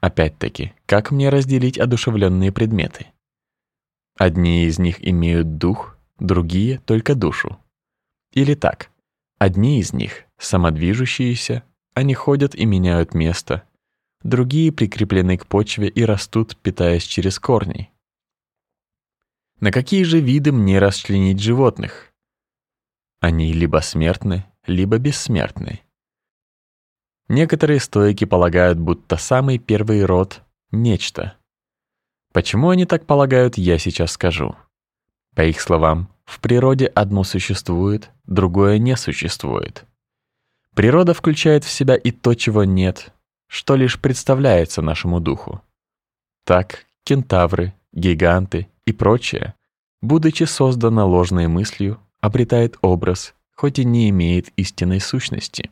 Опять-таки, как мне разделить одушевленные предметы? Одни из них имеют дух, другие — только душу. Или так, одни из них — самодвижущиеся, они ходят и меняют место, другие прикреплены к почве и растут, питаясь через корни. На какие же виды мне расчленить животных? Они либо смертны, либо бессмертны. Некоторые стоики полагают, будто самый первый род — нечто. Почему они так полагают, я сейчас скажу. По их словам, в природе одно существует, другое не существует. Природа включает в себя и то, чего нет, что лишь представляется нашему духу. Так, кентавры, гиганты и прочее, будучи создано ложной мыслью, обретает образ, хоть и не имеет истинной сущности.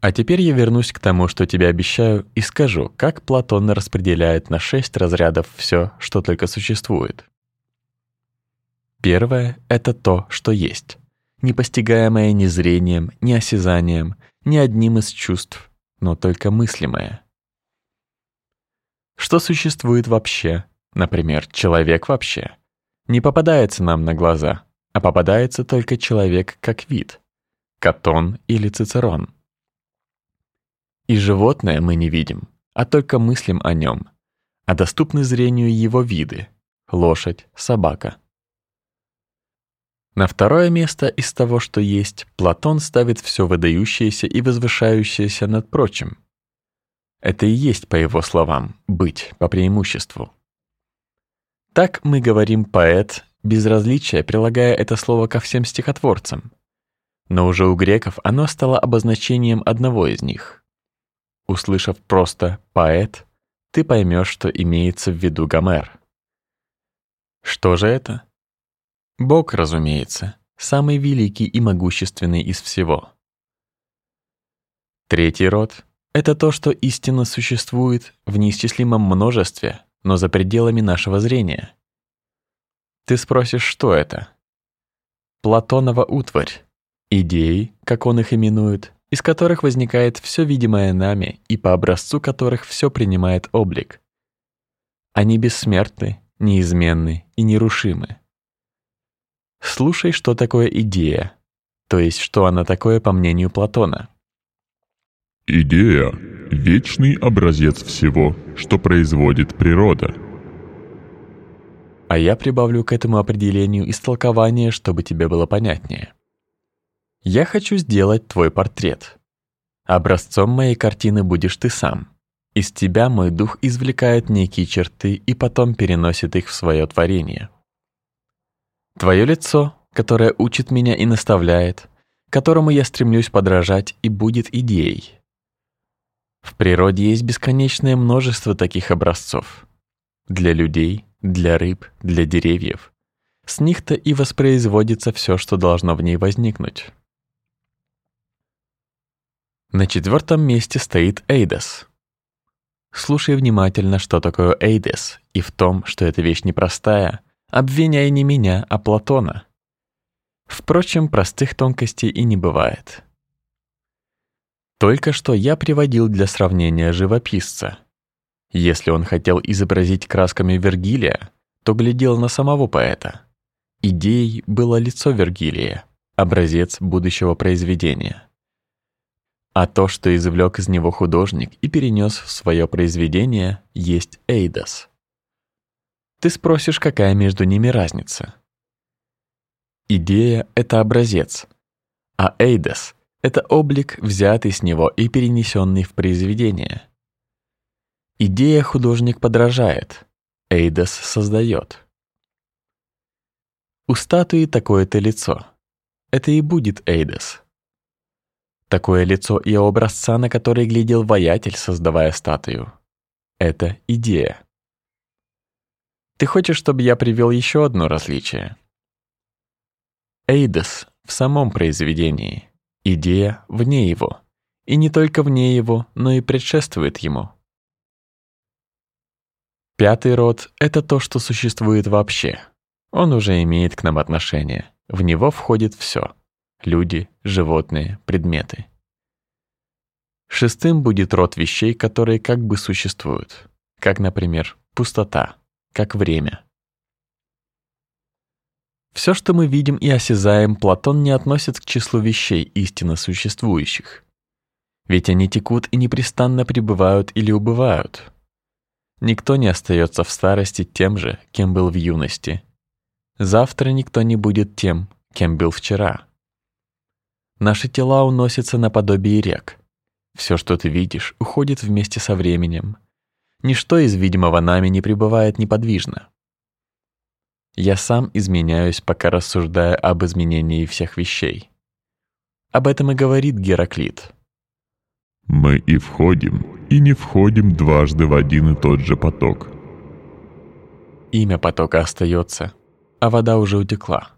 А теперь я вернусь к тому, что тебе обещаю, и скажу, как Платон распределяет на шесть разрядов все, что только существует. Первое — это то, что есть, непостигаемое ни зрением, ни осязанием, ни одним из чувств, но только мыслимое. Что существует вообще, например, человек вообще, не попадается нам на глаза, а попадается только человек как вид, Катон или Цицерон. И животное мы не видим, а только мыслим о нем, а доступны зрению его виды — лошадь, собака. На второе место из того, что есть, Платон ставит все выдающееся и возвышающееся над прочим. Это и есть, по его словам, быть по преимуществу. Так мы говорим поэт, безразличие, прилагая это слово ко всем стихотворцам. Но уже у греков оно стало обозначением одного из них. Услышав просто «поэт», ты поймешь, что имеется в виду Гомер. Что же это? Бог, разумеется, самый великий и могущественный из всего. Третий род — это то, что истинно существует в неисчислимом множестве, но за пределами нашего зрения. Ты спросишь, что это? Платонова утварь, идеи, как он их именует, из которых возникает все видимое нами и по образцу которых все принимает облик. Они бессмертны, неизменны и нерушимы. Слушай, что такое идея, то есть что она такое по мнению Платона. Идея — вечный образец всего, что производит природа. А я прибавлю к этому определению истолкование, чтобы тебе было понятнее. Я хочу сделать твой портрет. Образцом моей картины будешь ты сам. Из тебя мой дух извлекает некие черты и потом переносит их в свое творение. Твое лицо, которое учит меня и наставляет, которому я стремлюсь подражать и будет идеей. В природе есть бесконечное множество таких образцов. Для людей, для рыб, для деревьев. С них-то и воспроизводится все, что должно в ней возникнуть. На четвертом месте стоит Эйдес. Слушай внимательно, что такое Эйдес, и в том, что эта вещь непростая, обвиняй не меня, а Платона. Впрочем, простых тонкостей и не бывает. Только что я приводил для сравнения живописца. Если он хотел изобразить красками Вергилия, то глядел на самого поэта. Идеей было лицо Вергилия, образец будущего произведения а то, что извлек из него художник и перенес в свое произведение, есть Эйдос. Ты спросишь, какая между ними разница? Идея — это образец, а Эйдос — это облик, взятый с него и перенесенный в произведение. Идея художник подражает, Эйдос создает. У статуи такое-то лицо. Это и будет Эйдос. Такое лицо и образца, на который глядел воятель, создавая статую. Это идея. Ты хочешь, чтобы я привел еще одно различие? Эйдес в самом произведении, идея вне его, и не только вне его, но и предшествует ему. Пятый род — это то, что существует вообще. Он уже имеет к нам отношение. В него входит все — люди, животные, предметы. Шестым будет род вещей, которые как бы существуют, как, например, пустота, как время. Все, что мы видим и осязаем, Платон не относит к числу вещей истинно существующих. Ведь они текут и непрестанно пребывают или убывают. Никто не остается в старости тем же, кем был в юности. Завтра никто не будет тем, кем был вчера. Наши тела уносятся наподобие рек. Все, что ты видишь, уходит вместе со временем. Ничто из видимого нами не пребывает неподвижно. Я сам изменяюсь, пока рассуждаю об изменении всех вещей. Об этом и говорит Гераклит. Мы и входим, и не входим дважды в один и тот же поток. Имя потока остается, а вода уже утекла.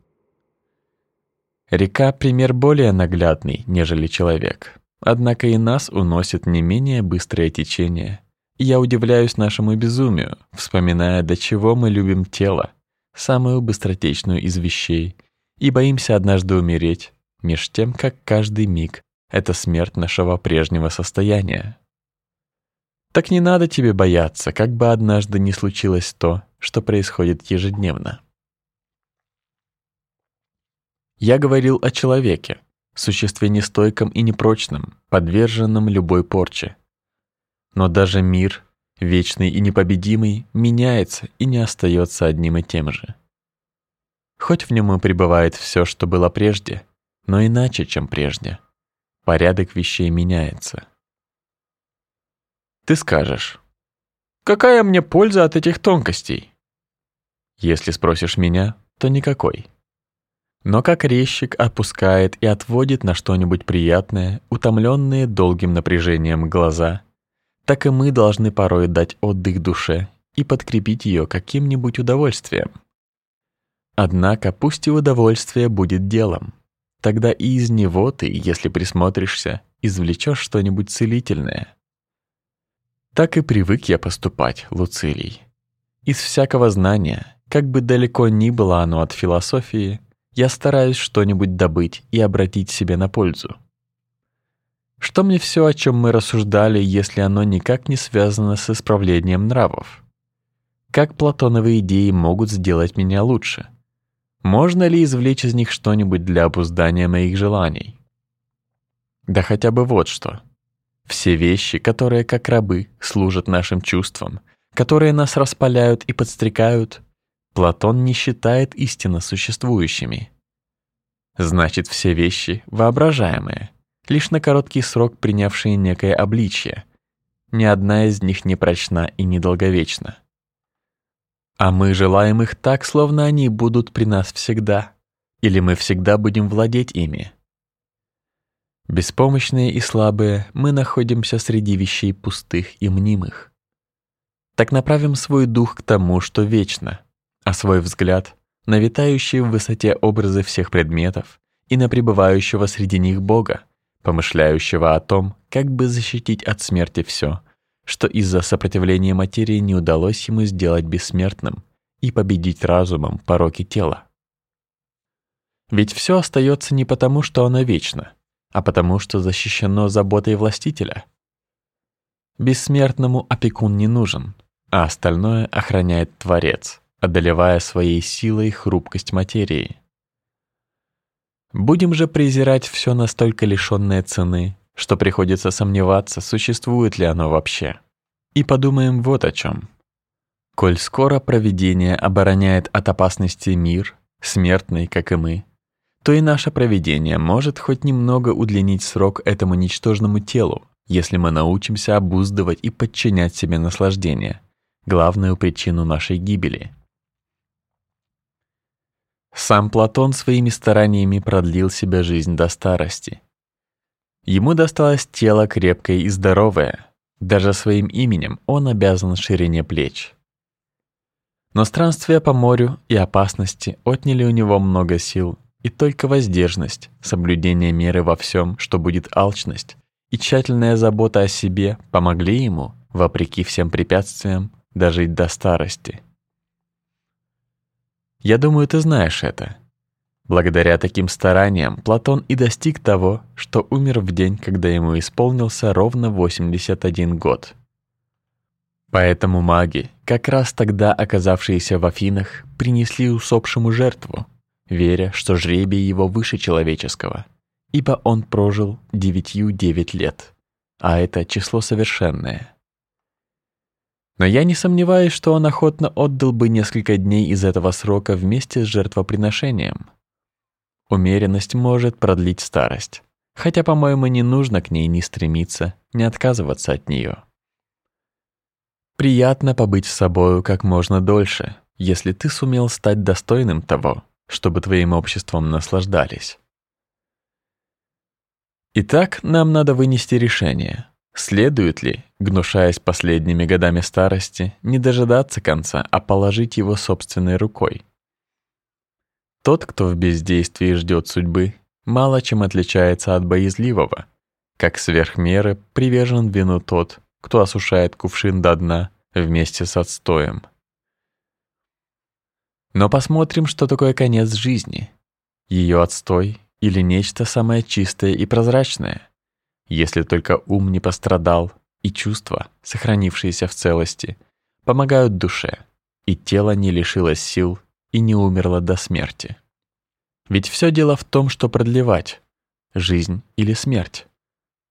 Река — пример более наглядный, нежели человек. Однако и нас уносит не менее быстрое течение. Я удивляюсь нашему безумию, вспоминая, до чего мы любим тело, самую быстротечную из вещей, и боимся однажды умереть, меж тем, как каждый миг — это смерть нашего прежнего состояния. Так не надо тебе бояться, как бы однажды не случилось то, что происходит ежедневно. Я говорил о человеке, существе нестойком и непрочном, подверженном любой порче. Но даже мир, вечный и непобедимый, меняется и не остается одним и тем же. Хоть в нем и пребывает все, что было прежде, но иначе, чем прежде. Порядок вещей меняется. Ты скажешь, какая мне польза от этих тонкостей? Если спросишь меня, то никакой. Но как резчик опускает и отводит на что-нибудь приятное, утомленные долгим напряжением глаза, так и мы должны порой дать отдых душе и подкрепить ее каким-нибудь удовольствием. Однако пусть и удовольствие будет делом, тогда и из него ты, если присмотришься, извлечешь что-нибудь целительное. Так и привык я поступать, Луцилий. Из всякого знания, как бы далеко ни было оно от философии, я стараюсь что-нибудь добыть и обратить себе на пользу. Что мне все, о чем мы рассуждали, если оно никак не связано с исправлением нравов? Как платоновые идеи могут сделать меня лучше? Можно ли извлечь из них что-нибудь для обуздания моих желаний? Да хотя бы вот что. Все вещи, которые как рабы служат нашим чувствам, которые нас распаляют и подстрекают, Платон не считает истинно существующими. Значит, все вещи воображаемые, лишь на короткий срок принявшие некое обличье. Ни одна из них не прочна и недолговечна. А мы желаем их так, словно они будут при нас всегда, или мы всегда будем владеть ими. Беспомощные и слабые, мы находимся среди вещей пустых и мнимых. Так направим свой дух к тому, что вечно — а свой взгляд на витающие в высоте образы всех предметов и на пребывающего среди них Бога, помышляющего о том, как бы защитить от смерти все, что из-за сопротивления материи не удалось ему сделать бессмертным и победить разумом пороки тела. Ведь все остается не потому, что оно вечно, а потому, что защищено заботой властителя. Бессмертному опекун не нужен, а остальное охраняет Творец одолевая своей силой хрупкость материи. Будем же презирать все настолько лишенное цены, что приходится сомневаться, существует ли оно вообще. И подумаем вот о чем. Коль скоро провидение обороняет от опасности мир, смертный, как и мы, то и наше провидение может хоть немного удлинить срок этому ничтожному телу, если мы научимся обуздывать и подчинять себе наслаждение, главную причину нашей гибели. Сам Платон своими стараниями продлил себе жизнь до старости. Ему досталось тело крепкое и здоровое. Даже своим именем он обязан ширине плеч. Но странствия по морю и опасности отняли у него много сил, и только воздержность, соблюдение меры во всем, что будет алчность, и тщательная забота о себе помогли ему, вопреки всем препятствиям, дожить до старости. Я думаю, ты знаешь это. Благодаря таким стараниям Платон и достиг того, что умер в день, когда ему исполнился ровно 81 год. Поэтому маги, как раз тогда оказавшиеся в Афинах, принесли усопшему жертву, веря, что жребий его выше человеческого, ибо он прожил девятью девять лет, а это число совершенное. Но я не сомневаюсь, что он охотно отдал бы несколько дней из этого срока вместе с жертвоприношением. Умеренность может продлить старость, хотя, по-моему, не нужно к ней ни стремиться, ни отказываться от нее. Приятно побыть с собою как можно дольше, если ты сумел стать достойным того, чтобы твоим обществом наслаждались. Итак, нам надо вынести решение, следует ли, гнушаясь последними годами старости, не дожидаться конца, а положить его собственной рукой. Тот, кто в бездействии ждет судьбы, мало чем отличается от боязливого, как сверх меры привержен вину тот, кто осушает кувшин до дна вместе с отстоем. Но посмотрим, что такое конец жизни. Ее отстой или нечто самое чистое и прозрачное, если только ум не пострадал и чувства, сохранившиеся в целости, помогают душе, и тело не лишилось сил и не умерло до смерти. Ведь все дело в том, что продлевать жизнь или смерть.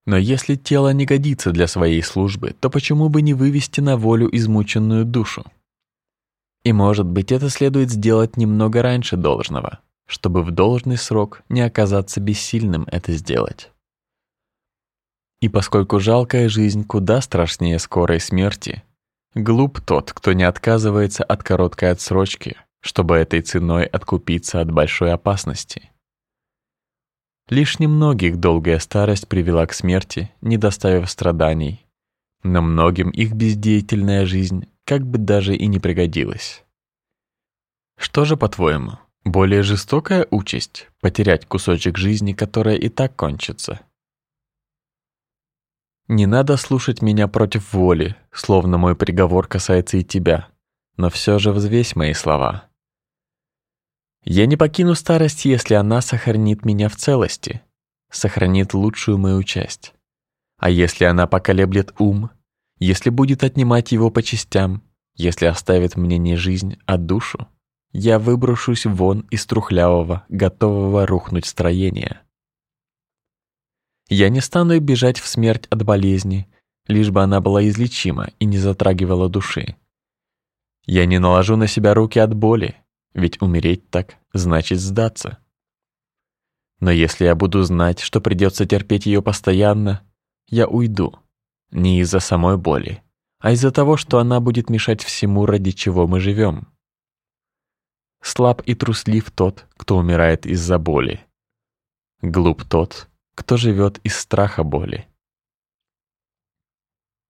Но если тело не годится для своей службы, то почему бы не вывести на волю измученную душу? И может быть, это следует сделать немного раньше должного, чтобы в должный срок не оказаться бессильным это сделать. И поскольку жалкая жизнь куда страшнее скорой смерти, глуп тот, кто не отказывается от короткой отсрочки, чтобы этой ценой откупиться от большой опасности. Лишь немногих долгая старость привела к смерти, не доставив страданий, но многим их бездеятельная жизнь как бы даже и не пригодилась. Что же, по-твоему, более жестокая участь — потерять кусочек жизни, которая и так кончится? Не надо слушать меня против воли, словно мой приговор касается и тебя, но все же взвесь мои слова. Я не покину старость, если она сохранит меня в целости, сохранит лучшую мою часть. А если она поколеблет ум, если будет отнимать его по частям, если оставит мне не жизнь, а душу, я выброшусь вон из трухлявого, готового рухнуть строения. Я не стану бежать в смерть от болезни, лишь бы она была излечима и не затрагивала души. Я не наложу на себя руки от боли, ведь умереть так значит сдаться. Но если я буду знать, что придется терпеть ее постоянно, я уйду, не из-за самой боли, а из-за того, что она будет мешать всему, ради чего мы живем. Слаб и труслив тот, кто умирает из-за боли. Глуп тот, кто живет из страха боли.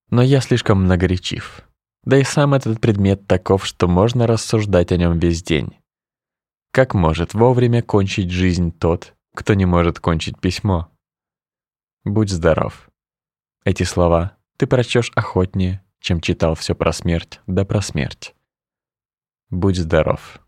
Но я слишком многоречив. Да и сам этот предмет таков, что можно рассуждать о нем весь день. Как может вовремя кончить жизнь тот, кто не может кончить письмо? Будь здоров. Эти слова ты прочтешь охотнее, чем читал все про смерть да про смерть. Будь здоров.